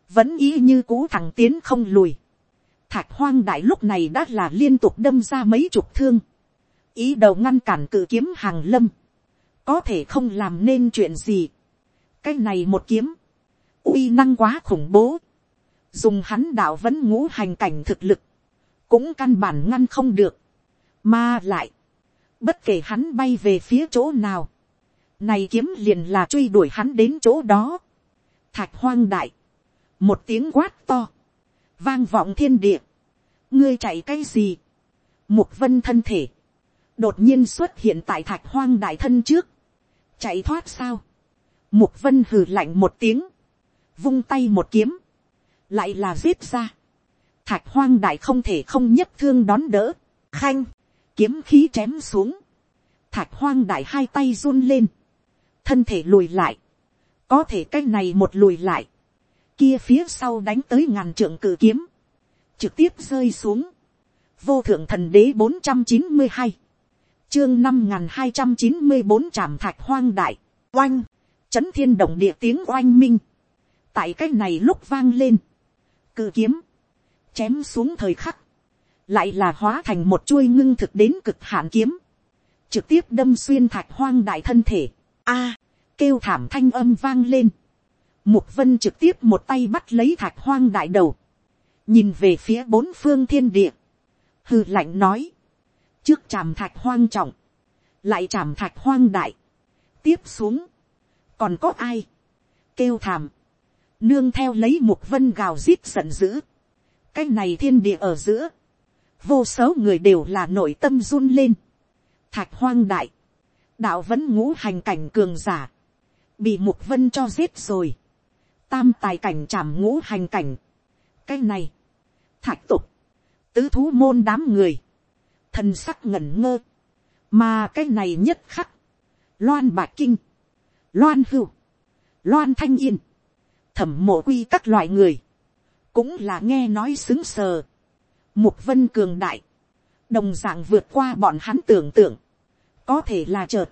vẫn ý như cũ thằng tiến không lùi, thạch hoang đại lúc này đã là liên tục đâm ra mấy chục thương, ý đầu ngăn cản cự kiếm hàng lâm, có thể không làm nên chuyện gì, cái này một kiếm, uy năng quá khủng bố, dùng hắn đạo vẫn ngũ hành cảnh thực lực, cũng căn bản ngăn không được, mà lại, bất kể hắn bay về phía chỗ nào, này kiếm liền là truy đuổi hắn đến chỗ đó, thạch hoang đại, một tiếng quát to, vang vọng thiên địa, ngươi chạy cái gì, mục vân thân thể, đột nhiên xuất hiện tại thạch hoang đại thân trước, chạy thoát sao, mục vân hừ lạnh một tiếng, vung tay một kiếm, lại là giết ra, thạch hoang đại không thể không nhất thương đón đỡ, khanh, kiếm khí chém xuống, thạch hoang đại hai tay run lên, thân thể lùi lại, có thể cái này một lùi lại, kia phía sau đánh tới ngàn trượng cử kiếm, trực tiếp rơi xuống, vô thượng thần đế bốn trăm chín mươi hai, chương năm n g h n hai trăm chín mươi bốn trảm thạch hoang đại, oanh, chấn thiên động địa tiếng oanh minh, tại cái này lúc vang lên, cự kiếm, chém xuống thời khắc, lại là hóa thành một chuôi ngưng thực đến cực hạn kiếm, trực tiếp đâm xuyên thạch hoang đại thân thể, a, kêu thảm thanh âm vang lên, mục vân trực tiếp một tay bắt lấy thạch hoang đại đầu, nhìn về phía bốn phương thiên địa, hư lạnh nói, trước chàm thạch hoang trọng, lại chàm thạch hoang đại, tiếp xuống, còn có ai, kêu thảm, nương theo lấy mục vân gào rít giận dữ, cái này thiên địa ở giữa, vô số người đều là nội tâm run lên, thạch hoang đại, đạo vẫn ngũ hành cảnh cường giả, bị mục vân cho giết rồi, tam tài cảnh trảm ngũ hành cảnh, cái này, thạch tục, tứ thú môn đám người, thần sắc ngẩn ngơ, mà cái này nhất khắc, loan bạc kinh, loan hưu, loan thanh yên, thẩm mộ quy các loại người, cũng là nghe nói xứng sờ, Mục vân cường đại. Đồng dạng vượt qua bọn hắn tưởng tượng. Có thể là chợt.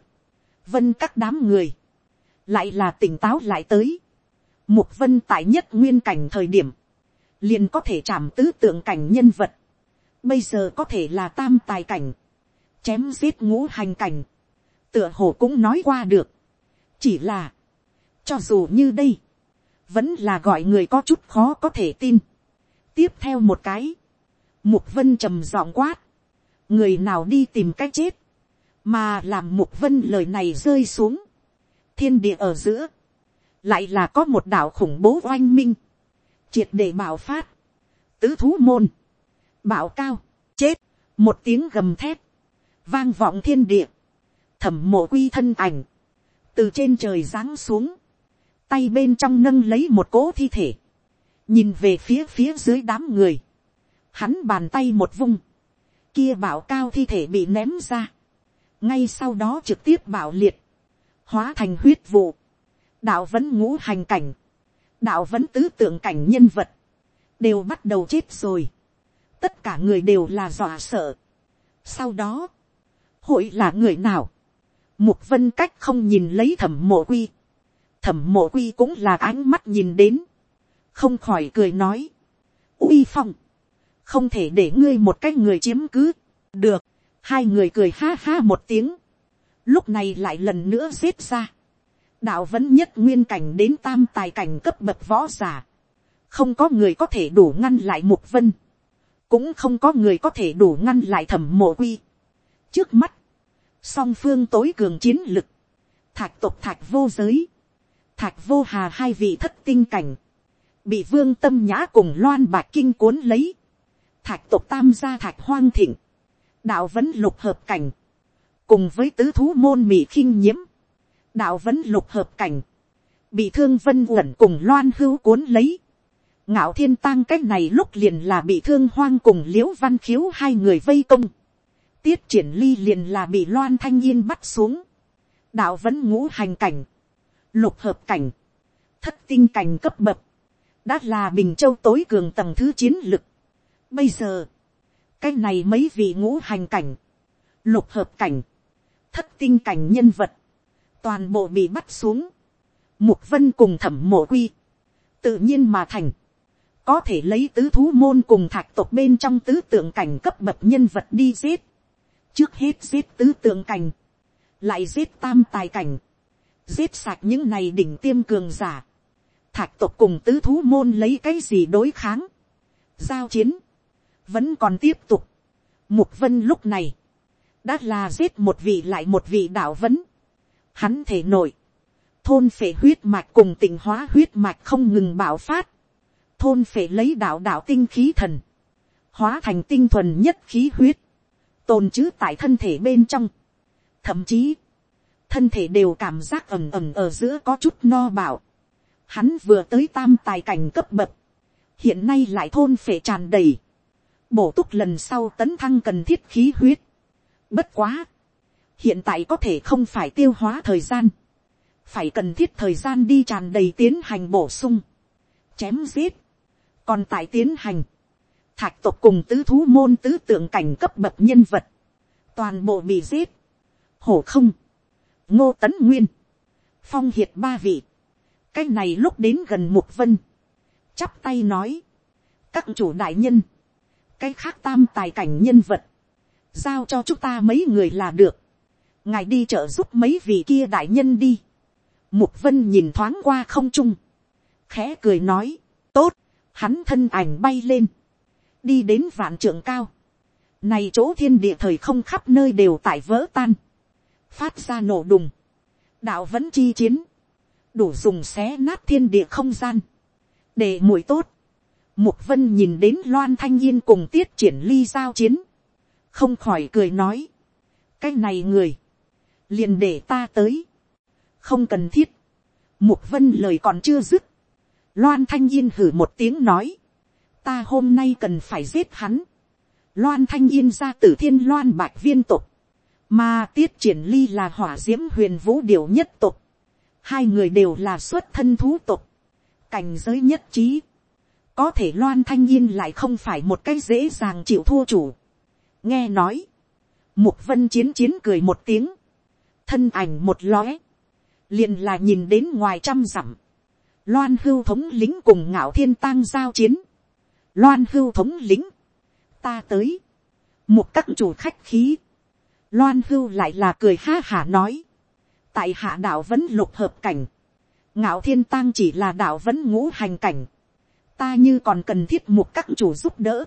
Vân các đám người. Lại là tỉnh táo lại tới. Mục vân tại nhất nguyên cảnh thời điểm. Liền có thể chạm tứ tượng cảnh nhân vật. Bây giờ có thể là tam tài cảnh. Chém giết ngũ hành cảnh. Tựa hồ cũng nói qua được. Chỉ là. Cho dù như đây. Vẫn là gọi người có chút khó có thể tin. Tiếp theo một cái. Mục vân trầm giọng quát. Người nào đi tìm cách chết. Mà làm mục vân lời này rơi xuống. Thiên địa ở giữa. Lại là có một đảo khủng bố oanh minh. Triệt để bảo phát. Tứ thú môn. Bảo cao. Chết. Một tiếng gầm thép Vang vọng thiên địa. Thẩm mộ quy thân ảnh. Từ trên trời giáng xuống. Tay bên trong nâng lấy một cỗ thi thể. Nhìn về phía phía dưới đám người hắn bàn tay một vung, kia bảo cao thi thể bị ném ra, ngay sau đó trực tiếp bảo liệt, hóa thành huyết vụ, đạo vẫn ngũ hành cảnh, đạo vẫn tứ tượng cảnh nhân vật, đều bắt đầu chết rồi, tất cả người đều là dọa sợ. sau đó, hội là người nào, mục vân cách không nhìn lấy thẩm mộ quy, thẩm mộ quy cũng là ánh mắt nhìn đến, không khỏi cười nói, uy phong, không thể để ngươi một cái người chiếm cứ, được, hai người cười ha ha một tiếng, lúc này lại lần nữa giết ra, đạo vẫn nhất nguyên cảnh đến tam tài cảnh cấp bậc võ giả, không có người có thể đủ ngăn lại mục vân, cũng không có người có thể đủ ngăn lại thẩm mộ quy. trước mắt, song phương tối cường chiến lực, thạch tục thạch vô giới, thạch vô hà hai vị thất tinh cảnh, bị vương tâm nhã cùng loan bạc kinh cuốn lấy, thạch tộc tam gia thạch hoang thịnh, đạo vẫn lục hợp cảnh, cùng với tứ thú môn mị khinh nhiễm, đạo vẫn lục hợp cảnh, bị thương vân uẩn cùng loan hưu cuốn lấy, ngạo thiên tăng cái này lúc liền là bị thương hoang cùng l i ễ u văn khiếu hai người vây công, tiết triển ly liền là bị loan thanh yên bắt xuống, đạo vẫn ngũ hành cảnh, lục hợp cảnh, thất tinh cảnh cấp bậc, đã là bình châu tối cường tầng thứ chiến lực, Bây giờ, cái này mấy vị ngũ hành cảnh, lục hợp cảnh, thất tinh cảnh nhân vật, toàn bộ bị bắt xuống, mục vân cùng thẩm mộ quy, tự nhiên mà thành, có thể lấy tứ thú môn cùng thạch tộc bên trong tứ tượng cảnh cấp bậc nhân vật đi giết, trước hết giết tứ tượng cảnh, lại giết tam tài cảnh, giết sạch những này đỉnh tiêm cường giả, thạch tộc cùng tứ thú môn lấy cái gì đối kháng, giao chiến, vẫn còn tiếp tục. Mục vân lúc này, đã là giết một vị lại một vị đạo vấn. Hắn thể nổi, thôn phệ huyết mạch cùng tình hóa huyết mạch không ngừng bạo phát. Thôn phệ lấy đạo đạo tinh khí thần, hóa thành tinh thuần nhất khí huyết, tồn chứ tại thân thể bên trong. Thậm chí, thân thể đều cảm giác ẩm ẩm ở giữa có chút no bảo. Hắn vừa tới tam tài cảnh cấp bậc, hiện nay lại thôn phệ tràn đầy bổ túc lần sau tấn thăng cần thiết khí huyết. Bất quá. Hiện tại có thể không phải tiêu hóa thời gian. Phải cần thiết thời gian đi tràn đầy tiến hành bổ sung. Chém giết. Còn tại tiến hành. Thạch tộc cùng tứ thú môn tứ tượng cảnh cấp bậc nhân vật. Toàn bộ bị giết. Hổ không. Ngô Tấn Nguyên. Phong Hiệt ba vị. Cái này lúc đến gần Mục Vân. Chắp tay nói. Các chủ đại nhân cái khác tam tài cảnh nhân vật, giao cho chúng ta mấy người là được, ngài đi trợ giúp mấy vị kia đại nhân đi, mục vân nhìn thoáng qua không trung, khẽ cười nói, tốt, hắn thân ảnh bay lên, đi đến vạn trưởng cao, này chỗ thiên địa thời không khắp nơi đều tại vỡ tan, phát ra nổ đùng, đạo vẫn chi chiến, đủ dùng xé nát thiên địa không gian, để mùi tốt, Mục vân nhìn đến loan thanh yên cùng tiết triển ly giao chiến. Không khỏi cười nói. Cái này người. Liền để ta tới. Không cần thiết. Mục vân lời còn chưa dứt. Loan thanh yên hử một tiếng nói. Ta hôm nay cần phải giết hắn. Loan thanh yên ra từ thiên loan bạch viên tục. Mà tiết triển ly là hỏa diễm huyền vũ điều nhất tục. Hai người đều là xuất thân thú tục. Cảnh giới nhất trí có thể loan thanh yên lại không phải một cái dễ dàng chịu thua chủ nghe nói, mục vân chiến chiến cười một tiếng, thân ảnh một lóe, liền là nhìn đến ngoài trăm dặm, loan hưu thống lính cùng ngạo thiên tang giao chiến, loan hưu thống lính, ta tới, một các chủ khách khí, loan hưu lại là cười ha hả nói, tại hạ đạo vẫn lục hợp cảnh, ngạo thiên tang chỉ là đạo vẫn ngũ hành cảnh, ta như còn cần thiết một các chủ giúp đỡ,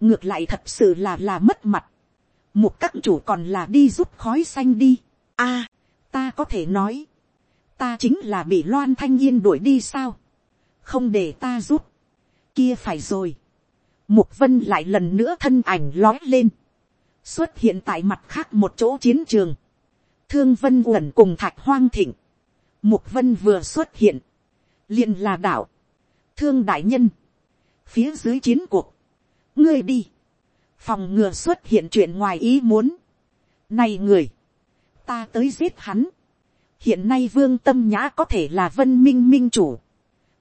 ngược lại thật sự là là mất mặt, một các chủ còn là đi giúp khói xanh đi, a, ta có thể nói, ta chính là bị loan thanh yên đuổi đi sao, không để ta giúp, kia phải rồi, mục vân lại lần nữa thân ảnh lói lên, xuất hiện tại mặt khác một chỗ chiến trường, thương vân uẩn cùng thạch hoang thịnh, mục vân vừa xuất hiện, liền là đảo, thương đại nhân, phía dưới chiến cuộc, ngươi đi, phòng ngừa xuất hiện chuyện ngoài ý muốn, này người, ta tới giết hắn, hiện nay vương tâm nhã có thể là vân minh minh chủ,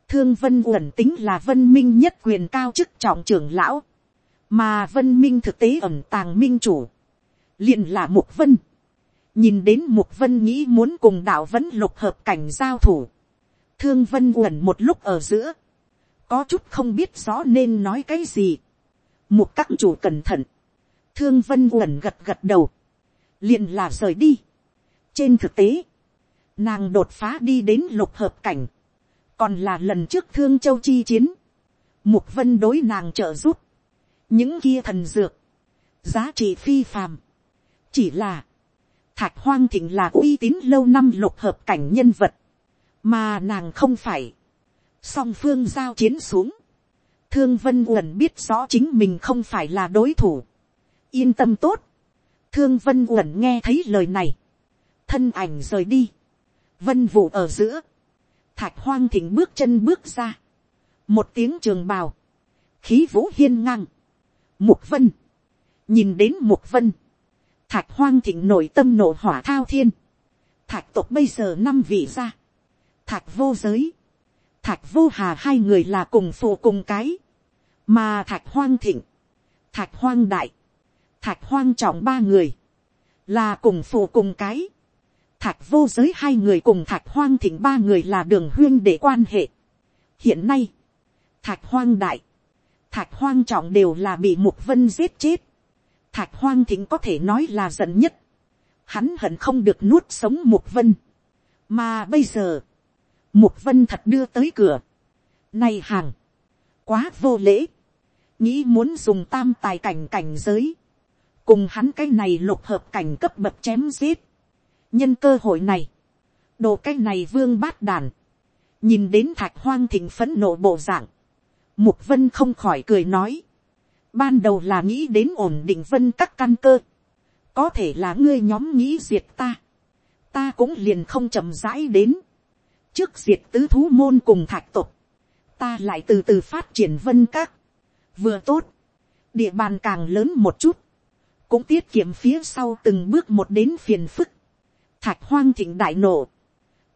thương vân uẩn tính là vân minh nhất quyền cao chức trọng trưởng lão, mà vân minh thực tế ẩm tàng minh chủ, liền là mục vân, nhìn đến mục vân nghĩ muốn cùng đạo vẫn lục hợp cảnh giao thủ, thương vân uẩn một lúc ở giữa, có chút không biết rõ nên nói cái gì, một các chủ cẩn thận, thương vân uẩn gật gật đầu, liền là rời đi. trên thực tế, nàng đột phá đi đến lục hợp cảnh, còn là lần trước thương châu chi chiến, mục vân đối nàng trợ giúp, những kia thần dược, giá trị phi phàm, chỉ là, thạch hoang thịnh là uy tín lâu năm lục hợp cảnh nhân vật, mà nàng không phải, song phương giao chiến xuống, thương vân uẩn biết rõ chính mình không phải là đối thủ, yên tâm tốt, thương vân uẩn nghe thấy lời này, thân ảnh rời đi, vân vụ ở giữa, thạch hoang thịnh bước chân bước ra, một tiếng trường bào, khí vũ hiên ngang, mục vân, nhìn đến mục vân, thạch hoang thịnh nội tâm nổ hỏa thao thiên, thạch tộc bây giờ năm vị ra, thạch vô giới, thạch vô hà hai người là cùng phụ cùng cái, mà thạch hoang thịnh, thạch hoang đại, thạch hoang trọng ba người, là cùng phụ cùng cái, thạch vô giới hai người cùng thạch hoang thịnh ba người là đường huyên để quan hệ. hiện nay, thạch hoang đại, thạch hoang trọng đều là bị mục vân giết chết, thạch hoang thịnh có thể nói là giận nhất, hắn hận không được nuốt sống mục vân, mà bây giờ, mục vân thật đưa tới cửa, nay hàng, quá vô lễ, nghĩ muốn dùng tam tài cảnh cảnh giới, cùng hắn cái này lục hợp cảnh cấp bậc chém giết, nhân cơ hội này, đồ cái này vương bát đàn, nhìn đến thạch hoang thịnh phấn nộ bộ dạng, mục vân không khỏi cười nói, ban đầu là nghĩ đến ổn định vân các căn cơ, có thể là ngươi nhóm nghĩ diệt ta, ta cũng liền không chậm rãi đến, trước diệt tứ thú môn cùng thạch tục, ta lại từ từ phát triển vân các, vừa tốt, địa bàn càng lớn một chút, cũng tiết kiệm phía sau từng bước một đến phiền phức, thạch hoang thịnh đại nổ,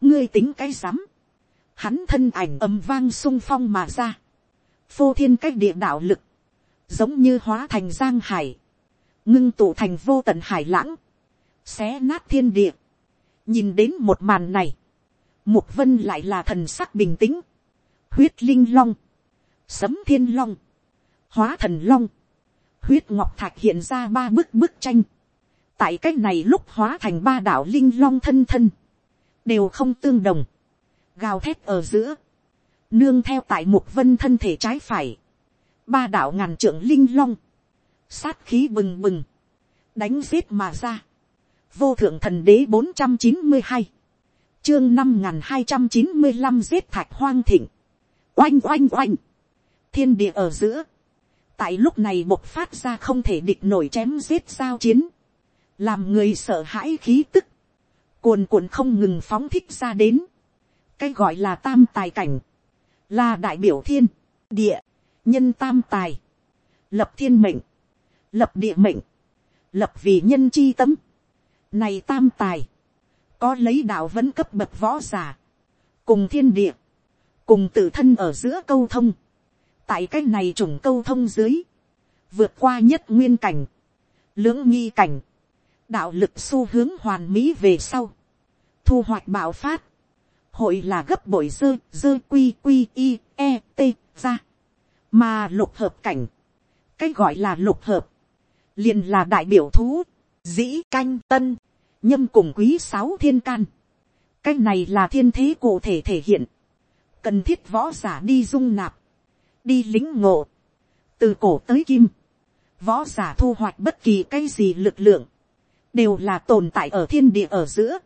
ngươi tính cái rắm, hắn thân ảnh ầm vang sung phong mà ra, phô thiên cách địa đạo lực, giống như hóa thành giang hải, ngưng tụ thành vô tận hải lãng, xé nát thiên địa. nhìn đến một màn này, mục vân lại là thần sắc bình tĩnh, huyết linh long, sấm thiên long, hóa thần long, huyết ngọc thạch hiện ra ba bức bức tranh, tại c á c h này lúc hóa thành ba đạo linh long thân thân, đều không tương đồng, gào thét ở giữa, nương theo tại mục vân thân thể trái phải, ba đạo ngàn trưởng linh long, sát khí bừng bừng, đánh giết mà ra, vô thượng thần đế bốn trăm chín mươi hai, chương năm n g h n hai trăm chín mươi năm giết thạch hoang thịnh, oanh oanh oanh, thiên địa ở giữa, tại lúc này bộc phát ra không thể địch nổi chém giết giao chiến, làm người sợ hãi khí tức, cuồn cuộn không ngừng phóng thích ra đến, cái gọi là tam tài cảnh, là đại biểu thiên, địa, nhân tam tài, lập thiên mệnh, lập địa mệnh, lập vì nhân chi tâm, này tam tài, có lấy đạo vẫn cấp bậc võ giả, cùng thiên địa, cùng tự thân ở giữa câu thông, tại cái này trùng câu thông dưới, vượt qua nhất nguyên cảnh, lưỡng nghi cảnh, đạo lực xu hướng hoàn mỹ về sau, thu hoạch bạo phát, hội là gấp bội dơ dơ quy quy i e t ra, mà lục hợp cảnh, cái gọi là lục hợp, liền là đại biểu thú, dĩ canh tân, nhâm cùng quý sáu thiên can, cái này là thiên thế cụ thể thể hiện, cần thiết võ giả đi dung nạp, đi lính ngộ, từ cổ tới kim, võ giả thu hoạch bất kỳ cái gì lực lượng, đều là tồn tại ở thiên địa ở giữa,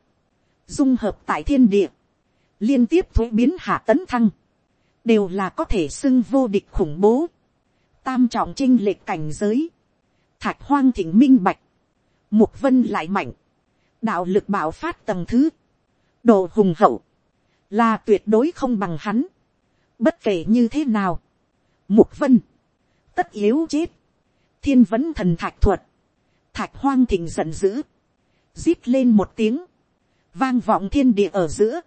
dung hợp tại thiên địa, liên tiếp thuế biến hạ tấn thăng, đều là có thể xưng vô địch khủng bố, tam trọng chinh lệch cảnh giới, thạch hoang thịnh minh bạch, mục vân lại mạnh, đạo lực bảo phát tầng thứ, độ hùng hậu, là tuyệt đối không bằng hắn, bất kể như thế nào, mục vân, tất yếu chết, thiên vẫn thần thạch thuật, thạch hoang thịnh giận dữ, rít lên một tiếng, vang vọng thiên địa ở giữa,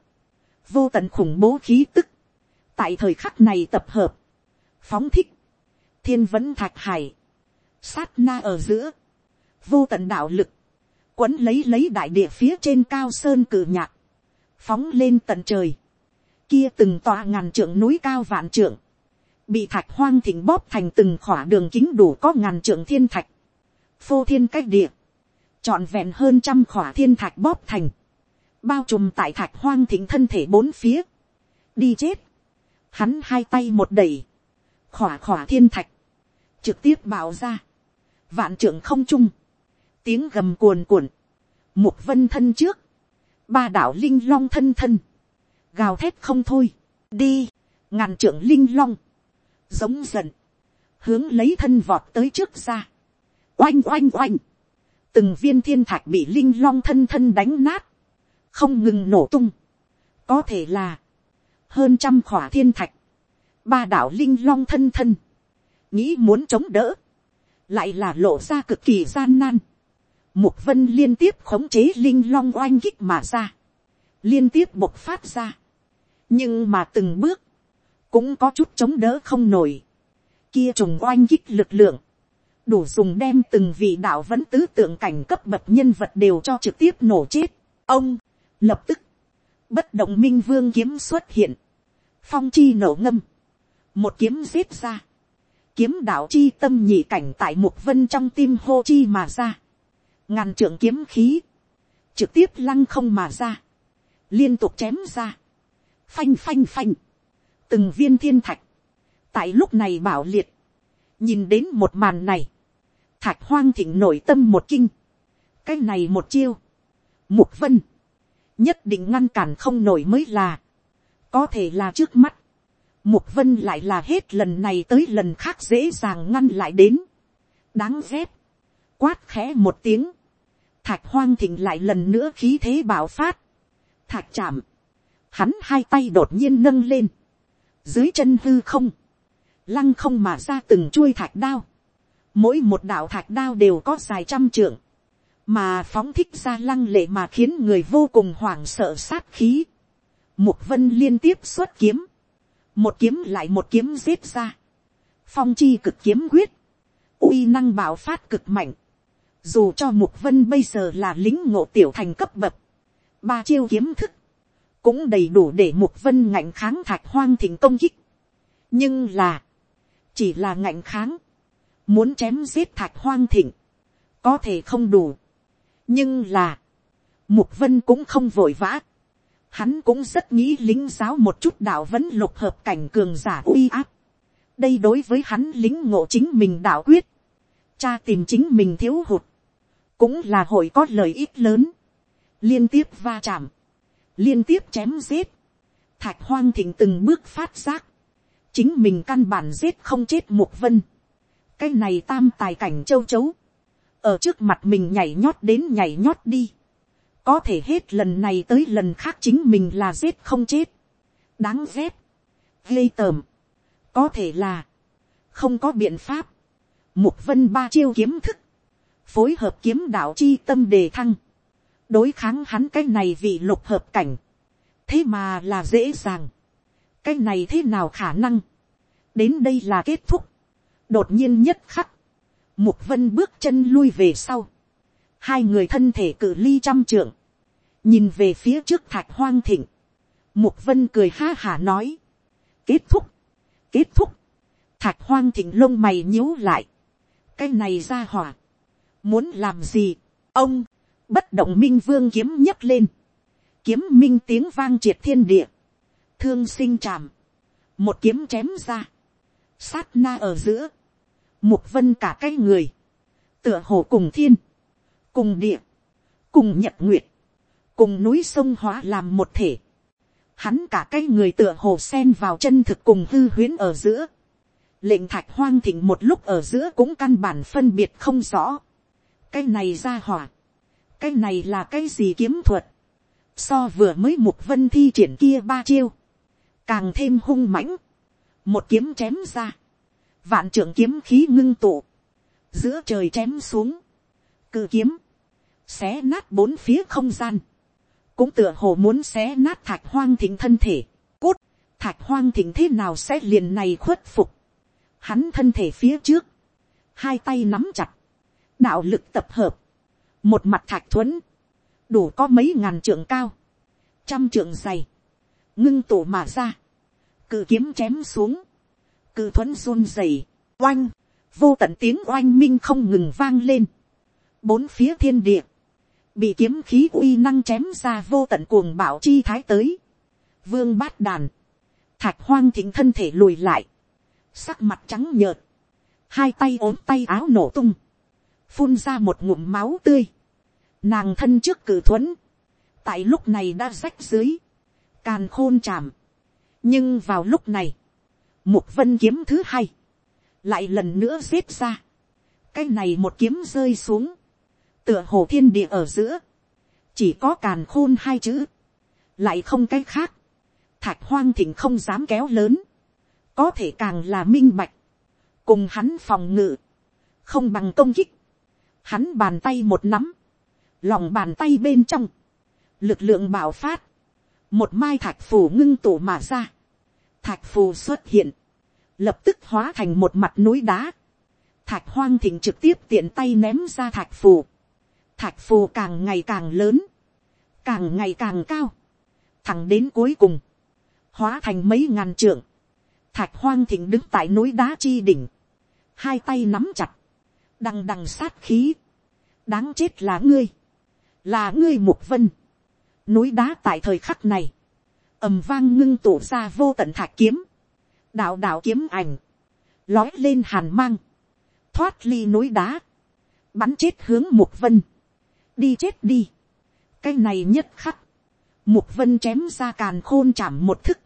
vô tận khủng bố khí tức, tại thời khắc này tập hợp, phóng thích, thiên vẫn thạch hải, sát na ở giữa, vô tận đạo lực, quấn lấy lấy đại địa phía trên cao sơn cử nhạc, phóng lên tận trời, kia từng tòa ngàn trượng núi cao vạn trượng, bị thạch hoang thịnh bóp thành từng khỏa đường kính đủ có ngàn trượng thiên thạch, phô thiên cách địa, trọn vẹn hơn trăm khỏa thiên thạch bóp thành, bao trùm tại thạch hoang thịnh thân thể bốn phía, đi chết, hắn hai tay một đẩy, khỏa khỏa thiên thạch, trực tiếp bảo ra, vạn trưởng không trung, tiếng gầm cuồn cuộn, mục vân thân trước, ba đảo linh long thân thân, gào thét không thôi, đi, ngàn trưởng linh long, giống giận, hướng lấy thân vọt tới trước ra, oanh oanh oanh, từng viên thiên thạch bị linh long thân thân đánh nát, không ngừng nổ tung, có thể là, hơn trăm khỏa thiên thạch, ba đảo linh long thân thân, nghĩ muốn chống đỡ, lại là lộ ra cực kỳ gian nan. Mục vân liên tiếp khống chế linh long oanh kích mà ra, liên tiếp bộc phát ra, nhưng mà từng bước, cũng có chút chống đỡ không nổi, kia trùng oanh kích lực lượng, đủ dùng đem từng vị đạo vẫn tứ tượng cảnh cấp bậc nhân vật đều cho trực tiếp nổ chết. Ông, lập tức, bất động minh vương kiếm xuất hiện, phong chi nổ ngâm, một kiếm giết ra, kiếm đạo chi tâm nhị cảnh tại một vân trong tim hô chi mà ra, ngàn trượng kiếm khí, trực tiếp lăng không mà ra, liên tục chém ra, phanh phanh phanh, từng viên thiên thạch, tại lúc này bảo liệt, nhìn đến một màn này, thạch hoang thịnh nổi tâm một kinh, cái này một chiêu, mục vân, nhất định ngăn cản không nổi mới là, có thể là trước mắt, mục vân lại là hết lần này tới lần khác dễ dàng ngăn lại đến, đáng ghét, quát khẽ một tiếng, thạch hoang thịnh lại lần nữa khí thế bạo phát, thạch chạm, hắn hai tay đột nhiên nâng lên, dưới chân hư không, lăng không mà ra từng chuôi thạch đao, mỗi một đạo thạch đao đều có dài trăm trượng, mà phóng thích ra lăng lệ mà khiến người vô cùng hoảng sợ sát khí. Mục vân liên tiếp xuất kiếm, một kiếm lại một kiếm giết ra, phong chi cực kiếm quyết, uy năng bảo phát cực mạnh, dù cho mục vân bây giờ là lính ngộ tiểu thành cấp bậc, ba chiêu kiếm thức, cũng đầy đủ để mục vân ngạnh kháng thạch hoang thịnh công kích. nhưng là, chỉ là ngạnh kháng, muốn chém giết thạch hoang thịnh, có thể không đủ. nhưng là, mục vân cũng không vội vã. hắn cũng rất nghĩ lính giáo một chút đạo vẫn lục hợp cảnh cường giả uy áp. đây đối với hắn lính ngộ chính mình đạo quyết, cha tìm chính mình thiếu hụt, cũng là hội có lợi ích lớn, liên tiếp va chạm, liên tiếp chém giết, thạch hoang thịnh từng bước phát giác, chính mình căn bản giết không chết mục vân, cái này tam tài cảnh châu chấu, ở trước mặt mình nhảy nhót đến nhảy nhót đi, có thể hết lần này tới lần khác chính mình là giết không chết, đáng ghét, ghê tởm, có thể là, không có biện pháp, mục vân ba chiêu kiếm thức, phối hợp kiếm đạo chi tâm đề thăng, đối kháng hắn cái này vì lục hợp cảnh, thế mà là dễ dàng, cái này thế nào khả năng, đến đây là kết thúc, đột nhiên nhất khắc, mục vân bước chân lui về sau, hai người thân thể cự ly trăm trượng, nhìn về phía trước thạch hoang thịnh, mục vân cười ha hả nói, kết thúc, kết thúc, thạch hoang thịnh lông mày nhíu lại, cái này ra hỏa, muốn làm gì, ông, bất động minh vương kiếm nhấc lên, kiếm minh tiếng vang triệt thiên địa, thương sinh tràm, một kiếm chém ra, sát na ở giữa, mục vân cả cái người, tựa hồ cùng thiên, cùng địa, cùng nhật nguyệt, cùng núi sông hóa làm một thể, hắn cả cái người tựa hồ sen vào chân thực cùng hư huyến ở giữa, lệnh thạch hoang thịnh một lúc ở giữa cũng căn bản phân biệt không rõ, cái này ra hỏa, cái này là cái gì kiếm thuật, so vừa mới mục vân thi triển kia ba chiêu, càng thêm hung mãnh, một kiếm chém ra, vạn trưởng kiếm khí ngưng tụ, giữa trời chém xuống, cự kiếm, xé nát bốn phía không gian, cũng tựa hồ muốn xé nát thạch hoang thịnh thân thể, cút, thạch hoang thịnh thế nào sẽ liền này khuất phục, hắn thân thể phía trước, hai tay nắm chặt, đạo lực tập hợp, một mặt thạch thuấn đủ có mấy ngàn trượng cao, trăm trượng dày, ngưng tổ mà ra, cự kiếm chém xuống, cự thuấn run dày, oanh, vô tận tiếng oanh minh không ngừng vang lên, bốn phía thiên địa, bị kiếm khí uy năng chém ra vô tận cuồng bảo chi thái tới, vương bát đàn, thạch hoang thịnh thân thể lùi lại, sắc mặt trắng nhợt, hai tay ốm tay áo nổ tung, phun ra một ngụm máu tươi, nàng thân trước cử thuẫn, tại lúc này đã rách dưới, càn khôn chạm, nhưng vào lúc này, một vân kiếm thứ hai, lại lần nữa giết ra, cái này một kiếm rơi xuống, tựa hồ thiên địa ở giữa, chỉ có càn khôn hai chữ, lại không cái khác, thạch hoang thịnh không dám kéo lớn, có thể càng là minh bạch, cùng hắn phòng ngự, không bằng công kích, hắn bàn tay một nắm, lòng bàn tay bên trong, lực lượng bạo phát, một mai thạch phù ngưng tụ mà ra, thạch phù xuất hiện, lập tức hóa thành một mặt núi đá, thạch hoang thịnh trực tiếp tiện tay ném ra thạch phù, thạch phù càng ngày càng lớn, càng ngày càng cao, thẳng đến cuối cùng, hóa thành mấy ngàn trượng, thạch hoang thịnh đứng tại núi đá chi đỉnh, hai tay nắm chặt, đằng đằng sát khí, đáng chết là ngươi, là ngươi mục vân, núi đá tại thời khắc này, ầm vang ngưng tụ ra vô tận thạch kiếm, đạo đạo kiếm ảnh, lói lên hàn mang, thoát ly núi đá, bắn chết hướng mục vân, đi chết đi, cái này nhất khắc, mục vân chém ra càn khôn chạm một thức,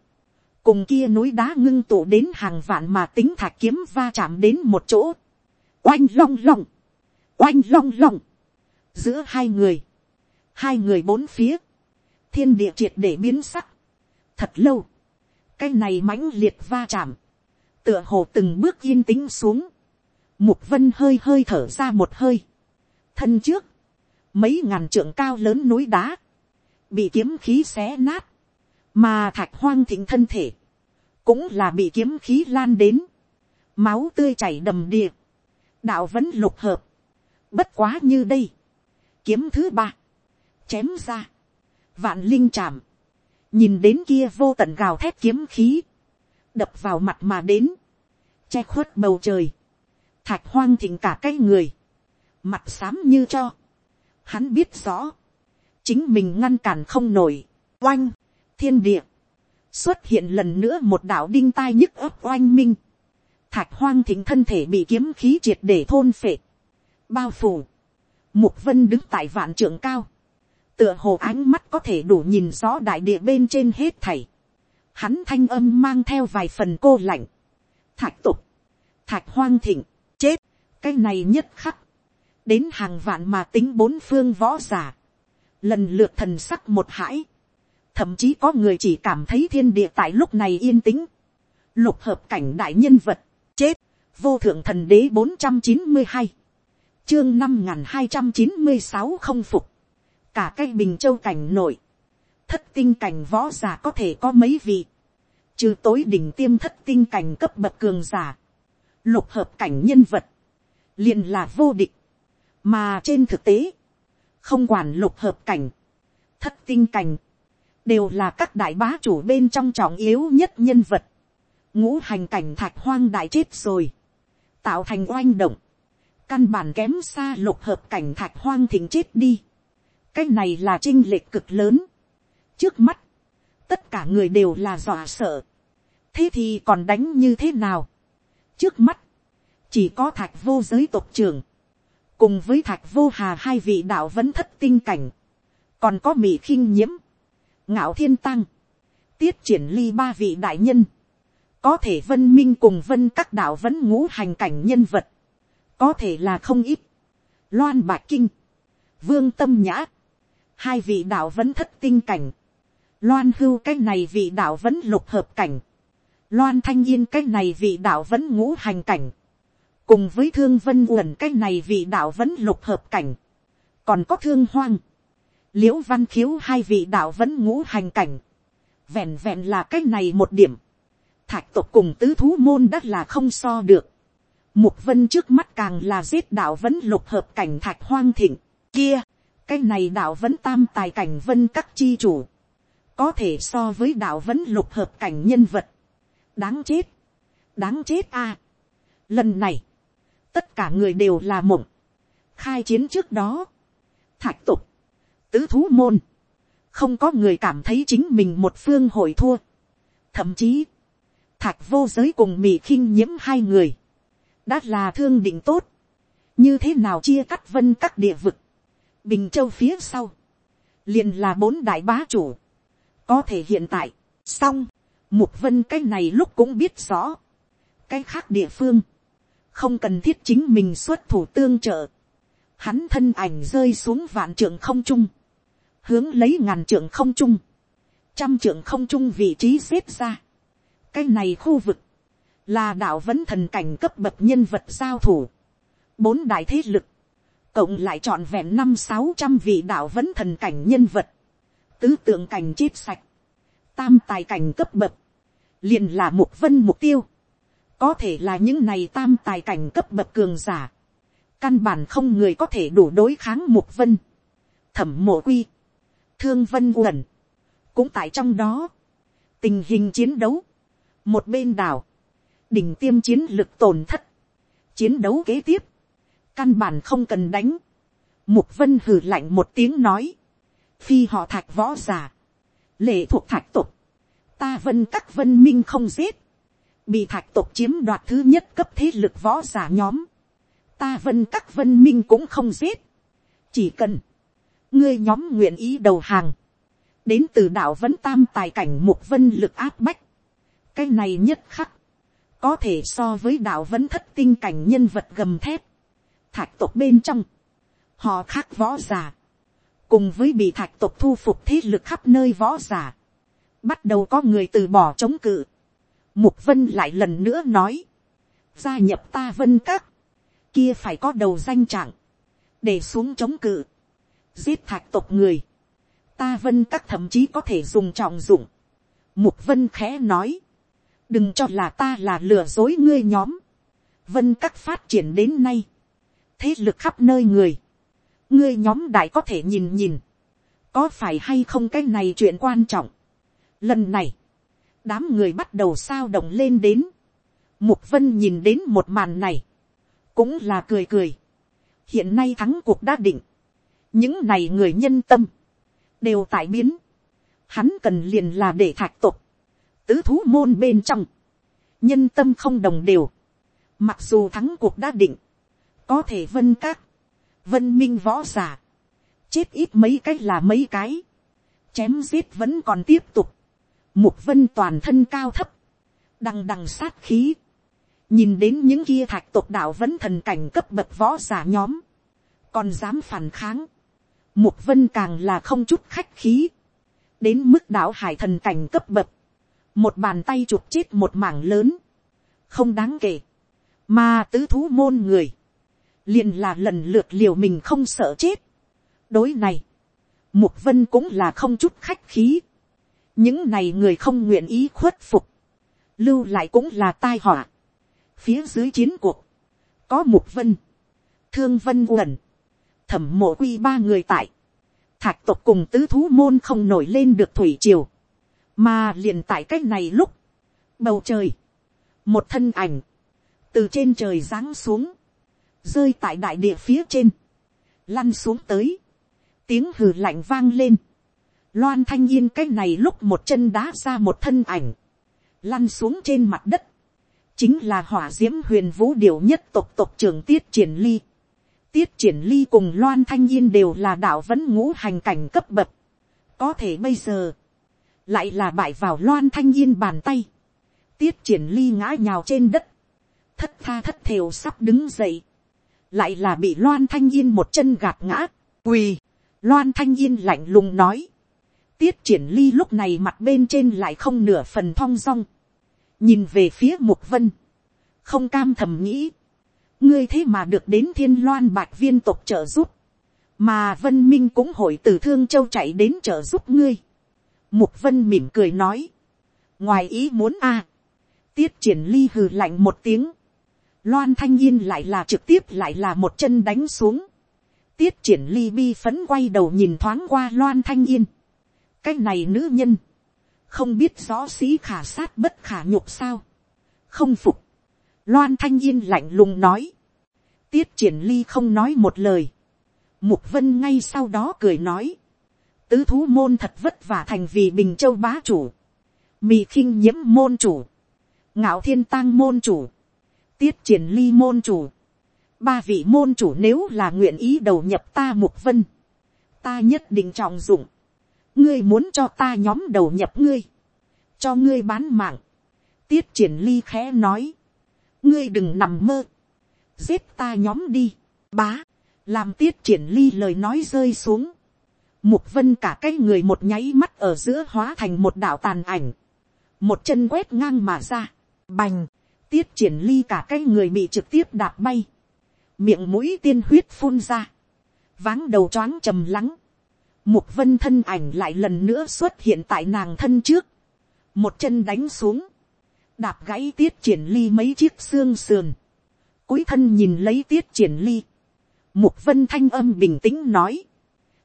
cùng kia núi đá ngưng tụ đến hàng vạn mà tính thạch kiếm va chạm đến một chỗ, oanh long long, oanh long long, giữa hai người, hai người bốn phía, thiên địa triệt để biến sắc, thật lâu, cái này mãnh liệt va chạm, tựa hồ từng bước yên tĩnh xuống, mục vân hơi hơi thở ra một hơi, thân trước, mấy ngàn trượng cao lớn núi đá, bị kiếm khí xé nát, mà thạch hoang thịnh thân thể, cũng là bị kiếm khí lan đến, máu tươi chảy đầm đìa, đạo vẫn lục hợp, bất quá như đây, kiếm thứ ba, chém ra, vạn linh chạm, nhìn đến kia vô tận gào thét kiếm khí, đập vào mặt mà đến, che khuất bầu trời, thạch hoang thịnh cả cái người, mặt xám như cho, hắn biết rõ, chính mình ngăn cản không nổi, oanh, thiên địa, xuất hiện lần nữa một đạo đinh tai nhức ấp oanh minh, thạch hoang thịnh thân thể bị kiếm khí triệt để thôn phệ, bao phủ, mục vân đứng tại vạn trưởng cao, tựa hồ ánh mắt có thể đủ nhìn rõ đại địa bên trên hết thảy, hắn thanh âm mang theo vài phần cô lạnh, thạch tục, thạch hoang thịnh, chết, cái này nhất khắc, đến hàng vạn mà tính bốn phương võ giả, lần lượt thần sắc một hãi, thậm chí có người chỉ cảm thấy thiên địa tại lúc này yên tĩnh, lục hợp cảnh đại nhân vật, chết, vô thượng thần đế bốn trăm chín mươi hai, chương năm n g h n hai trăm chín mươi sáu không phục, cả cái bình châu cảnh nội. Thất tinh cảnh võ giả có thể có mấy vị, trừ tối đỉnh tiêm thất tinh cảnh cấp bậc cường giả, lục hợp cảnh nhân vật, liền là vô địch, mà trên thực tế, không quản lục hợp cảnh, thất tinh cảnh, đều là các đại bá chủ bên trong trọng yếu nhất nhân vật, ngũ hành cảnh thạch hoang đại chết rồi, tạo thành oanh động, căn bản kém xa lục hợp cảnh thạch hoang thỉnh chết đi, cái này là trinh lệch cực lớn, trước mắt, tất cả người đều là dọa sợ, thế thì còn đánh như thế nào, trước mắt, chỉ có thạch vô giới tộc trưởng, cùng với thạch vô hà hai vị đạo vẫn thất tinh cảnh, còn có mỹ khinh nhiễm, ngạo thiên tăng, tiết triển ly ba vị đại nhân, có thể vân minh cùng vân các đạo vẫn ngũ hành cảnh nhân vật, có thể là không ít, loan bạc kinh, vương tâm nhã, hai vị đạo vẫn thất tinh cảnh, loan hưu cái này vị đạo vẫn lục hợp cảnh, loan thanh yên cái này vị đạo vẫn ngũ hành cảnh, cùng với thương vân uẩn cái này vị đạo vẫn lục hợp cảnh, còn có thương hoang, l i ễ u văn khiếu hai vị đạo vẫn ngũ hành cảnh, vẹn vẹn là cái này một điểm, thạch tộc cùng tứ thú môn đất là không so được, mục vân trước mắt càng là giết đạo vẫn lục hợp cảnh thạch hoang thịnh, kia, cái này đạo vẫn tam tài cảnh vân các chi chủ, có thể so với đạo vẫn lục hợp cảnh nhân vật, đáng chết, đáng chết a, lần này, tất cả người đều là mộng. khai chiến trước đó, thạch tục, tứ thú môn, không có người cảm thấy chính mình một phương hội thua. thậm chí, thạch vô giới cùng mì khinh nhiễm hai người, đã là thương định tốt, như thế nào chia cắt vân các địa vực, bình châu phía sau, liền là bốn đại bá chủ, có thể hiện tại, xong, mục vân cái này lúc cũng biết rõ, cái khác địa phương, không cần thiết chính mình xuất thủ tương trợ, hắn thân ảnh rơi xuống vạn trượng không trung, hướng lấy ngàn trượng không trung, trăm trượng không trung vị trí xếp ra. cái này khu vực, là đạo vẫn thần cảnh cấp bậc nhân vật giao thủ, bốn đại thế lực, cộng lại trọn vẹn năm sáu trăm vị đạo vẫn thần cảnh nhân vật, tứ tượng cảnh chết sạch, tam tài cảnh cấp bậc, liền là mục vân mục tiêu, có thể là những này tam tài cảnh cấp bậc cường giả, căn bản không người có thể đủ đối kháng mục vân, thẩm mộ quy, thương vân uẩn, cũng tại trong đó, tình hình chiến đấu, một bên đảo, đỉnh tiêm chiến lực tổn thất, chiến đấu kế tiếp, căn bản không cần đánh, mục vân hừ lạnh một tiếng nói, phi họ thạch võ giả, lệ thuộc thạch tục, ta vân các vân minh không giết, bị thạch tộc chiếm đoạt thứ nhất cấp thế lực võ giả nhóm, ta vân các vân minh cũng không giết, chỉ cần, ngươi nhóm nguyện ý đầu hàng, đến từ đạo vẫn tam tài cảnh một vân lực áp bách, cái này nhất khắc, có thể so với đạo vẫn thất tinh cảnh nhân vật gầm thép, thạch tộc bên trong, họ khác võ giả, cùng với bị thạch tộc thu phục thế lực khắp nơi võ giả, bắt đầu có người từ bỏ chống cự, Mục vân lại lần nữa nói. Gia nhập ta vân các. Kia phải có đầu danh trạng. Để xuống chống cự. Giết thạch tộc người. Ta vân các thậm chí có thể dùng trọng dụng. Mục vân khẽ nói. Đừng cho là ta là lừa dối ngươi nhóm. Vân các phát triển đến nay. Thế lực khắp nơi người. Ngươi nhóm đại có thể nhìn nhìn. Có phải hay không cái này chuyện quan trọng. Lần này đám người bắt đầu sao động lên đến. Mục vân nhìn đến một màn này, cũng là cười cười. hiện nay thắng cuộc đã định, những này người nhân tâm, đều tại biến. hắn cần liền là để thạch tục, tứ thú môn bên trong, nhân tâm không đồng đều. mặc dù thắng cuộc đã định, có thể vân các, vân minh võ giả, chết ít mấy cái là mấy cái, chém giết vẫn còn tiếp tục, Mục vân toàn thân cao thấp. Đằng đằng sát khí. Nhìn đến những kia thạch tộc đạo vẫn thần cảnh cấp bậc võ giả nhóm. Còn dám phản kháng. Mục vân càng là không chút khách khí. Đến mức đạo hải thần cảnh cấp bậc. Một bàn tay chụp chết một mảng lớn. Không đáng kể. Mà tứ thú môn người liền là lần lượt liều mình không sợ chết. Đối này. Mục vân cũng là không chút khách khí những này người không nguyện ý khuất phục, lưu lại cũng là tai họa. phía dưới chiến cuộc, có mục vân, thương vân uẩn, thẩm mộ quy ba người tại, thạch tộc cùng tứ thú môn không nổi lên được thủy triều, mà liền tại cách này lúc, bầu trời, một thân ảnh, từ trên trời giáng xuống, rơi tại đại địa phía trên, lăn xuống tới, tiếng hừ lạnh vang lên, loan thanh yên cái này lúc một chân đá ra một thân ảnh, lăn xuống trên mặt đất, chính là hỏa d i ễ m huyền vũ điều nhất tộc tộc trưởng tiết triển ly, tiết triển ly cùng loan thanh yên đều là đạo vẫn ngũ hành cảnh cấp bậc. có thể bây giờ, lại là bại vào loan thanh yên bàn tay. tiết triển ly ngã nhào trên đất, thất tha thất thều sắp đứng dậy, lại là bị loan thanh yên một chân gạt ngã, quỳ, loan thanh yên lạnh lùng nói, tiết triển ly lúc này mặt bên trên lại không nửa phần thong dong, nhìn về phía mục vân, không cam thầm nghĩ, ngươi thế mà được đến thiên loan bạch viên tộc trợ giúp, mà vân minh cũng hội từ thương châu chạy đến trợ giúp ngươi. mục vân mỉm cười nói, ngoài ý muốn a, tiết triển ly hừ lạnh một tiếng, loan thanh yên lại là trực tiếp lại là một chân đánh xuống, tiết triển ly bi phấn quay đầu nhìn thoáng qua loan thanh yên, cái này nữ nhân, không biết rõ sĩ khả sát bất khả nhục sao, không phục, Loan thanh yên lạnh lùng nói. Tiết triển ly không nói một lời. Mục vân ngay sau đó cười nói. Tứ thú môn thật vất vả thành vì Bình Châu bá chủ. Mì khinh nhiễm môn chủ. Ngạo thiên tang môn chủ. Tiết triển ly môn chủ. Ba vị môn chủ nếu là nguyện ý đầu nhập ta mục vân. Ta nhất định trọng dụng. Ngươi muốn cho ta nhóm đầu nhập ngươi. Cho ngươi bán mạng. Tiết triển ly khẽ nói ngươi đừng nằm mơ, giết ta nhóm đi, bá, làm tiết triển ly lời nói rơi xuống, mục vân cả cái người một nháy mắt ở giữa hóa thành một đạo tàn ảnh, một chân quét ngang mà ra, bành, tiết triển ly cả cái người bị trực tiếp đạp bay, miệng mũi tiên huyết phun ra, váng đầu choáng trầm lắng, mục vân thân ảnh lại lần nữa xuất hiện tại nàng thân trước, một chân đánh xuống, đạp gãy tiết triển ly mấy chiếc xương sườn, cúi thân nhìn lấy tiết triển ly, mục vân thanh âm bình tĩnh nói,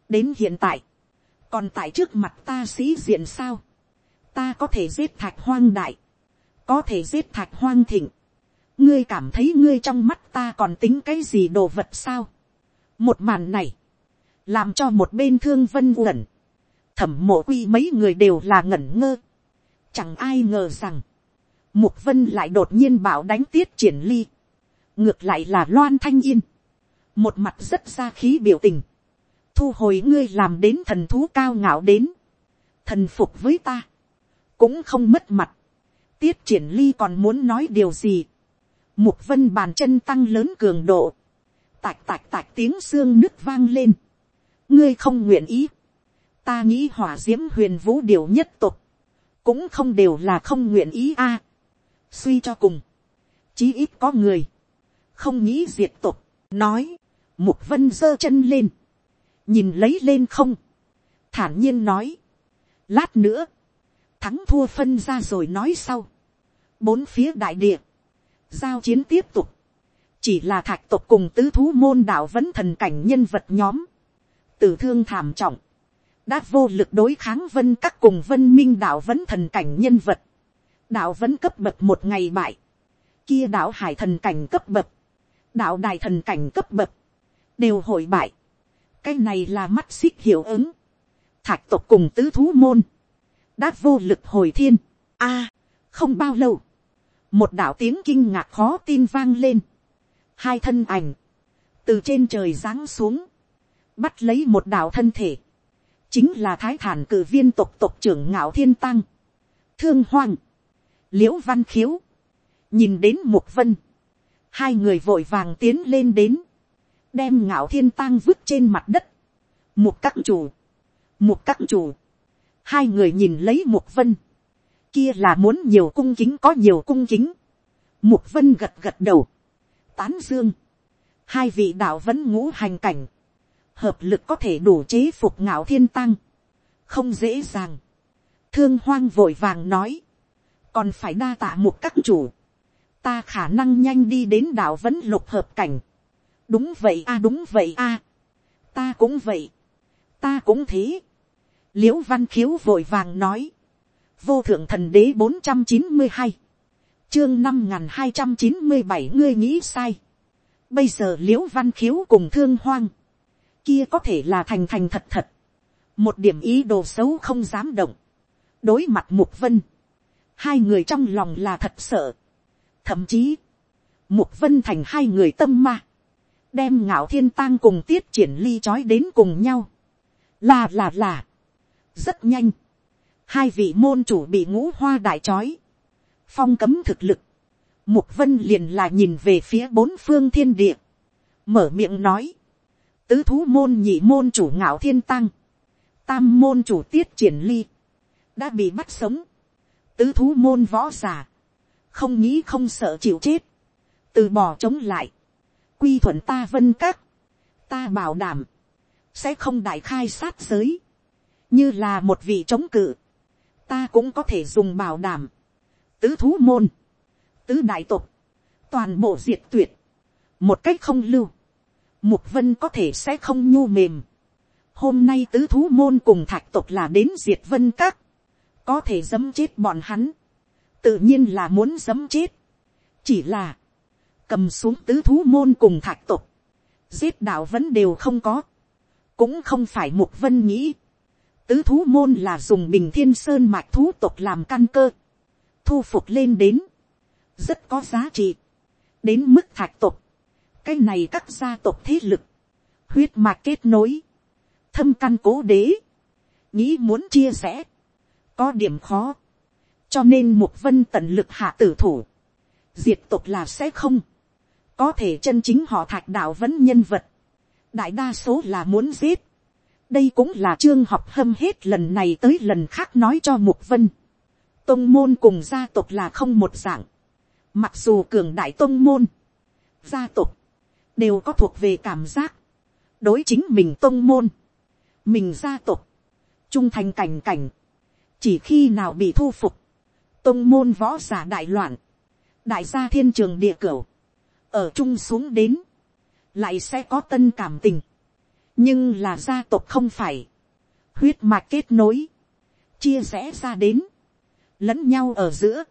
đến hiện tại, còn tại trước mặt ta sĩ diện sao, ta có thể giết thạch hoang đại, có thể giết thạch hoang thịnh, ngươi cảm thấy ngươi trong mắt ta còn tính cái gì đồ vật sao. một màn này, làm cho một bên thương vân uẩn, thẩm mộ quy mấy người đều là ngẩn ngơ, chẳng ai ngờ rằng, Mục vân lại đột nhiên bảo đánh tiết triển ly. Ngược lại là loan thanh yên. Một mặt rất ra khí biểu tình. Thu hồi ngươi làm đến thần thú cao ngạo đến. Thần phục với ta. Cũng không mất mặt. Tiết triển ly còn muốn nói điều gì. Mục vân bàn chân tăng lớn cường độ. Tạch tạch tạch tiếng xương nứt vang lên. Ngươi không nguyện ý. Ta nghĩ hỏa diễm huyền vũ điều nhất tục. Cũng không đều là không nguyện ý a suy cho cùng, chí ít có người, không nghĩ diệt tục, nói, mục vân giơ chân lên, nhìn lấy lên không, thản nhiên nói, lát nữa, thắng thua phân ra rồi nói sau, bốn phía đại địa, giao chiến tiếp tục, chỉ là thạch tộc cùng tứ thú môn đạo vẫn thần cảnh nhân vật nhóm, tử thương thảm trọng, đã vô lực đối kháng vân các cùng vân minh đạo vẫn thần cảnh nhân vật, đạo vẫn cấp bậc một ngày bại, kia đạo hải thần cảnh cấp bậc, đạo đài thần cảnh cấp bậc, đều hội bại. cái này là mắt xích hiệu ứng, thạch tộc cùng tứ thú môn, đã vô lực hồi thiên. a, không bao lâu, một đạo tiếng kinh ngạc khó tin vang lên, hai thân ảnh, từ trên trời giáng xuống, bắt lấy một đạo thân thể, chính là thái thản cử viên tộc tộc trưởng ngạo thiên tăng, thương hoang, l i ễ u văn khiếu, nhìn đến mục vân, hai người vội vàng tiến lên đến, đem ngạo thiên tăng vứt trên mặt đất, mục các chủ, mục các chủ, hai người nhìn lấy mục vân, kia là muốn nhiều cung kính có nhiều cung kính, mục vân gật gật đầu, tán dương, hai vị đạo vẫn ngũ hành cảnh, hợp lực có thể đủ chế phục ngạo thiên tăng, không dễ dàng, thương hoang vội vàng nói, còn phải đa tạ một các chủ, ta khả năng nhanh đi đến đạo vẫn lục hợp cảnh, đúng vậy a đúng vậy a, ta cũng vậy, ta cũng thế, l i ễ u văn khiếu vội vàng nói, vô thượng thần đế bốn trăm chín mươi hai, chương năm n g h n hai trăm chín mươi bảy ngươi nghĩ sai, bây giờ l i ễ u văn khiếu cùng thương hoang, kia có thể là thành thành thật thật, một điểm ý đồ xấu không dám động, đối mặt mục vân, hai người trong lòng là thật sợ, thậm chí, mục vân thành hai người tâm ma, đem ngạo thiên tang cùng tiết triển ly trói đến cùng nhau, là là là, rất nhanh, hai vị môn chủ bị ngũ hoa đại trói, phong cấm thực lực, mục vân liền là nhìn về phía bốn phương thiên địa, mở miệng nói, tứ thú môn nhị môn chủ ngạo thiên tăng, tam môn chủ tiết triển ly, đã bị bắt sống, tứ thú môn võ giả, không nghĩ không sợ chịu chết, từ bỏ chống lại, quy thuận ta vân các, ta bảo đảm, sẽ không đại khai sát giới, như là một vị chống cự, ta cũng có thể dùng bảo đảm, tứ thú môn, tứ đại tục, toàn bộ diệt tuyệt, một cách không lưu, mục vân có thể sẽ không nhu mềm. Hôm nay tứ thú môn cùng thạch tục là đến diệt vân các, có thể dấm chết bọn hắn, tự nhiên là muốn dấm chết, chỉ là, cầm xuống tứ thú môn cùng thạch tục, giết đạo vẫn đều không có, cũng không phải mục vân nghĩ, Tứ thú môn là dùng bình thiên sơn mạch thú tộc làm căn cơ. Thu phục lên đến. Rất có giá trị. Đến mức thạch tộc. Cái này các gia tộc thế lực. Huyết mạch kết nối. Thâm căn cố đế. Nghĩ muốn chia sẻ. Có điểm khó. Cho nên một vân tận lực hạ tử thủ. Diệt tộc là sẽ không. Có thể chân chính họ thạch đạo vẫn nhân vật. Đại đa số là muốn giết đây cũng là trương học hâm hết lần này tới lần khác nói cho mục vân. tông môn cùng gia tộc là không một dạng. mặc dù cường đại tông môn, gia tộc, đều có thuộc về cảm giác. đối chính mình tông môn, mình gia tộc, trung thành cảnh cảnh, chỉ khi nào bị thu phục, tông môn võ giả đại loạn, đại gia thiên trường địa cửu, ở chung xuống đến, lại sẽ có tân cảm tình nhưng là gia tộc không phải, huyết mạch kết nối, chia rẽ ra đến, lẫn nhau ở giữa,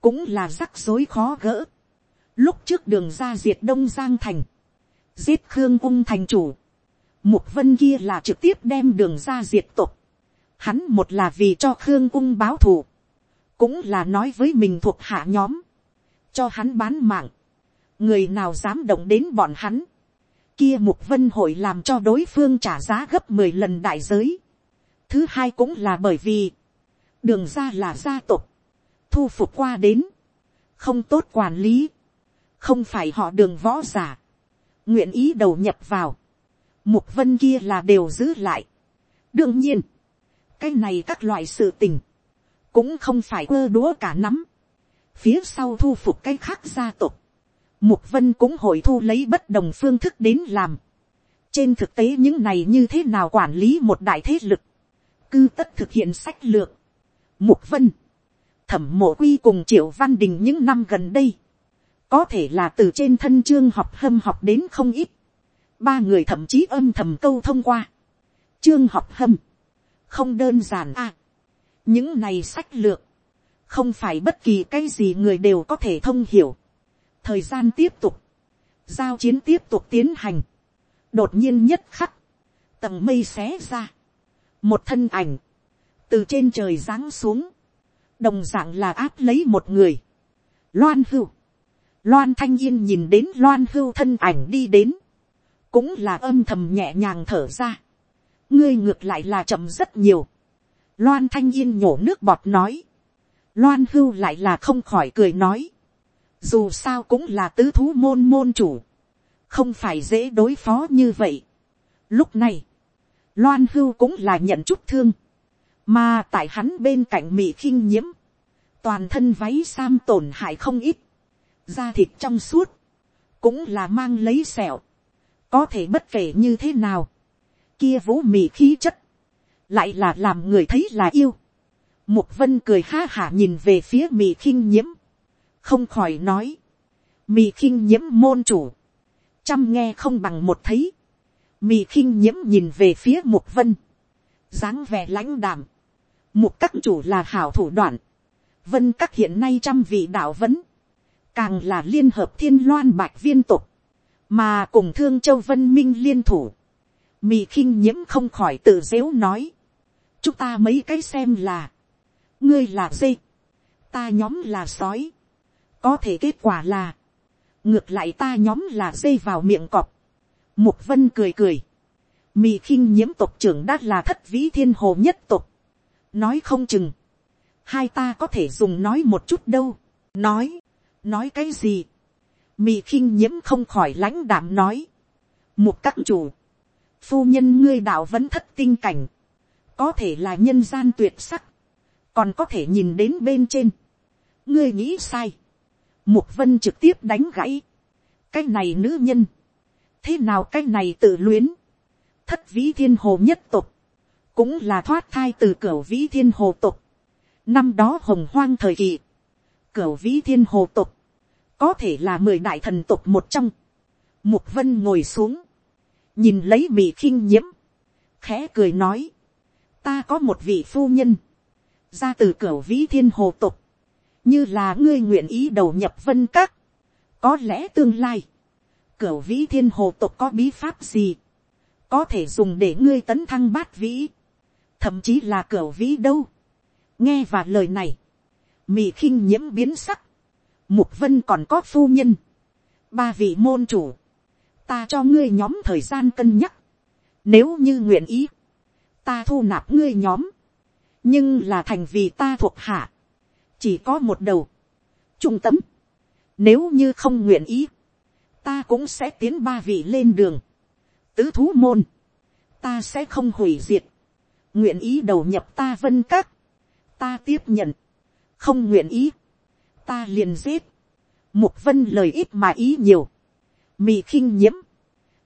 cũng là rắc rối khó gỡ. Lúc trước đường ra diệt đông giang thành, giết khương ung thành chủ, mục vân kia là trực tiếp đem đường ra diệt tộc. Hắn một là vì cho khương ung báo thù, cũng là nói với mình thuộc hạ nhóm, cho hắn bán mạng, người nào dám động đến bọn hắn, kia mục vân hội làm cho đối phương trả giá gấp 10 lần đại giới. Thứ hai cũng là bởi vì, đường ra là gia tộc, thu phục qua đến, không tốt quản lý, không phải họ đường võ giả, nguyện ý đầu nhập vào, mục vân kia là đều giữ lại. đương nhiên, cái này các loại sự tình, cũng không phải ơ đúa cả nắm, phía sau thu phục cái khác gia tộc, Mục vân cũng hội thu lấy bất đồng phương thức đến làm. Trên thực tế những này như thế nào quản lý một đại thế lực. Cư tất thực hiện sách lược. Mục vân. Thẩm mộ quy cùng triệu văn đình những năm gần đây. Có thể là từ trên thân chương học hâm học đến không ít. Ba người thậm chí âm thầm câu thông qua. Chương học hâm. Không đơn giản à. Những này sách lược. Không phải bất kỳ cái gì người đều có thể thông hiểu thời gian tiếp tục, giao chiến tiếp tục tiến hành, đột nhiên nhất khắc, tầng mây xé ra, một thân ảnh, từ trên trời giáng xuống, đồng d ạ n g là áp lấy một người, loan hưu, loan thanh yên nhìn đến loan hưu thân ảnh đi đến, cũng là âm thầm nhẹ nhàng thở ra, ngươi ngược lại là chậm rất nhiều, loan thanh yên nhổ nước bọt nói, loan hưu lại là không khỏi cười nói, dù sao cũng là tứ thú môn môn chủ, không phải dễ đối phó như vậy. Lúc này, loan hưu cũng là nhận chút thương, mà tại hắn bên cạnh mị khinh nhiễm, toàn thân váy sam tổn hại không ít, da thịt trong suốt, cũng là mang lấy sẹo, có thể bất kể như thế nào, kia vũ mị khí chất, lại là làm người thấy là yêu, Mục vân cười ha hả nhìn về phía mị khinh nhiễm. Không khỏi nói. Mì khinh nhiễm môn chủ. Chăm nghe không bằng một thấy. Mì khinh nhiễm nhìn về phía mục vân. dáng vẻ lãnh đạm. Mục các chủ là hảo thủ đoạn. Vân các hiện nay trăm vị đạo vấn. Càng là liên hợp thiên loan bạch viên tục. Mà cùng thương châu vân minh liên thủ. Mì khinh nhiễm không khỏi tự dếu nói. Chúng ta mấy cái xem là ngươi là dây, ta nhóm là sói, có thể kết quả là, ngược lại ta nhóm là dây vào miệng cọp, mục vân cười cười, mì khinh nhiễm tộc trưởng đã là thất vĩ thiên hồ nhất tộc, nói không chừng, hai ta có thể dùng nói một chút đâu, nói, nói cái gì, mì khinh nhiễm không khỏi lãnh đảm nói, một các chủ, phu nhân ngươi đạo vẫn thất tinh cảnh, có thể là nhân gian tuyệt sắc, còn có thể nhìn đến bên trên. ngươi nghĩ sai mục vân trực tiếp đánh gãy. cái này nữ nhân. thế nào cái này tự luyến. thất vĩ thiên hồ nhất tục. cũng là thoát thai từ cửa vĩ thiên hồ tục. năm đó hồng hoang thời kỳ. cửa vĩ thiên hồ tục. có thể là mười đại thần tục một trong. mục vân ngồi xuống. nhìn lấy mị khinh nhiễm. khẽ cười nói. ta có một vị phu nhân ra từ cửa vĩ thiên hồ tục, như là ngươi nguyện ý đầu nhập vân các, có lẽ tương lai, cửa vĩ thiên hồ tục có bí pháp gì, có thể dùng để ngươi tấn thăng bát vĩ, thậm chí là cửa vĩ đâu. nghe và lời này, mì khinh nhiễm biến sắc, mục vân còn có phu nhân, ba vị môn chủ, ta cho ngươi nhóm thời gian cân nhắc, nếu như nguyện ý, ta thu nạp ngươi nhóm, nhưng là thành vì ta thuộc hạ, chỉ có một đầu, trung tâm, nếu như không nguyện ý, ta cũng sẽ tiến ba vị lên đường, tứ thú môn, ta sẽ không hủy diệt, nguyện ý đầu nhập ta vân các, ta tiếp nhận, không nguyện ý, ta liền giết, mục vân lời ít mà ý nhiều, mì khinh nhiễm,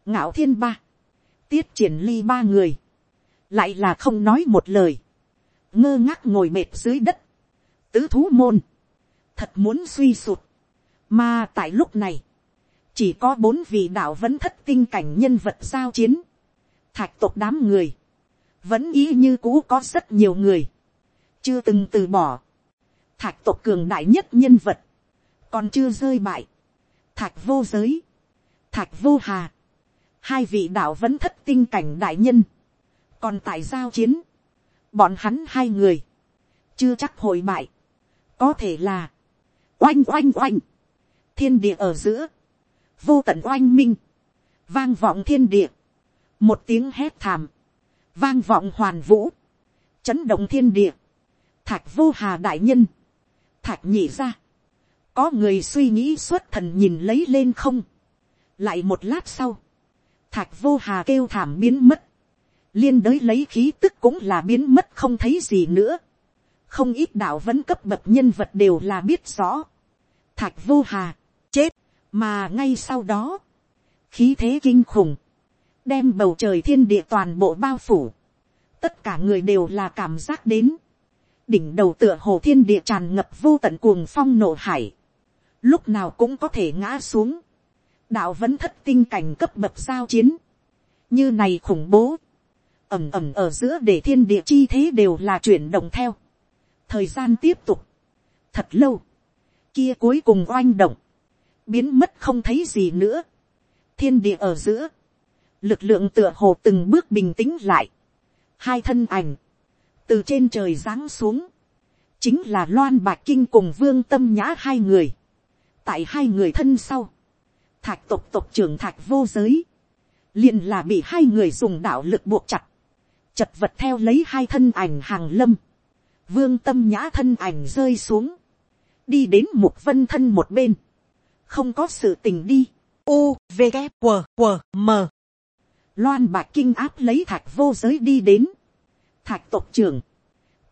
ngạo thiên ba, tiết triển ly ba người, lại là không nói một lời, ngơ ngác ngồi mệt dưới đất, tứ thú môn, thật muốn suy sụt, mà tại lúc này, chỉ có bốn vị đạo vẫn thất tinh cảnh nhân vật giao chiến, thạch tộc đám người, vẫn ý như cũ có rất nhiều người, chưa từng từ bỏ, thạch tộc cường đại nhất nhân vật, còn chưa rơi bại, thạch vô giới, thạch vô hà, hai vị đạo vẫn thất tinh cảnh đại nhân, còn tại giao chiến, bọn hắn hai người, chưa chắc hồi bại, có thể là, oanh oanh oanh, thiên địa ở giữa, vô tận oanh minh, vang vọng thiên địa, một tiếng hét thảm, vang vọng hoàn vũ, chấn động thiên địa, thạch vô hà đại nhân, thạch nhị ra, có người suy nghĩ suốt thần nhìn lấy lên không, lại một lát sau, thạch vô hà kêu thảm biến mất, liên đới lấy khí tức cũng là biến mất không thấy gì nữa không ít đạo vẫn cấp bậc nhân vật đều là biết rõ. thạch vô hà, chết, mà ngay sau đó, khí thế kinh khủng, đem bầu trời thiên địa toàn bộ bao phủ. tất cả người đều là cảm giác đến. đỉnh đầu tựa hồ thiên địa tràn ngập vô tận cuồng phong nổ hải. lúc nào cũng có thể ngã xuống. đạo vẫn thất tinh cảnh cấp bậc giao chiến. như này khủng bố ẩm ẩm ở giữa để thiên địa chi thế đều là chuyển động theo thời gian tiếp tục, thật lâu, kia cuối cùng oanh động, biến mất không thấy gì nữa. thiên địa ở giữa, lực lượng tựa hồ từng bước bình tĩnh lại, hai thân ảnh, từ trên trời giáng xuống, chính là loan bạc kinh cùng vương tâm nhã hai người, tại hai người thân sau, thạch tộc tộc trưởng thạch vô giới, liền là bị hai người dùng đạo lực buộc chặt, chật vật theo lấy hai thân ảnh hàng lâm, vương tâm nhã thân ảnh rơi xuống, đi đến mục vân thân một bên, không có sự tình đi, u v g q q m. Loan bạc kinh áp lấy thạch vô giới đi đến, thạch tộc trưởng,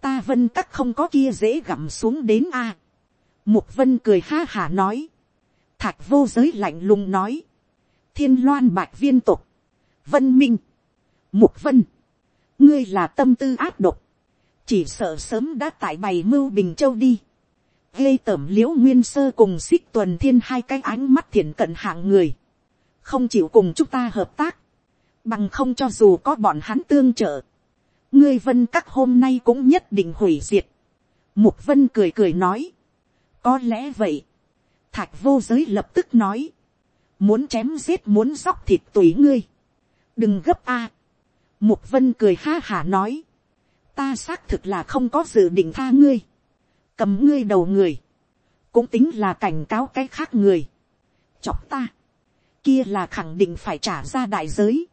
ta vân các không có kia dễ gặm xuống đến a, mục vân cười ha hả nói, thạch vô giới lạnh lùng nói, thiên loan bạc viên tộc. Vân minh, mục vân, ngươi là tâm tư áp độc, chỉ sợ sớm đã tại bày mưu bình châu đi. gây tẩm liễu nguyên sơ cùng xích tuần thiên hai cái ánh mắt thiện cận hạng người, không chịu cùng chúng ta hợp tác, bằng không cho dù có bọn hắn tương trợ, ngươi vân các hôm nay cũng nhất định hủy diệt. Mục vân cười cười nói, có lẽ vậy, thạch vô giới lập tức nói, muốn chém giết muốn dóc thịt tùy ngươi, đừng gấp a. Mục vân cười ha hả nói, ta xác thực là không có dự định tha ngươi, cầm ngươi đầu người, cũng tính là cảnh cáo cái khác người, chọc ta, kia là khẳng định phải trả ra đại giới,